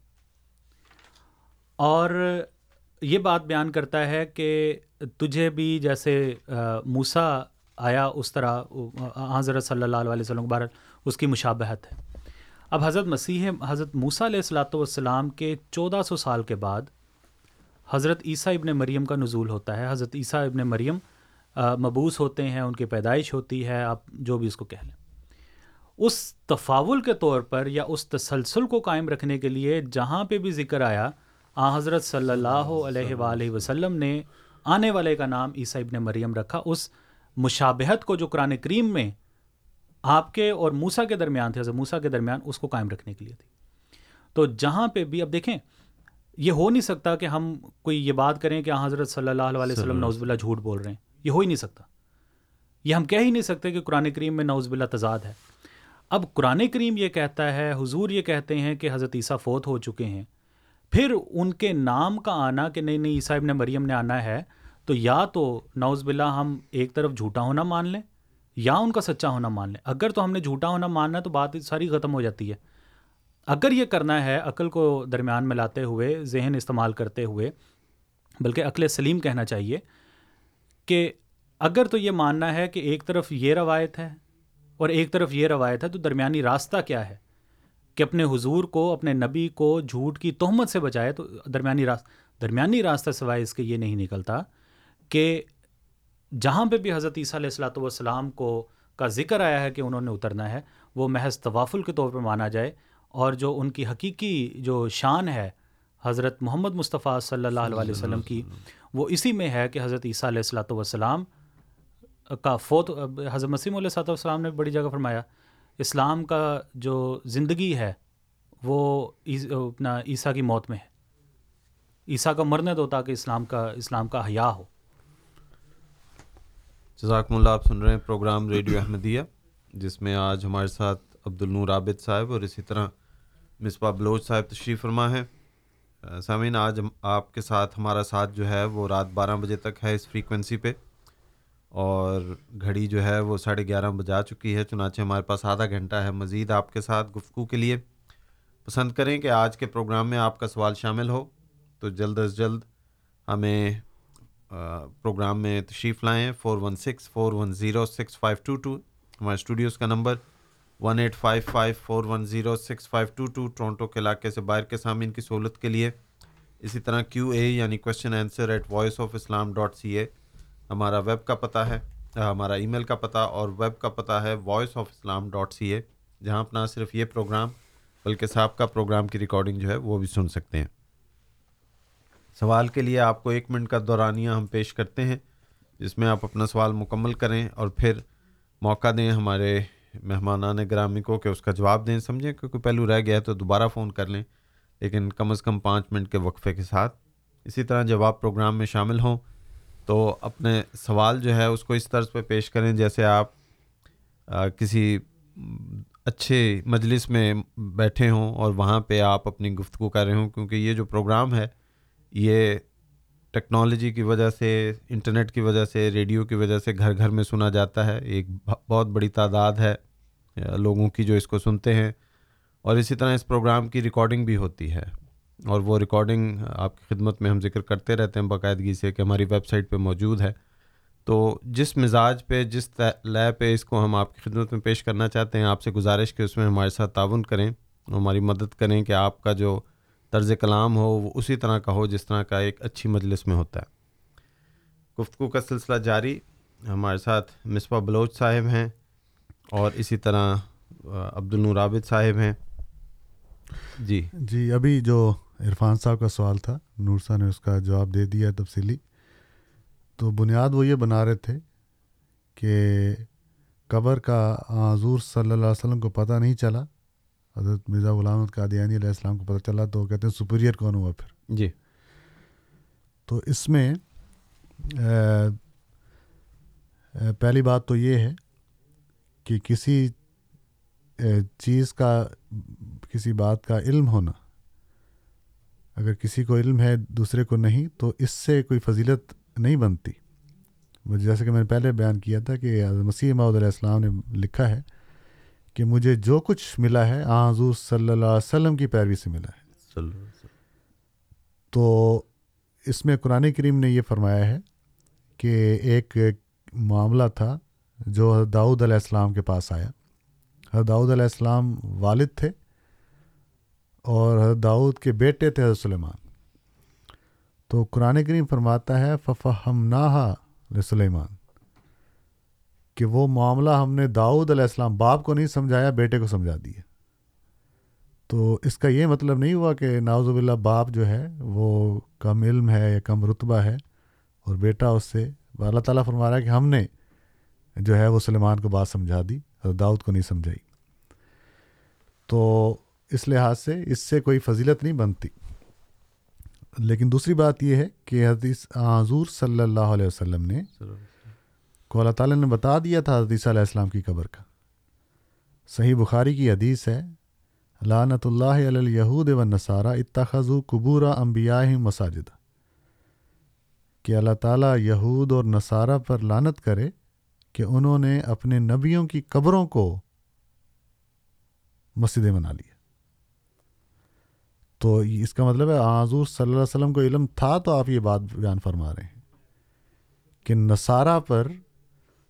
اور یہ بات بیان کرتا ہے کہ تجھے بھی جیسے موسیٰ آیا اس طرح حضرت صلی اللہ علیہ وسلم بار اس کی مشابہت ہے۔ اب حضرت مسیح، حضرت موسیٰ علیہ السلاۃ والسلام کے چودہ سو سال کے بعد حضرت عیسیٰ ابن مریم کا نزول ہوتا ہے۔ حضرت عیسیٰ ابن مریم مبوس ہوتے ہیں ان کی پیدائش ہوتی ہے آپ جو بھی اس کو کہہ لیں۔ اس تفاول کے طور پر یا اس تسلسل کو قائم رکھنے کے لیے جہاں پہ بھی ذکر آیا آ حضرت صلی اللہ علیہ وآلہ وسلم نے آنے والے کا نام عیسیٰ ابن مریم رکھا۔ اس مشابہت کو جو قرآن کریم میں آپ کے اور موسا کے درمیان تھے حضرت موسا کے درمیان اس کو قائم رکھنے کے لیے تھی۔ تو جہاں پہ بھی اب دیکھیں یہ ہو نہیں سکتا کہ ہم کوئی یہ بات کریں کہ حضرت صلی اللہ علیہ وسلم نوز بلّہ جھوٹ بول رہے ہیں۔ یہ ہو ہی نہیں سکتا۔ یہ ہم کہہ ہی نہیں سکتے کہ قرآن کریم میں نوز بلّہ تضاد ہے۔ اب قرآن کریم یہ کہتا ہے، حضور یہ کہتے ہیں کہ حضرت عیسیٰ فوت ہو چکے ہیں۔ پھر ان کے نام کا آنا کہ نہیں نہیں، عیسیٰ ابن مریم نے آنا ہے، تو یا تو نوز بلّہ ہم ایک طرف جھوٹا ہونا مان لیں، یا ان کا سچا ہونا مان لیں۔ اگر تو ہم نے جھوٹا ہونا ماننا ہے تو بات ساری ختم ہو جاتی ہے۔ اگر یہ کرنا ہے، عقل کو درمیان میں لاتے ہوئے، ذہن استعمال کرتے ہوئے، بلکہ عقل سلیم کہنا چاہیے کہ اگر تو یہ ماننا ہے کہ ایک طرف یہ روایت ہے اور ایک طرف یہ روایت ہے، تو درمیانی راستہ کیا ہے؟ کہ اپنے حضور کو، اپنے نبی کو جھوٹ کی تہمت سے بچائے تو درمیانی راستہ درمیانی راستہ سوائے اس کے یہ نہیں نکلتا کہ جہاں پہ بھی حضرت عیسیٰ علیہ السلاۃ والسلام کو کا ذکر آیا ہے کہ انہوں نے اترنا ہے، وہ محض توافل کے طور پہ مانا جائے اور جو ان کی حقیقی جو شان ہے، حضرت محمد مصطفیٰ صلی اللہ علیہ وسلم کی وہ اسی میں ہے کہ حضرت عیسیٰ علیہ السلاۃ والسلام کا فوت، حضرت مسیم علیہ صلاح والسلام نے بڑی جگہ فرمایا، اسلام کا جو زندگی ہے وہ اپنا عیسیٰ کی موت میں ہے۔ عیسیٰ کا مرنے دو تاکہ اسلام کا اسلام کا حیا ہو۔ جزاکم اللہ، آپ سن رہے ہیں پروگرام ریڈیو احمدیہ، جس میں آج ہمارے ساتھ عبد النور عابد صاحب اور اسی طرح مصباح بلوچ صاحب تشریف فرما ہے سامعین، آج آپ کے ساتھ ہمارا ساتھ جو ہے وہ رات بارہ بجے تک ہے اس فریکوینسی پہ اور گھڑی جو ہے وہ ساڑھے گیارہ بجا چکی ہے، چنانچہ ہمارے پاس آدھا گھنٹہ ہے۔ مزید آپ کے ساتھ گفتگو کے لیے پسند کریں کہ آج کے پروگرام میں آپ کا سوال شامل ہو تو جلد از جلد ہمیں پروگرام میں تشریف لائیں۔ Four one six, four one zero, six five two two. ہمارے اسٹوڈیوز کا number one eight five five four one zero six five two two Toronto کے علاقے سے باہر کے سامعین کی سہولت کے لیے۔ اسی طرح کیو اے یعنی question answer at Voice of Islam dot C A ہمارا ویب کا پتہ ہے ہمارا ای میل کا پتہ اور ویب کا پتہ ہے Voice of Islam dot C A جہاں اپنا صرف یہ پروگرام بلکہ صاحب کا پروگرام کی ریکارڈنگ جو ہے وہ بھی سن سکتے ہیں۔ سوال کے لیے آپ کو ایک منٹ کا دورانیہ ہم پیش کرتے ہیں، جس میں آپ اپنا سوال مکمل کریں اور پھر موقع دیں ہمارے مہمانان گرامی کو کہ اس کا جواب دیں، سمجھیں؟ کہ کوئی پہلو رہ گیا ہے تو دوبارہ فون کر لیں۔ لیکن کم از کم پانچ منٹ کے وقفے کے ساتھ اسی طرح جب آپ پروگرام میں شامل ہوں تو اپنے سوال جو ہے اس کو اس طرز پہ پیش کریں جیسے آپ کسی اچھے مجلس میں بیٹھے ہوں اور وہاں پہ آپ اپنی گفتگو کر رہے ہوں، کیونکہ یہ جو پروگرام ہے، یہ ٹیکنالوجی کی وجہ سے، انٹرنیٹ کی وجہ سے، ریڈیو کی وجہ سے گھر گھر میں سنا جاتا ہے۔ ایک بہت بڑی تعداد ہے۔ لوگوں کی جو اس کو سنتے ہیں۔ اور اسی طرح اس پروگرام کی ریکارڈنگ بھی ہوتی ہے۔ اور وہ ریکارڈنگ آپ کی خدمت میں ہم ذکر کرتے رہتے ہیں باقاعدگی سے کہ ہماری ویب سائٹ پہ موجود ہے۔ تو جس مزاج پہ، جس لے پہ اس کو ہم آپ کی خدمت میں پیش کرنا چاہتے ہیں، آپ سے گزارش کہ اس میں ہمارے ساتھ تعاون کریں، ہماری مدد کریں کہ آپ کا جو طرز کلام ہو وہ اسی طرح کا ہو جس طرح کا ایک اچھی مجلس میں ہوتا ہے۔ گفتگو کا سلسلہ جاری۔ ہمارے ساتھ مصباح بلوچ صاحب ہیں۔ اور اسی طرح عبد النور عابد صاحب ہیں۔ جی۔ جی ابھی جو عرفان صاحب کا سوال تھا نور صاحب نے اس کا جواب دے دیا تفصیلی۔ تو بنیاد وہ یہ بنا رہے تھے کہ قبر کا حضور صلی اللہ علیہ وسلم کو پتہ نہیں چلا حضرت مرزا غلام قادیانی علیہ السلام کو پتہ چلا تو وہ کہتے ہیں سپیریئر کون ہوا پھر۔ جی۔ تو اس میں پہلی بات تو یہ ہے کہ کسی چیز کا کسی بات کا علم ہونا اگر کسی کو علم ہے دوسرے کو نہیں تو اس سے کوئی فضیلت نہیں بنتی۔ جیسے کہ میں نے پہلے بیان کیا تھا کہ مسیح محدود علیہ السلام نے لکھا ہے کہ مجھے جو کچھ ملا ہے آ حضور صلی اللہ علیہ وسلم کی پیروی سے ملا ہے۔ تو اس میں قرآن کریم نے یہ فرمایا ہے کہ ایک معاملہ تھا جو حضرت داؤد علیہ السلام کے پاس آیا۔ حضرت داؤد علیہ السلام والد تھے اور حضرت داؤد کے بیٹے تھے حضرت سلیمان۔ تو قرآن کریم فرماتا ہے ففہم ناہا سلیمان کہ وہ معاملہ ہم نے داؤد علیہ السلام باپ کو نہیں سمجھایا، بیٹے کو سمجھا دیا۔ تو اس کا یہ مطلب نہیں ہوا کہ ناوز اللہ باپ جو ہے، وہ کم علم ہے یا کم رتبہ ہے اور بیٹا اس سے، اللہ تعالیٰ فرما رہا ہے کہ ہم نے جو ہے وہ سلیمان کو بات سمجھا دی اور داؤد کو نہیں سمجھائی۔ تو اس لحاظ سے اس سے کوئی فضیلت نہیں بنتی۔ لیکن دوسری بات یہ ہے کہ حدیث حضور صلی اللہ علیہ وسلم نے کو اللہ تعالیٰ نے بتا دیا تھا حدیث علیہ السلام کی قبر کا۔ صحیح بخاری کی حدیث ہے لانت اللہ علیہ و نصارہ اتخذ قبورہ امبیا مساجد۔ کہ اللہ تعالیٰ یہود اور نصارہ پر لانت کرے کہ انہوں نے اپنے نبیوں کی قبروں کو مسجدیں بنا لیا تو اس کا مطلب ہے، حضور صلی اللہ علیہ وسلم کو علم تھا تو آپ یہ بات بیان فرما رہے ہیں کہ نصارہ پر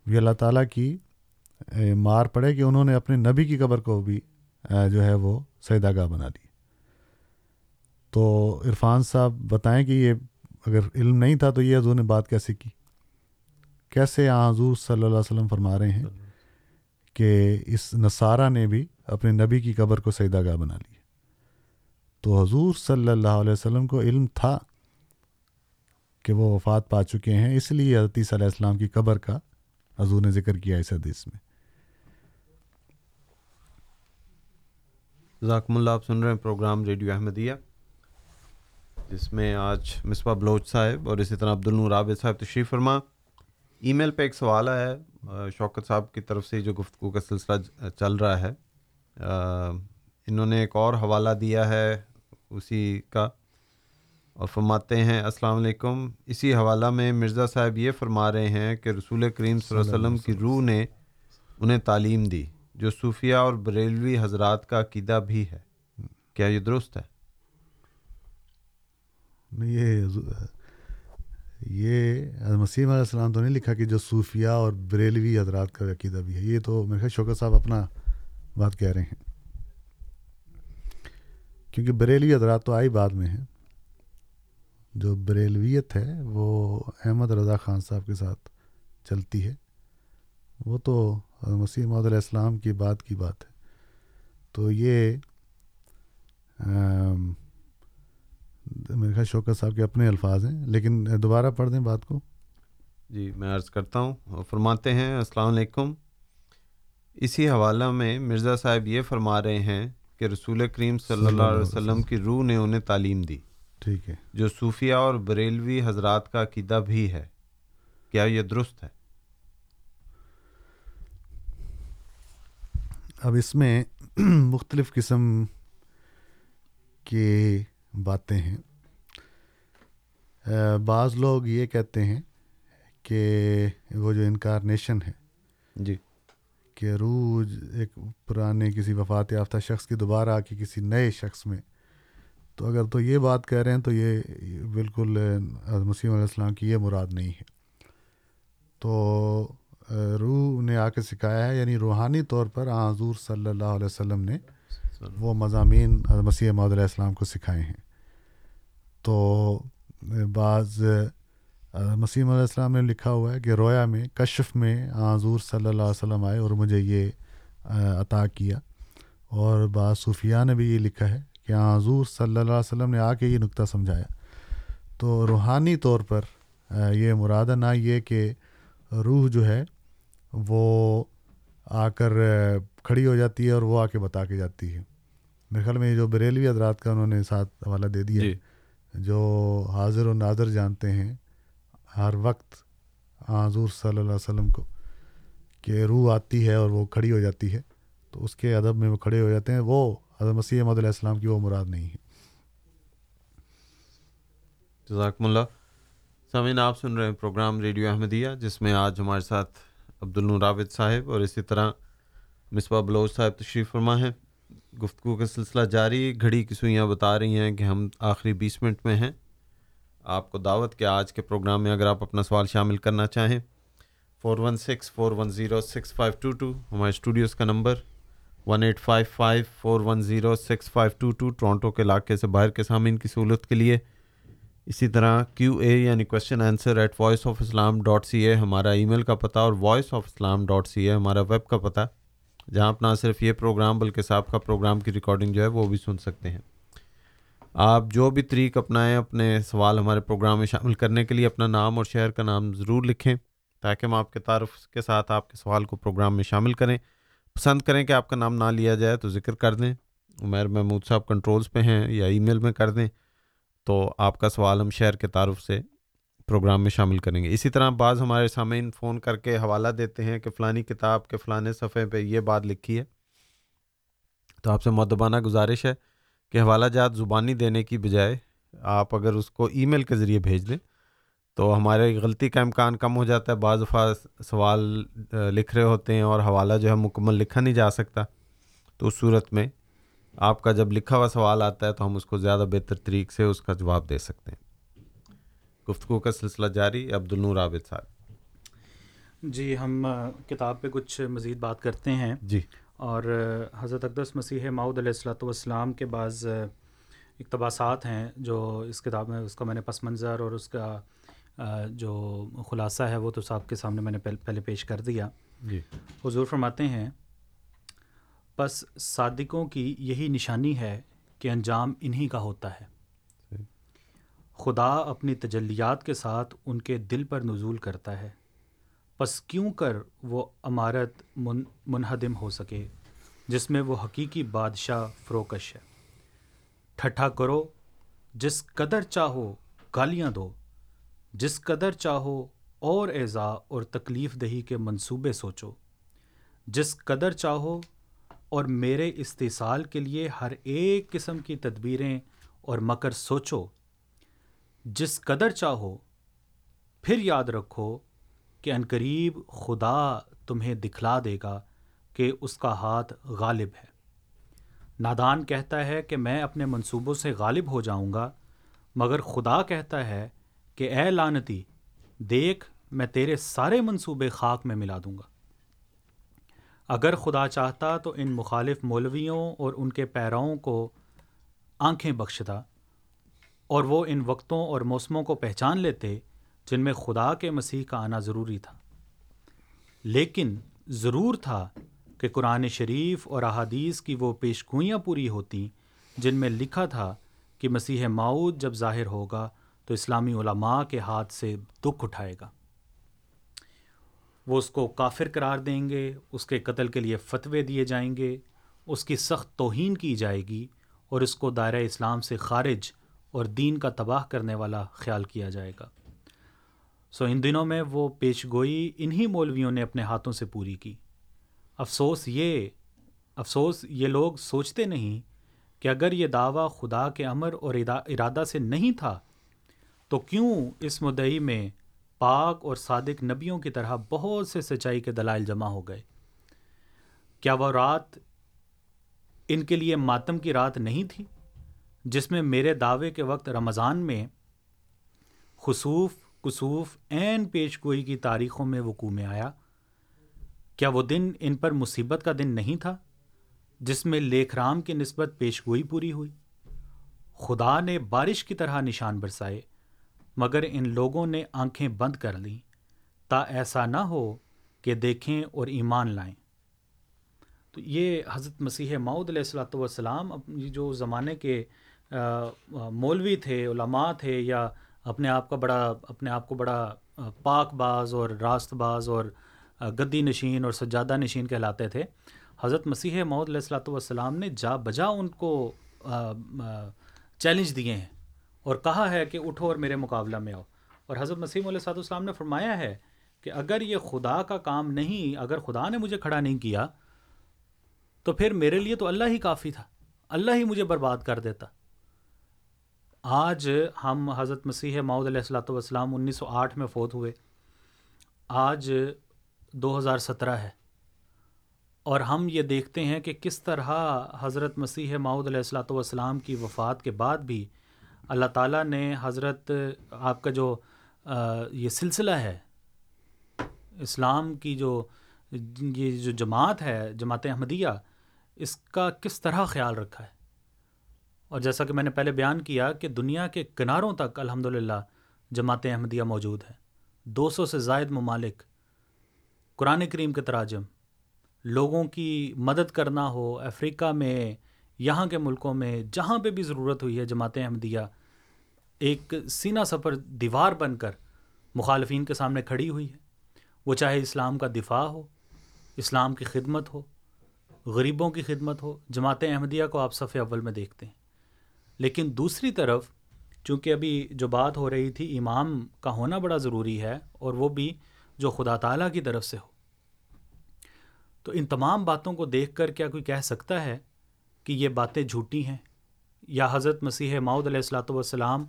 بھی اللہ تعالیٰ کی مار پڑے کہ انہوں نے اپنے نبی کی قبر کو بھی جو ہے وہ سیدا گاہ بنا لی۔ تو عرفان صاحب بتائیں کہ یہ اگر علم نہیں تھا تو یہ حضور نے بات کیسے کی؟ کیسے حضور صلی اللہ علیہ وسلم فرما رہے ہیں کہ اس نصارہ نے بھی اپنے نبی کی قبر کو سیدا گاہ بنا لی تو حضور صلی اللہ علیہ وسلم کو علم تھا کہ وہ وفات پا چکے ہیں اس لیے حضرت صلی علیہ السلام کی قبر کا حضور نے ذکر کیا اس حدیث میں۔ ذاکم اللہ آپ سن رہے ہیں پروگرام ریڈیو احمدیہ جس میں آج مصباح بلوچ صاحب اور اسی طرح عبد النور عابد صاحب تشریف فرما۔ ای میل پہ ایک سوال آیا ہے شوکت صاحب کی طرف سے جو گفتگو کا سلسلہ چل رہا ہے انہوں نے ایک اور حوالہ دیا ہے اسی کا اور فرماتے ہیں، السلام علیکم۔ اسی حوالہ میں مرزا صاحب یہ فرما رہے ہیں کہ رسول کریم صلی اللہ علیہ وسلم کی روح نے انہیں تعلیم دی، جو صوفیہ اور بریلوی حضرات کا عقیدہ بھی ہے۔ کیا یہ درست ہے؟ یہ یہ مسیم علیہ السلام تو نہیں لکھا کہ جو صوفیہ اور بریلوی حضرات کا عقیدہ بھی ہے۔ یہ تو میرے خیال شوکت صاحب اپنا بات کہہ رہے ہیں۔ کیونکہ بریلوی حضرات تو آئی بعد میں ہیں۔ جو بریلویت ہے، وہ احمد رضا خان صاحب کے ساتھ چلتی ہے۔ وہ تو مسیح محمد علیہ السلام کی بات کی بات ہے۔ تو یہ میرے خیال شوکت صاحب کے اپنے الفاظ ہیں لیکن دوبارہ پڑھ دیں بات کو۔ جی میں عرض کرتا ہوں فرماتے ہیں السلام علیکم۔ اسی حوالہ میں مرزا صاحب یہ فرما رہے ہیں کہ رسول کریم صلی اللہ علیہ وسلم کی روح نے انہیں تعلیم دی۔ ٹھیک ہے۔ جو صوفیہ اور بریلوی حضرات کا عقیدہ بھی ہے کیا یہ درست ہے؟ اب اس میں مختلف قسم کی باتیں ہیں۔ بعض لوگ یہ کہتے ہیں کہ وہ جو انکارنیشن ہے جی۔ کہ روح ایک پرانے کسی وفات یافتہ شخص کی دوبارہ آ کے کسی نئے شخص میں تو اگر تو یہ بات کہہ رہے ہیں تو یہ بالکل مسیم علیہ السلام کی یہ مراد نہیں ہے۔ تو روح نے آ کے سکھایا ہے یعنی روحانی طور پر حضور صلی اللہ علیہ وسلم نے وہ مضامین مسیح محدود علیہ السلام کو سکھائے ہیں۔ تو بعض مسیم علیہ السلام نے لکھا ہوا ہے کہ رویا میں کشف میں حضور صلی اللہ علیہ وسلم آئے اور مجھے یہ عطا کیا۔ اور بعض صوفیہ نے بھی یہ لکھا ہے کہ حضور صلی اللہ علیہ وسلم نے آ کے یہ نقطہ سمجھایا۔ تو روحانی طور پر یہ مرادہ نہ یہ کہ روح جو ہے وہ آ کر کھڑی ہو جاتی ہے اور وہ آ کے بتا کے جاتی ہے۔ میرے خیال میں جو بریلوی حضرات کا انہوں نے ساتھ حوالہ دے دیا جی. جو حاضر و ناظر جانتے ہیں، ہر وقت حضور صلی اللہ علیہ وسلم کو کہ روح آتی ہے اور وہ کھڑی ہو جاتی ہے، تو اس کے ادب میں وہ کھڑے ہو جاتے ہیں۔ وہ حضرت مسیح محمد علیہ السلام کی وہ مراد نہیں ہے۔ جزاکم اللہ۔ سامعین، آپ سن رہے ہیں پروگرام ریڈیو احمدیہ، جس میں آج ہمارے ساتھ عبد عبدالنوراود صاحب اور اسی طرح مصباح بلوچ صاحب تشریف فرما ہیں۔ گفتگو کا سلسلہ جاری، گھڑی کی سوئیاں بتا رہی ہیں کہ ہم آخری بیس منٹ میں ہیں۔ آپ کو دعوت کہ آج کے پروگرام میں اگر آپ اپنا سوال شامل کرنا چاہیں four one six four one zero six five two two ہمارے اسٹوڈیوز کا number one eight five five four one zero six five two two Toronto کے علاقے سے باہر کے سامعین کی سہولت کے لیے۔ اسی طرح کیو اے یعنی question answer at Voice of Islam dot C A ہمارا ای میل کا پتہ اور Voice of Islam dot C A ہمارا ویب کا پتہ۔ جہاں آپ نہ صرف یہ پروگرام بلکہ صاحب کا پروگرام کی ریکارڈنگ جو ہے وہ بھی سن سکتے ہیں۔ آپ جو بھی طریق اپنائیں، اپنے سوال ہمارے پروگرام میں شامل کرنے کے لیے اپنا نام اور شہر کا نام ضرور لکھیں تاکہ ہم آپ کے تعارف کے ساتھ آپ کے سوال کو پروگرام میں شامل کریں۔ پسند کریں کہ آپ کا نام نہ لیا جائے تو ذکر کر دیں۔ عمیر محمود صاحب کنٹرولز پہ ہیں یا ای میل میں کر دیں تو آپ کا سوال ہم شہر کے تعارف سے پروگرام میں شامل کریں گے۔ اسی طرح بعض ہمارے سامعین فون کر کے حوالہ دیتے ہیں کہ فلانی کتاب کے فلاں صفحے پہ یہ بات لکھی ہے۔ تو آپ سے مدبانہ گزارش ہے کہ حوالہ جات زبانی دینے کی بجائے آپ اگر اس کو ای میل کے ذریعے بھیج دیں تو ہمارے غلطی کا امکان کم ہو جاتا ہے۔ بعض دفعہ سوال لکھ رہے ہوتے ہیں اور حوالہ جو ہے مکمل لکھا نہیں جا سکتا۔ تو اس صورت میں آپ کا جب لکھا ہوا سوال آتا ہے تو ہم اس کو زیادہ بہتر طریق سے اس کا جواب دے سکتے ہیں۔ گفتگو کا سلسلہ جاری عبد النور عابد صاحب۔ جی ہم کتاب پہ کچھ مزید بات کرتے ہیں۔ جی۔ اور حضرت اقدس مسیح ماؤد علیہ السلاۃ والسلام کے بعض اقتباسات ہیں جو اس کتاب میں اس کا میں نے پس منظر اور اس کا جو خلاصہ ہے وہ تو صاحب کے سامنے میں نے پہلے پیش کر دیا۔ جی۔ حضور فرماتے ہیں بس صادقوں کی یہی نشانی ہے کہ انجام انہی کا ہوتا ہے۔ خدا اپنی تجلیات کے ساتھ ان کے دل پر نزول کرتا ہے۔ پس کیوں کر وہ عمارت من، منہدم ہو سکے، جس میں وہ حقیقی بادشاہ فروکش ہے۔ ٹھٹھا کرو، جس قدر چاہو گالیاں دو، جس قدر چاہو اور اعضا اور تکلیف دہی کے منصوبے سوچو۔ جس قدر چاہو اور میرے استحصال کے لیے ہر ایک قسم کی تدبیریں اور مکر سوچو۔ جس قدر چاہو، پھر یاد رکھو کہ عنقریب خدا تمہیں دکھلا دے گا کہ اس کا ہاتھ غالب ہے۔ نادان کہتا ہے کہ میں اپنے منصوبوں سے غالب ہو جاؤں گا، مگر خدا کہتا ہے کہ اے لانتی دیکھ، میں تیرے سارے منصوبے خاک میں ملا دوں گا۔ اگر خدا چاہتا تو ان مخالف مولویوں اور ان کے پیراؤں کو آنکھیں بخشتا۔ اور وہ ان وقتوں اور موسموں کو پہچان لیتے جن میں خدا کے مسیح کا آنا ضروری تھا۔ لیکن ضرور تھا کہ قرآن شریف اور احادیث کی وہ پیشگوئیاں پوری ہوتیں جن میں لکھا تھا کہ مسیح معود جب ظاہر ہوگا تو اسلامی علماء کے ہاتھ سے دکھ اٹھائے گا۔ وہ اس کو کافر قرار دیں گے، اس کے قتل کے لیے فتوے دیے جائیں گے، اس کی سخت توہین کی جائے گی اور اس کو دائرہ اسلام سے خارج اور دین کا تباہ کرنے والا خیال کیا جائے گا۔ سو ان دنوں میں وہ پیش گوئی انہی مولویوں نے اپنے ہاتھوں سے پوری کی۔ افسوس یہ افسوس یہ لوگ سوچتے نہیں کہ اگر یہ دعویٰ خدا کے امر اور ارادہ سے نہیں تھا، تو کیوں اس مدعی میں پاک اور صادق نبیوں کی طرح بہت سے سچائی کے دلائل جمع ہو گئے؟ کیا وہ رات ان کے لیے ماتم کی رات نہیں تھی؟ جس میں میرے دعوے کے وقت رمضان میں خصوف، کسوف، عین پیش گوئی کی تاریخوں میں وقوع میں آیا۔ کیا وہ دن ان پر مصیبت کا دن نہیں تھا جس میں لیکھ رام کی نسبت پیش گوئی پوری ہوئی؟ خدا نے بارش کی طرح نشان برسائے، مگر ان لوگوں نے آنکھیں بند کر لیں۔ تا ایسا نہ ہو کہ دیکھیں اور ایمان لائیں۔ تو یہ حضرت مسیح معود علیہ السلاۃ والسلام جو زمانے کے مولوی تھے، علماء تھے یا اپنے آپ کا بڑا، اپنے آپ کو بڑا پاک باز اور راست باز اور گدی نشین اور سجادہ نشین کہلاتے تھے۔ حضرت مسیح معود علیہ السلاۃ والسلام نے جا بجا ان کو چیلنج دیے ہیں اور کہا ہے کہ اٹھو اور میرے مقابلہ میں آؤ۔ اور حضرت مسیم علیہ صاحب السلام نے فرمایا ہے کہ اگر یہ خدا کا کام نہیں، اگر خدا نے مجھے کھڑا نہیں کیا، تو پھر میرے لیے تو اللہ ہی کافی تھا۔ اللہ ہی مجھے برباد کر دیتا۔ آج ہم حضرت مسیح معود علیہ السلاۃ والسلام انیس سو آٹھ میں فوت ہوئے۔ آج دو ہزار سترہ ہے۔ اور ہم یہ دیکھتے ہیں کہ کس طرح حضرت مسیح معود علیہ السلاۃ والسلام کی وفات کے بعد بھی اللہ تعالیٰ نے حضرت، آپ کا جو یہ سلسلہ ہے، اسلام کی جو، یہ جو جماعت ہے، جماعت احمدیہ، اس کا کس طرح خیال رکھا ہے؟ اور جیسا کہ میں نے پہلے بیان کیا کہ دنیا کے کناروں تک الحمد للہ جماعت احمدیہ موجود ہے۔ دو سو سے زائد ممالک قرآن کریم کے تراجم، لوگوں کی مدد کرنا ہو، افریقہ میں، یہاں کے ملکوں میں، جہاں پہ بھی ضرورت ہوئی ہے جماعت احمدیہ، ایک سینہ سفر دیوار بن کر مخالفین کے سامنے کھڑی ہوئی ہے۔ وہ چاہے اسلام کا دفاع ہو، اسلام کی خدمت ہو، غریبوں کی خدمت ہو، جماعت احمدیہ کو آپ صفحہ اول میں دیکھتے ہیں۔ لیکن دوسری طرف چونکہ ابھی جو بات ہو رہی تھی، امام کا ہونا بڑا ضروری ہے اور وہ بھی جو خدا تعالیٰ کی طرف سے ہو۔ تو ان تمام باتوں کو دیکھ کر کیا کوئی کہہ سکتا ہے کہ یہ باتیں جھوٹی ہیں؟ یا حضرت مسیح ماؤد علیہ السلاۃ والسلام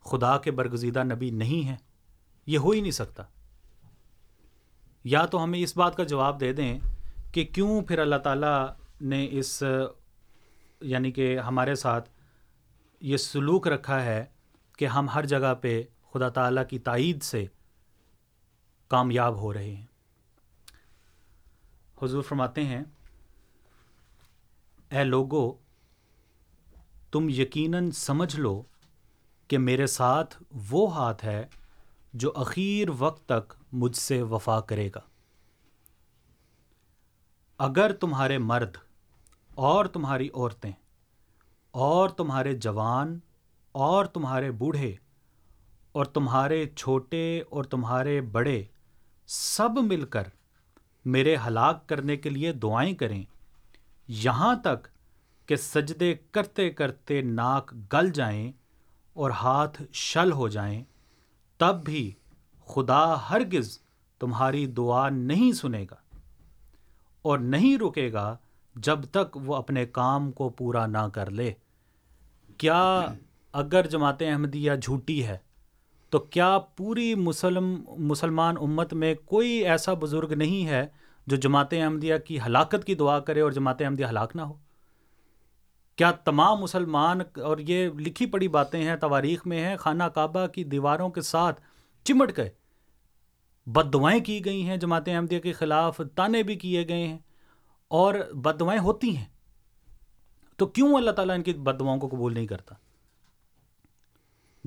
خدا کے برگزیدہ نبی نہیں ہیں؟ یہ ہو ہی نہیں سکتا۔ یا تو ہمیں اس بات کا جواب دے دیں کہ کیوں پھر اللہ تعالیٰ نے اس یعنی کہ ہمارے ساتھ یہ سلوک رکھا ہے کہ ہم ہر جگہ پہ خدا تعالیٰ کی تائید سے کامیاب ہو رہے ہیں۔ حضور فرماتے ہیں، اے لوگو، تم یقیناً سمجھ لو کہ میرے ساتھ وہ ہاتھ ہے جو اخیر وقت تک مجھ سے وفا کرے گا۔ اگر تمہارے مرد اور تمہاری عورتیں اور تمہارے جوان اور تمہارے بوڑھے اور تمہارے چھوٹے اور تمہارے بڑے سب مل کر میرے ہلاک کرنے کے لیے دعائیں کریں۔ یہاں تک کہ سجدے کرتے کرتے ناک گل جائیں اور ہاتھ شل ہو جائیں، تب بھی خدا ہرگز تمہاری دعا نہیں سنے گا اور نہیں رکے گا جب تک وہ اپنے کام کو پورا نہ کر لے۔ کیا اگر جماعت احمدیہ جھوٹی ہے، تو کیا پوری مسلم، مسلمان امت میں کوئی ایسا بزرگ نہیں ہے جو جماعت احمدیہ کی ہلاکت کی دعا کرے اور جماعت احمدیہ ہلاک نہ ہو؟ کیا تمام مسلمان اور یہ لکھی پڑی باتیں ہیں، تواریخ میں ہیں، خانہ کعبہ کی دیواروں کے ساتھ چمٹ گئے، بد دعائیں کی گئی ہیں جماعت احمدیہ کے خلاف، تانے بھی کیے گئے ہیں۔ اور بد دعائیں ہوتی ہیں۔ تو کیوں اللہ تعالیٰ ان کی بد دعاؤں کو قبول نہیں کرتا؟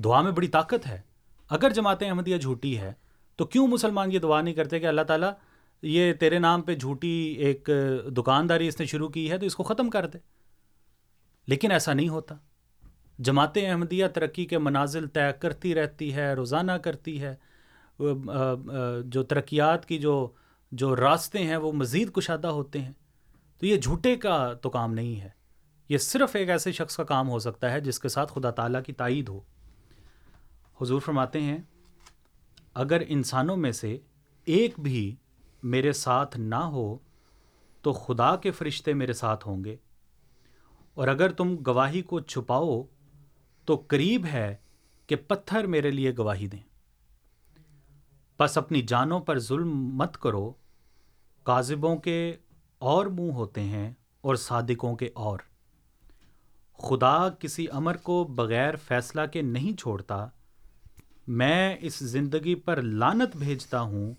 دعا میں بڑی طاقت ہے۔ اگر جماعت احمدیہ جھوٹی ہے، تو کیوں مسلمان یہ دعا نہیں کرتے کہ اللہ تعالیٰ یہ تیرے نام پہ جھوٹی ایک دکانداری اس نے شروع کی ہے تو اس کو ختم کر دے؟ لیکن ایسا نہیں ہوتا۔ جماعت احمدیہ ترقی کے منازل طے کرتی رہتی ہے، روزانہ کرتی ہے۔ جو ترقیات کی جو جو راستے ہیں وہ مزید کشادہ ہوتے ہیں۔ تو یہ جھوٹے کا تو کام نہیں ہے۔ یہ صرف ایک ایسے شخص کا کام ہو سکتا ہے جس کے ساتھ خدا تعالیٰ کی تائید ہو۔ حضور فرماتے ہیں، اگر انسانوں میں سے ایک بھی میرے ساتھ نہ ہو، تو خدا کے فرشتے میرے ساتھ ہوں گے۔ اور اگر تم گواہی کو چھپاؤ، تو قریب ہے کہ پتھر میرے لیے گواہی دیں۔ بس اپنی جانوں پر ظلم مت کرو۔ کاذبوں کے اور منہ ہوتے ہیں اور صادقوں کے اور۔ خدا کسی امر کو بغیر فیصلہ کے نہیں چھوڑتا۔ میں اس زندگی پر لانت بھیجتا ہوں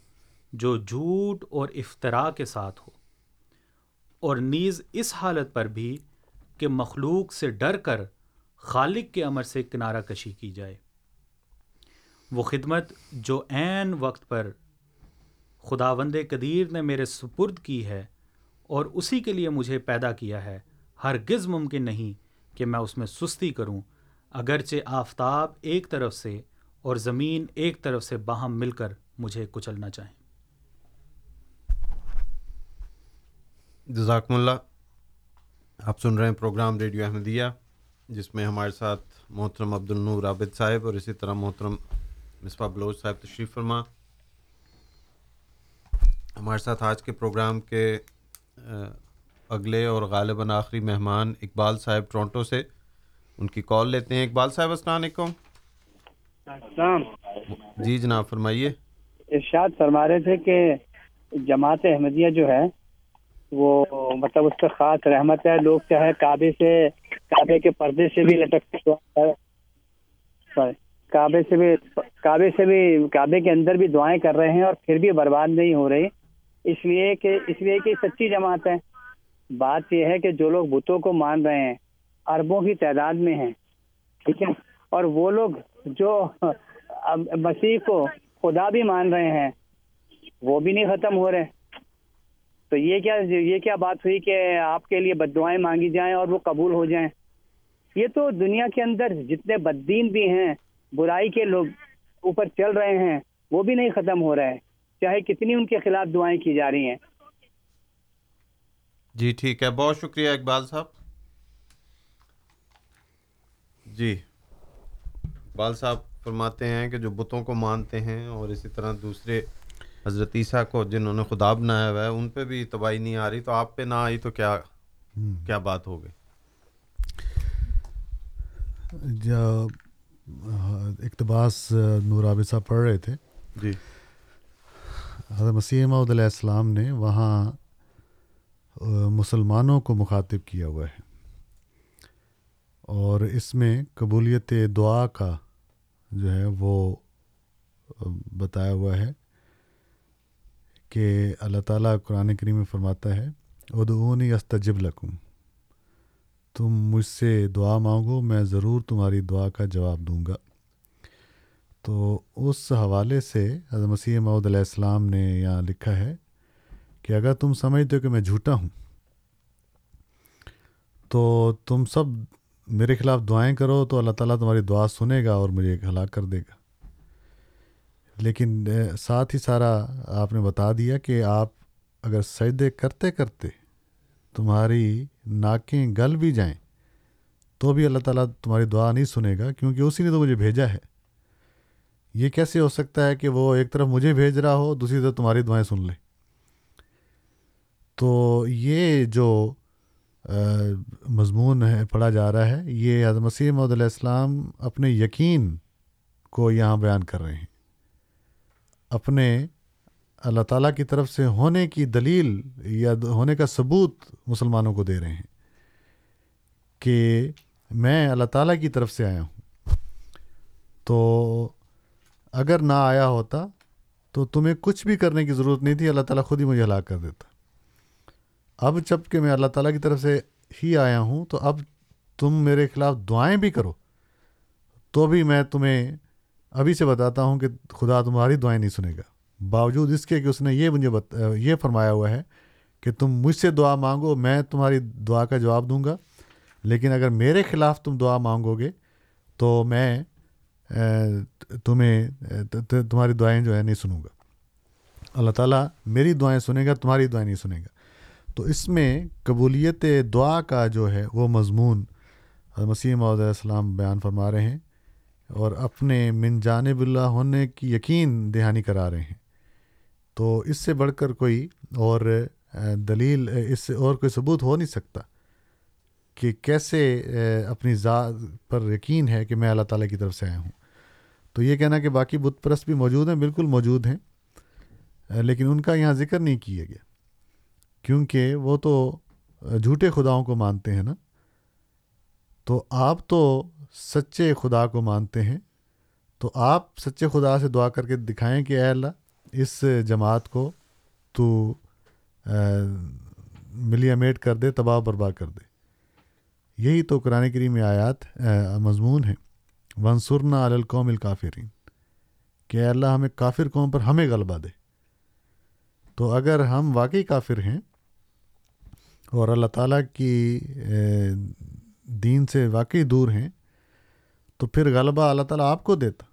جو جھوٹ اور افطرا کے ساتھ ہو۔ اور نیز اس حالت پر بھی کہ مخلوق سے ڈر کر خالق کے امر سے کنارہ کشی کی جائے۔ وہ خدمت جو عین وقت پر خدا وند قدیر نے میرے سپرد کی ہے اور اسی کے لیے مجھے پیدا کیا ہے۔ ہرگز ممکن نہیں کہ میں اس میں سستی کروں۔ اگرچہ آفتاب ایک طرف سے اور زمین ایک طرف سے باہم مل کر مجھے کچلنا چاہیں۔ جزاکم اللہ۔ آپ سن رہے ہیں پروگرام ریڈیو احمدیہ، جس میں ہمارے ساتھ محترم عبد النور عابد صاحب اور اسی طرح محترم مصباح بلوچ صاحب تشریف فرما۔ ہمارے ساتھ آج کے پروگرام کے اگلے اور غالباً آخری مہمان اقبال صاحب ٹورنٹو سے۔ ان کی کال لیتے ہیں۔ اقبال صاحب السلام علیکم۔ السلام۔ جی جناب فرمائیے۔ ارشاد فرما رہے تھے کہ جماعت احمدیہ جو ہے وہ مطلب اس پہ خاص رحمت ہے۔ لوگ چاہے کعبے سے کعبے کے پردے سے بھی لٹکتے کعبے سے بھی کعبے سے بھی کعبے کے اندر بھی دعائیں کر رہے ہیں اور پھر بھی برباد نہیں ہو رہی۔ اس لیے کہ اس لیے کہ سچی جماعت ہے۔ بات یہ ہے کہ جو لوگ بتوں کو مان رہے ہیں اربوں کی تعداد میں ہیں، ٹھیک ہے؟ اور وہ لوگ جو مسیح کو خدا بھی مان رہے ہیں، وہ بھی نہیں ختم ہو رہے۔ تو یہ کیا یہ کیا بات ہوئی کہ آپ کے لیے بد دعائیں مانگی جائیں اور وہ قبول ہو جائیں؟ یہ تو دنیا کے اندر جتنے بددین بھی ہیں، برائی کے لوگ اوپر چل رہے ہیں، وہ بھی نہیں ختم ہو رہے۔ چاہے کتنی ان کے خلاف دعائیں کی جا رہی ہیں۔ جی ٹھیک ہے۔ بہت شکریہ اقبال صاحب۔ جی۔ اقبال صاحب فرماتے ہیں کہ جو بتوں کو مانتے ہیں اور اسی طرح دوسرے حضرت عیسیٰ کو جنہوں نے خدا بنایا ہوا ہے ان پہ بھی تباہی نہیں آ رہی۔ تو آپ پہ نہ آئی تو کیا کیا بات ہو گئی؟ جب اقتباس نور عابد صاحب پڑھ رہے تھے جی۔ حضرت مسیح محدود علیہ السلام نے وہاں مسلمانوں کو مخاطب کیا ہوا ہے۔ اور اس میں قبولیت دعا کا جو ہے وہ بتایا ہوا ہے کہ اللہ تعالیٰ قرآن کریم میں فرماتا ہے، ادعونی استجب لکم۔ تم مجھ سے دعا مانگو، میں ضرور تمہاری دعا کا جواب دوں گا۔ تو اس حوالے سے حضرت مسیح محدود علیہ السلام نے یہاں لکھا ہے کہ اگر تم سمجھتے ہو کہ میں جھوٹا ہوں، تو تم سب میرے خلاف دعائیں کرو تو اللہ تعالیٰ تمہاری دعا سنے گا اور مجھے ہلاک کر دے گا۔ لیکن ساتھ ہی سارا آپ نے بتا دیا کہ آپ اگر سجدے کرتے کرتے تمہاری ناکیں گل بھی جائیں، تو بھی اللہ تعالیٰ تمہاری دعا نہیں سنے گا کیونکہ اسی نے تو مجھے بھیجا ہے۔ یہ کیسے ہو سکتا ہے کہ وہ ایک طرف مجھے بھیج رہا ہو، دوسری طرف تمہاری دعائیں سن لے؟ تو یہ جو مضمون ہے، پڑھا جا رہا ہے، یہ حضرت مسیح محدود علیہ السلام اپنے یقین کو یہاں بیان کر رہے ہیں۔ اپنے اللہ تعالیٰ کی طرف سے ہونے کی دلیل یا ہونے کا ثبوت مسلمانوں کو دے رہے ہیں کہ میں اللہ تعالیٰ کی طرف سے آیا ہوں۔ تو اگر نہ آیا ہوتا تو تمہیں کچھ بھی کرنے کی ضرورت نہیں تھی، اللہ تعالیٰ خود ہی مجھے ہلاک کر دیتا۔ اب جبکہ میں اللہ تعالیٰ کی طرف سے ہی آیا ہوں، تو اب تم میرے خلاف دعائیں بھی کرو۔ تو بھی میں تمہیں ابھی سے بتاتا ہوں کہ خدا تمہاری دعائیں نہیں سنے گا۔ باوجود اس کے کہ اس نے یہ مجھے بت... یہ فرمایا ہوا ہے کہ تم مجھ سے دعا مانگو، میں تمہاری دعا کا جواب دوں گا۔ لیکن اگر میرے خلاف تم دعا مانگو گے تو میں تمہیں تمہاری دعائیں جو ہے نہیں سنوں گا۔ اللہ تعالیٰ میری دعائیں سنے گا، تمہاری دعائیں نہیں سنے گا۔ تو اس میں قبولیت دعا کا جو ہے وہ مضمون مسیح محدود السلام بیان فرما رہے ہیں اور اپنے من جانب اللہ ہونے کی یقین دہانی کرا رہے ہیں۔ تو اس سے بڑھ کر کوئی اور دلیل اس سے اور کوئی ثبوت ہو نہیں سکتا۔ کہ کیسے اپنی ذات پر یقین ہے کہ میں اللہ تعالیٰ کی طرف سے آیا ہوں۔ تو یہ کہنا کہ باقی بت پرست بھی موجود ہیں، بالکل موجود ہیں لیکن ان کا یہاں ذکر نہیں کیا گیا۔ کیونکہ وہ تو جھوٹے خداؤں کو مانتے ہیں نا۔ تو آپ تو سچے خدا کو مانتے ہیں۔ تو آپ سچے خدا سے دعا کر کے دکھائیں کہ اے اللہ، اس جماعت کو تو ملی میٹ کر دے، تباہ برباد کر دے۔ یہی تو قرآن کریم میں آیات مضمون ہے ونسرنا القوم الکافرین کہ اے اللہ، ہمیں کافر قوم پر ہمیں غلبہ دے۔ تو اگر ہم واقعی کافر ہیں اور اللہ تعالیٰ کی دین سے واقعی دور ہیں، تو پھر غلبہ اللہ تعالیٰ آپ کو دیتا۔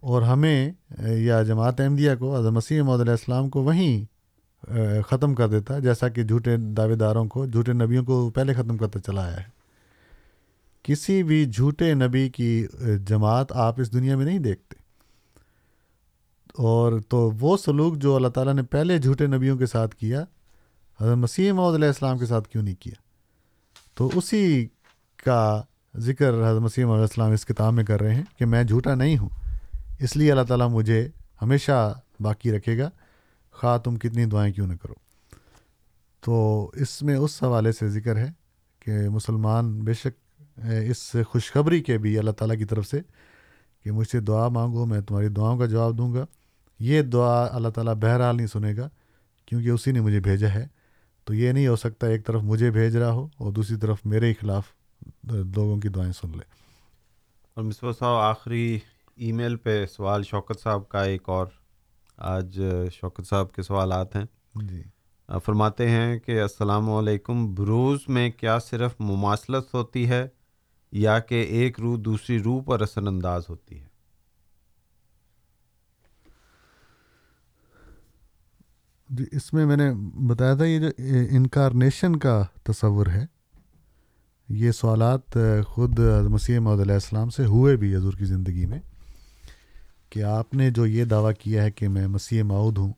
اور ہمیں یا جماعت احمدیہ کو، حضرت مسیح محدود علیہ السلام کو وہیں ختم کر دیتا، جیسا کہ جھوٹے دعوے داروں کو، جھوٹے نبیوں کو پہلے ختم کرتا چلا آیا ہے۔ کسی بھی جھوٹے نبی کی جماعت آپ اس دنیا میں نہیں دیکھتے۔ اور تو وہ سلوک جو اللہ تعالیٰ نے پہلے جھوٹے نبیوں کے ساتھ کیا، حضرت مسیح محدود علیہ السلام کے ساتھ کیوں نہیں کیا؟ تو اسی کا ذکر حضرت مسیح علیہ السلام اس کتاب میں کر رہے ہیں کہ میں جھوٹا نہیں ہوں، اس لیے اللہ تعالیٰ مجھے ہمیشہ باقی رکھے گا۔ خواہ تم کتنی دعائیں کیوں نہ کرو۔ تو اس میں اس حوالے سے ذکر ہے کہ مسلمان بے شک اس خوشخبری کے بھی اللہ تعالیٰ کی طرف سے کہ مجھ سے دعا مانگو، میں تمہاری دعاؤں کا جواب دوں گا۔ یہ دعا اللہ تعالیٰ بہرحال نہیں سنے گا، کیونکہ اسی نے مجھے بھیجا ہے۔ تو یہ نہیں ہو سکتا ایک طرف مجھے بھیج رہا ہو اور دوسری طرف میرے خلاف لوگوں کی دعائیں سن لے۔ اور مصباح صاحب، آخری ای میل پہ سوال شوکت صاحب کا ایک اور آج شوکت صاحب کے سوالات ہیں۔ جی۔ فرماتے ہیں کہ السلام علیکم بروز میں کیا صرف مماثلت ہوتی ہے یا کہ ایک روح دوسری روح پر اثر انداز ہوتی ہے؟ جی اس میں میں نے بتایا تھا یہ جو انکارنیشن کا تصور ہے یہ سوالات خود مسیح محدود علیہ السلام سے ہوئے بھی حضور کی زندگی میں۔ کہ آپ نے جو یہ دعویٰ کیا ہے کہ میں مسیح معود ہوں،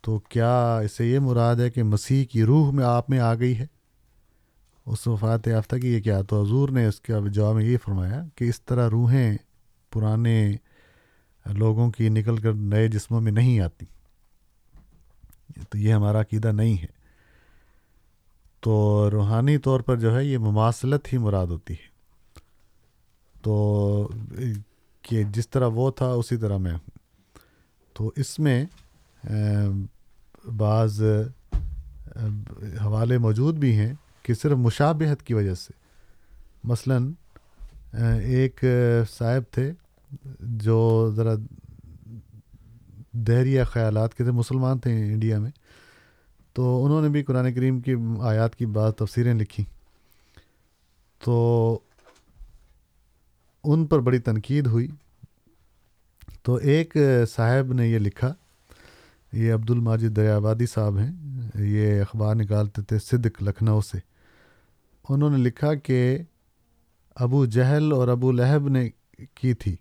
تو کیا اس سے یہ مراد ہے کہ مسیح کی روح میں آپ میں آ گئی ہے؟ اس وفات یافتہ کی یہ کیا؟ تو حضور نے اس کا جواب میں یہ فرمایا کہ اس طرح روحیں پرانے لوگوں کی نکل کر نئے جسموں میں نہیں آتی۔ تو یہ ہمارا عقیدہ نہیں ہے۔ تو روحانی طور پر جو ہے یہ مماثلت ہی مراد ہوتی ہے۔ تو کہ جس طرح وہ تھا اسی طرح میں۔ ہوں تو اس میں بعض حوالے موجود بھی ہیں کہ صرف مشابہت کی وجہ سے۔ مثلا ایک صاحب تھے جو ذرا دہریہ خیالات کے تھے، مسلمان تھے انڈیا میں۔ تو انہوں نے بھی قرآن کریم کی آیات کی بعض تفسیریں لکھی تو ان پر بڑی تنقید ہوئی۔ تو ایک صاحب نے یہ لکھا، یہ عبد الماجد دریابادی صاحب ہیں، یہ اخبار نکالتے تھے صدق لکھنؤ سے۔ انہوں نے لکھا کہ ابو جہل اور ابو لہب نے کی تھی۔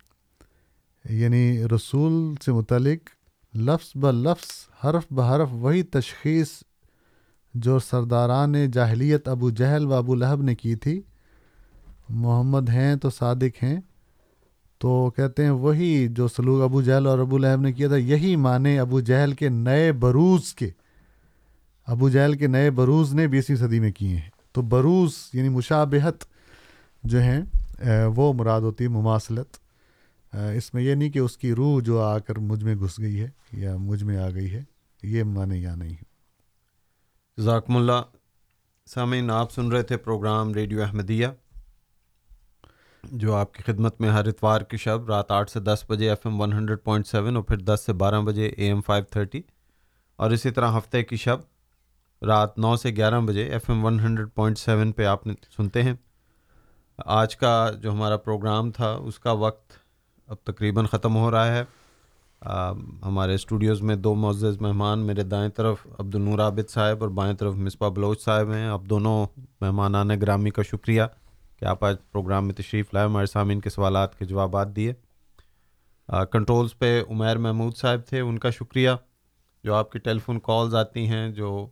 یعنی رسول سے متعلق لفظ ب لفظ حرف بحرف وہی تشخیص جو سرداران جاہلیت ابو جہل و ابو لہب نے کی تھی۔ محمد ہیں تو صادق ہیں۔ تو کہتے ہیں وہی جو سلوک ابو جہل اور ابو لہب نے کیا تھا، یہی معنی ابو جہل کے نئے بروز کے۔ ابو جہل کے نئے بروز نے بیسویں صدی میں کیے ہیں۔ تو بروز یعنی مشابہت جو ہیں وہ مراد ہوتی ہے مماثلت۔ اس میں یہ نہیں کہ اس کی روح جو آ کر مجھ میں گھس گئی ہے یا مجھ میں آ گئی ہے، یہ معنی یا نہیں ذاکم اللہ، سامعین، آپ سن رہے تھے پروگرام ریڈیو احمدیہ۔ جو آپ کی خدمت میں ہر اتوار کی شب رات آٹھ سے دس بجے F M one hundred point seven اور پھر دس سے بارہ بجے اے ایم فائیو تھرٹی اور اسی طرح ہفتے کی شب رات نو سے گیارہ بجے F M one hundred point seven پہ آپ سنتے ہیں۔ آج کا جو ہمارا پروگرام تھا، اس کا وقت اب تقریباً ختم ہو رہا ہے۔ ہمارے اسٹوڈیوز میں دو معزز مہمان میرے دائیں طرف عبد النور عابد صاحب اور بائیں طرف مصباح بلوچ صاحب ہیں۔ اب دونوں مہمانان گرامی کا شکریہ۔ کہ آپ آج پروگرام میں تشریف لائے، ہمارے سامعین کے سوالات کے جوابات دیے۔ کنٹرولز پہ عمیر محمود صاحب تھے، ان کا شکریہ۔ جو آپ کی ٹیلی فون کالز آتی ہیں، جو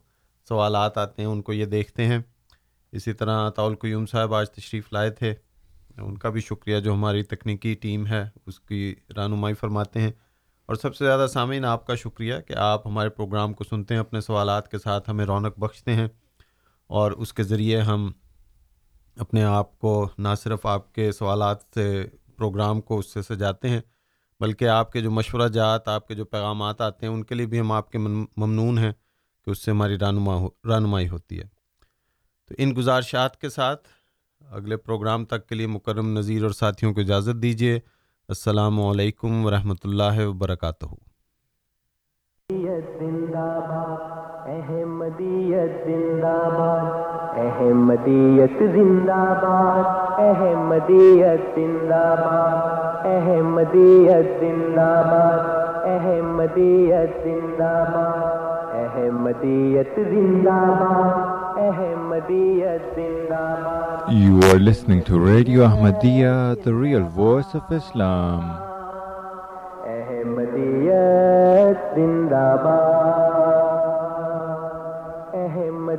سوالات آتے ہیں، ان کو یہ دیکھتے ہیں۔ اسی طرح طول قیوم صاحب آج تشریف لائے تھے، ان کا بھی شکریہ۔ جو ہماری تکنیکی ٹیم ہے، اس کی رہنمائی فرماتے ہیں۔ اور سب سے زیادہ سامعین، آپ کا شکریہ کہ آپ ہمارے پروگرام کو سنتے ہیں، اپنے سوالات کے ساتھ ہمیں رونق بخشتے ہیں۔ اور اس کے ذریعے ہم اپنے آپ کو نہ صرف آپ کے سوالات سے پروگرام کو اس سے سجاتے ہیں، بلکہ آپ کے جو مشورہ جات، آپ کے جو پیغامات آتے ہیں، ان کے لیے بھی ہم آپ کے ممنون ہیں کہ اس سے ہماری رہنما ہو رہنمائی ہوتی ہے۔ تو ان گزارشات کے ساتھ اگلے پروگرام تک کے لیے مکرم نظیر اور ساتھیوں کو اجازت دیجیے السلام علیکم ورحمۃ اللہ وبرکاتہ۔ احمدیت زندہ باد احمدیت زندہ باد احمدیت زندہ باد احمدیت زندہ باد احمدیت زندہ باد احمدیت زندہ باد You are listening to Radio Ahmadiyya, the real voice of Islam. Ahmadiyya Zindabad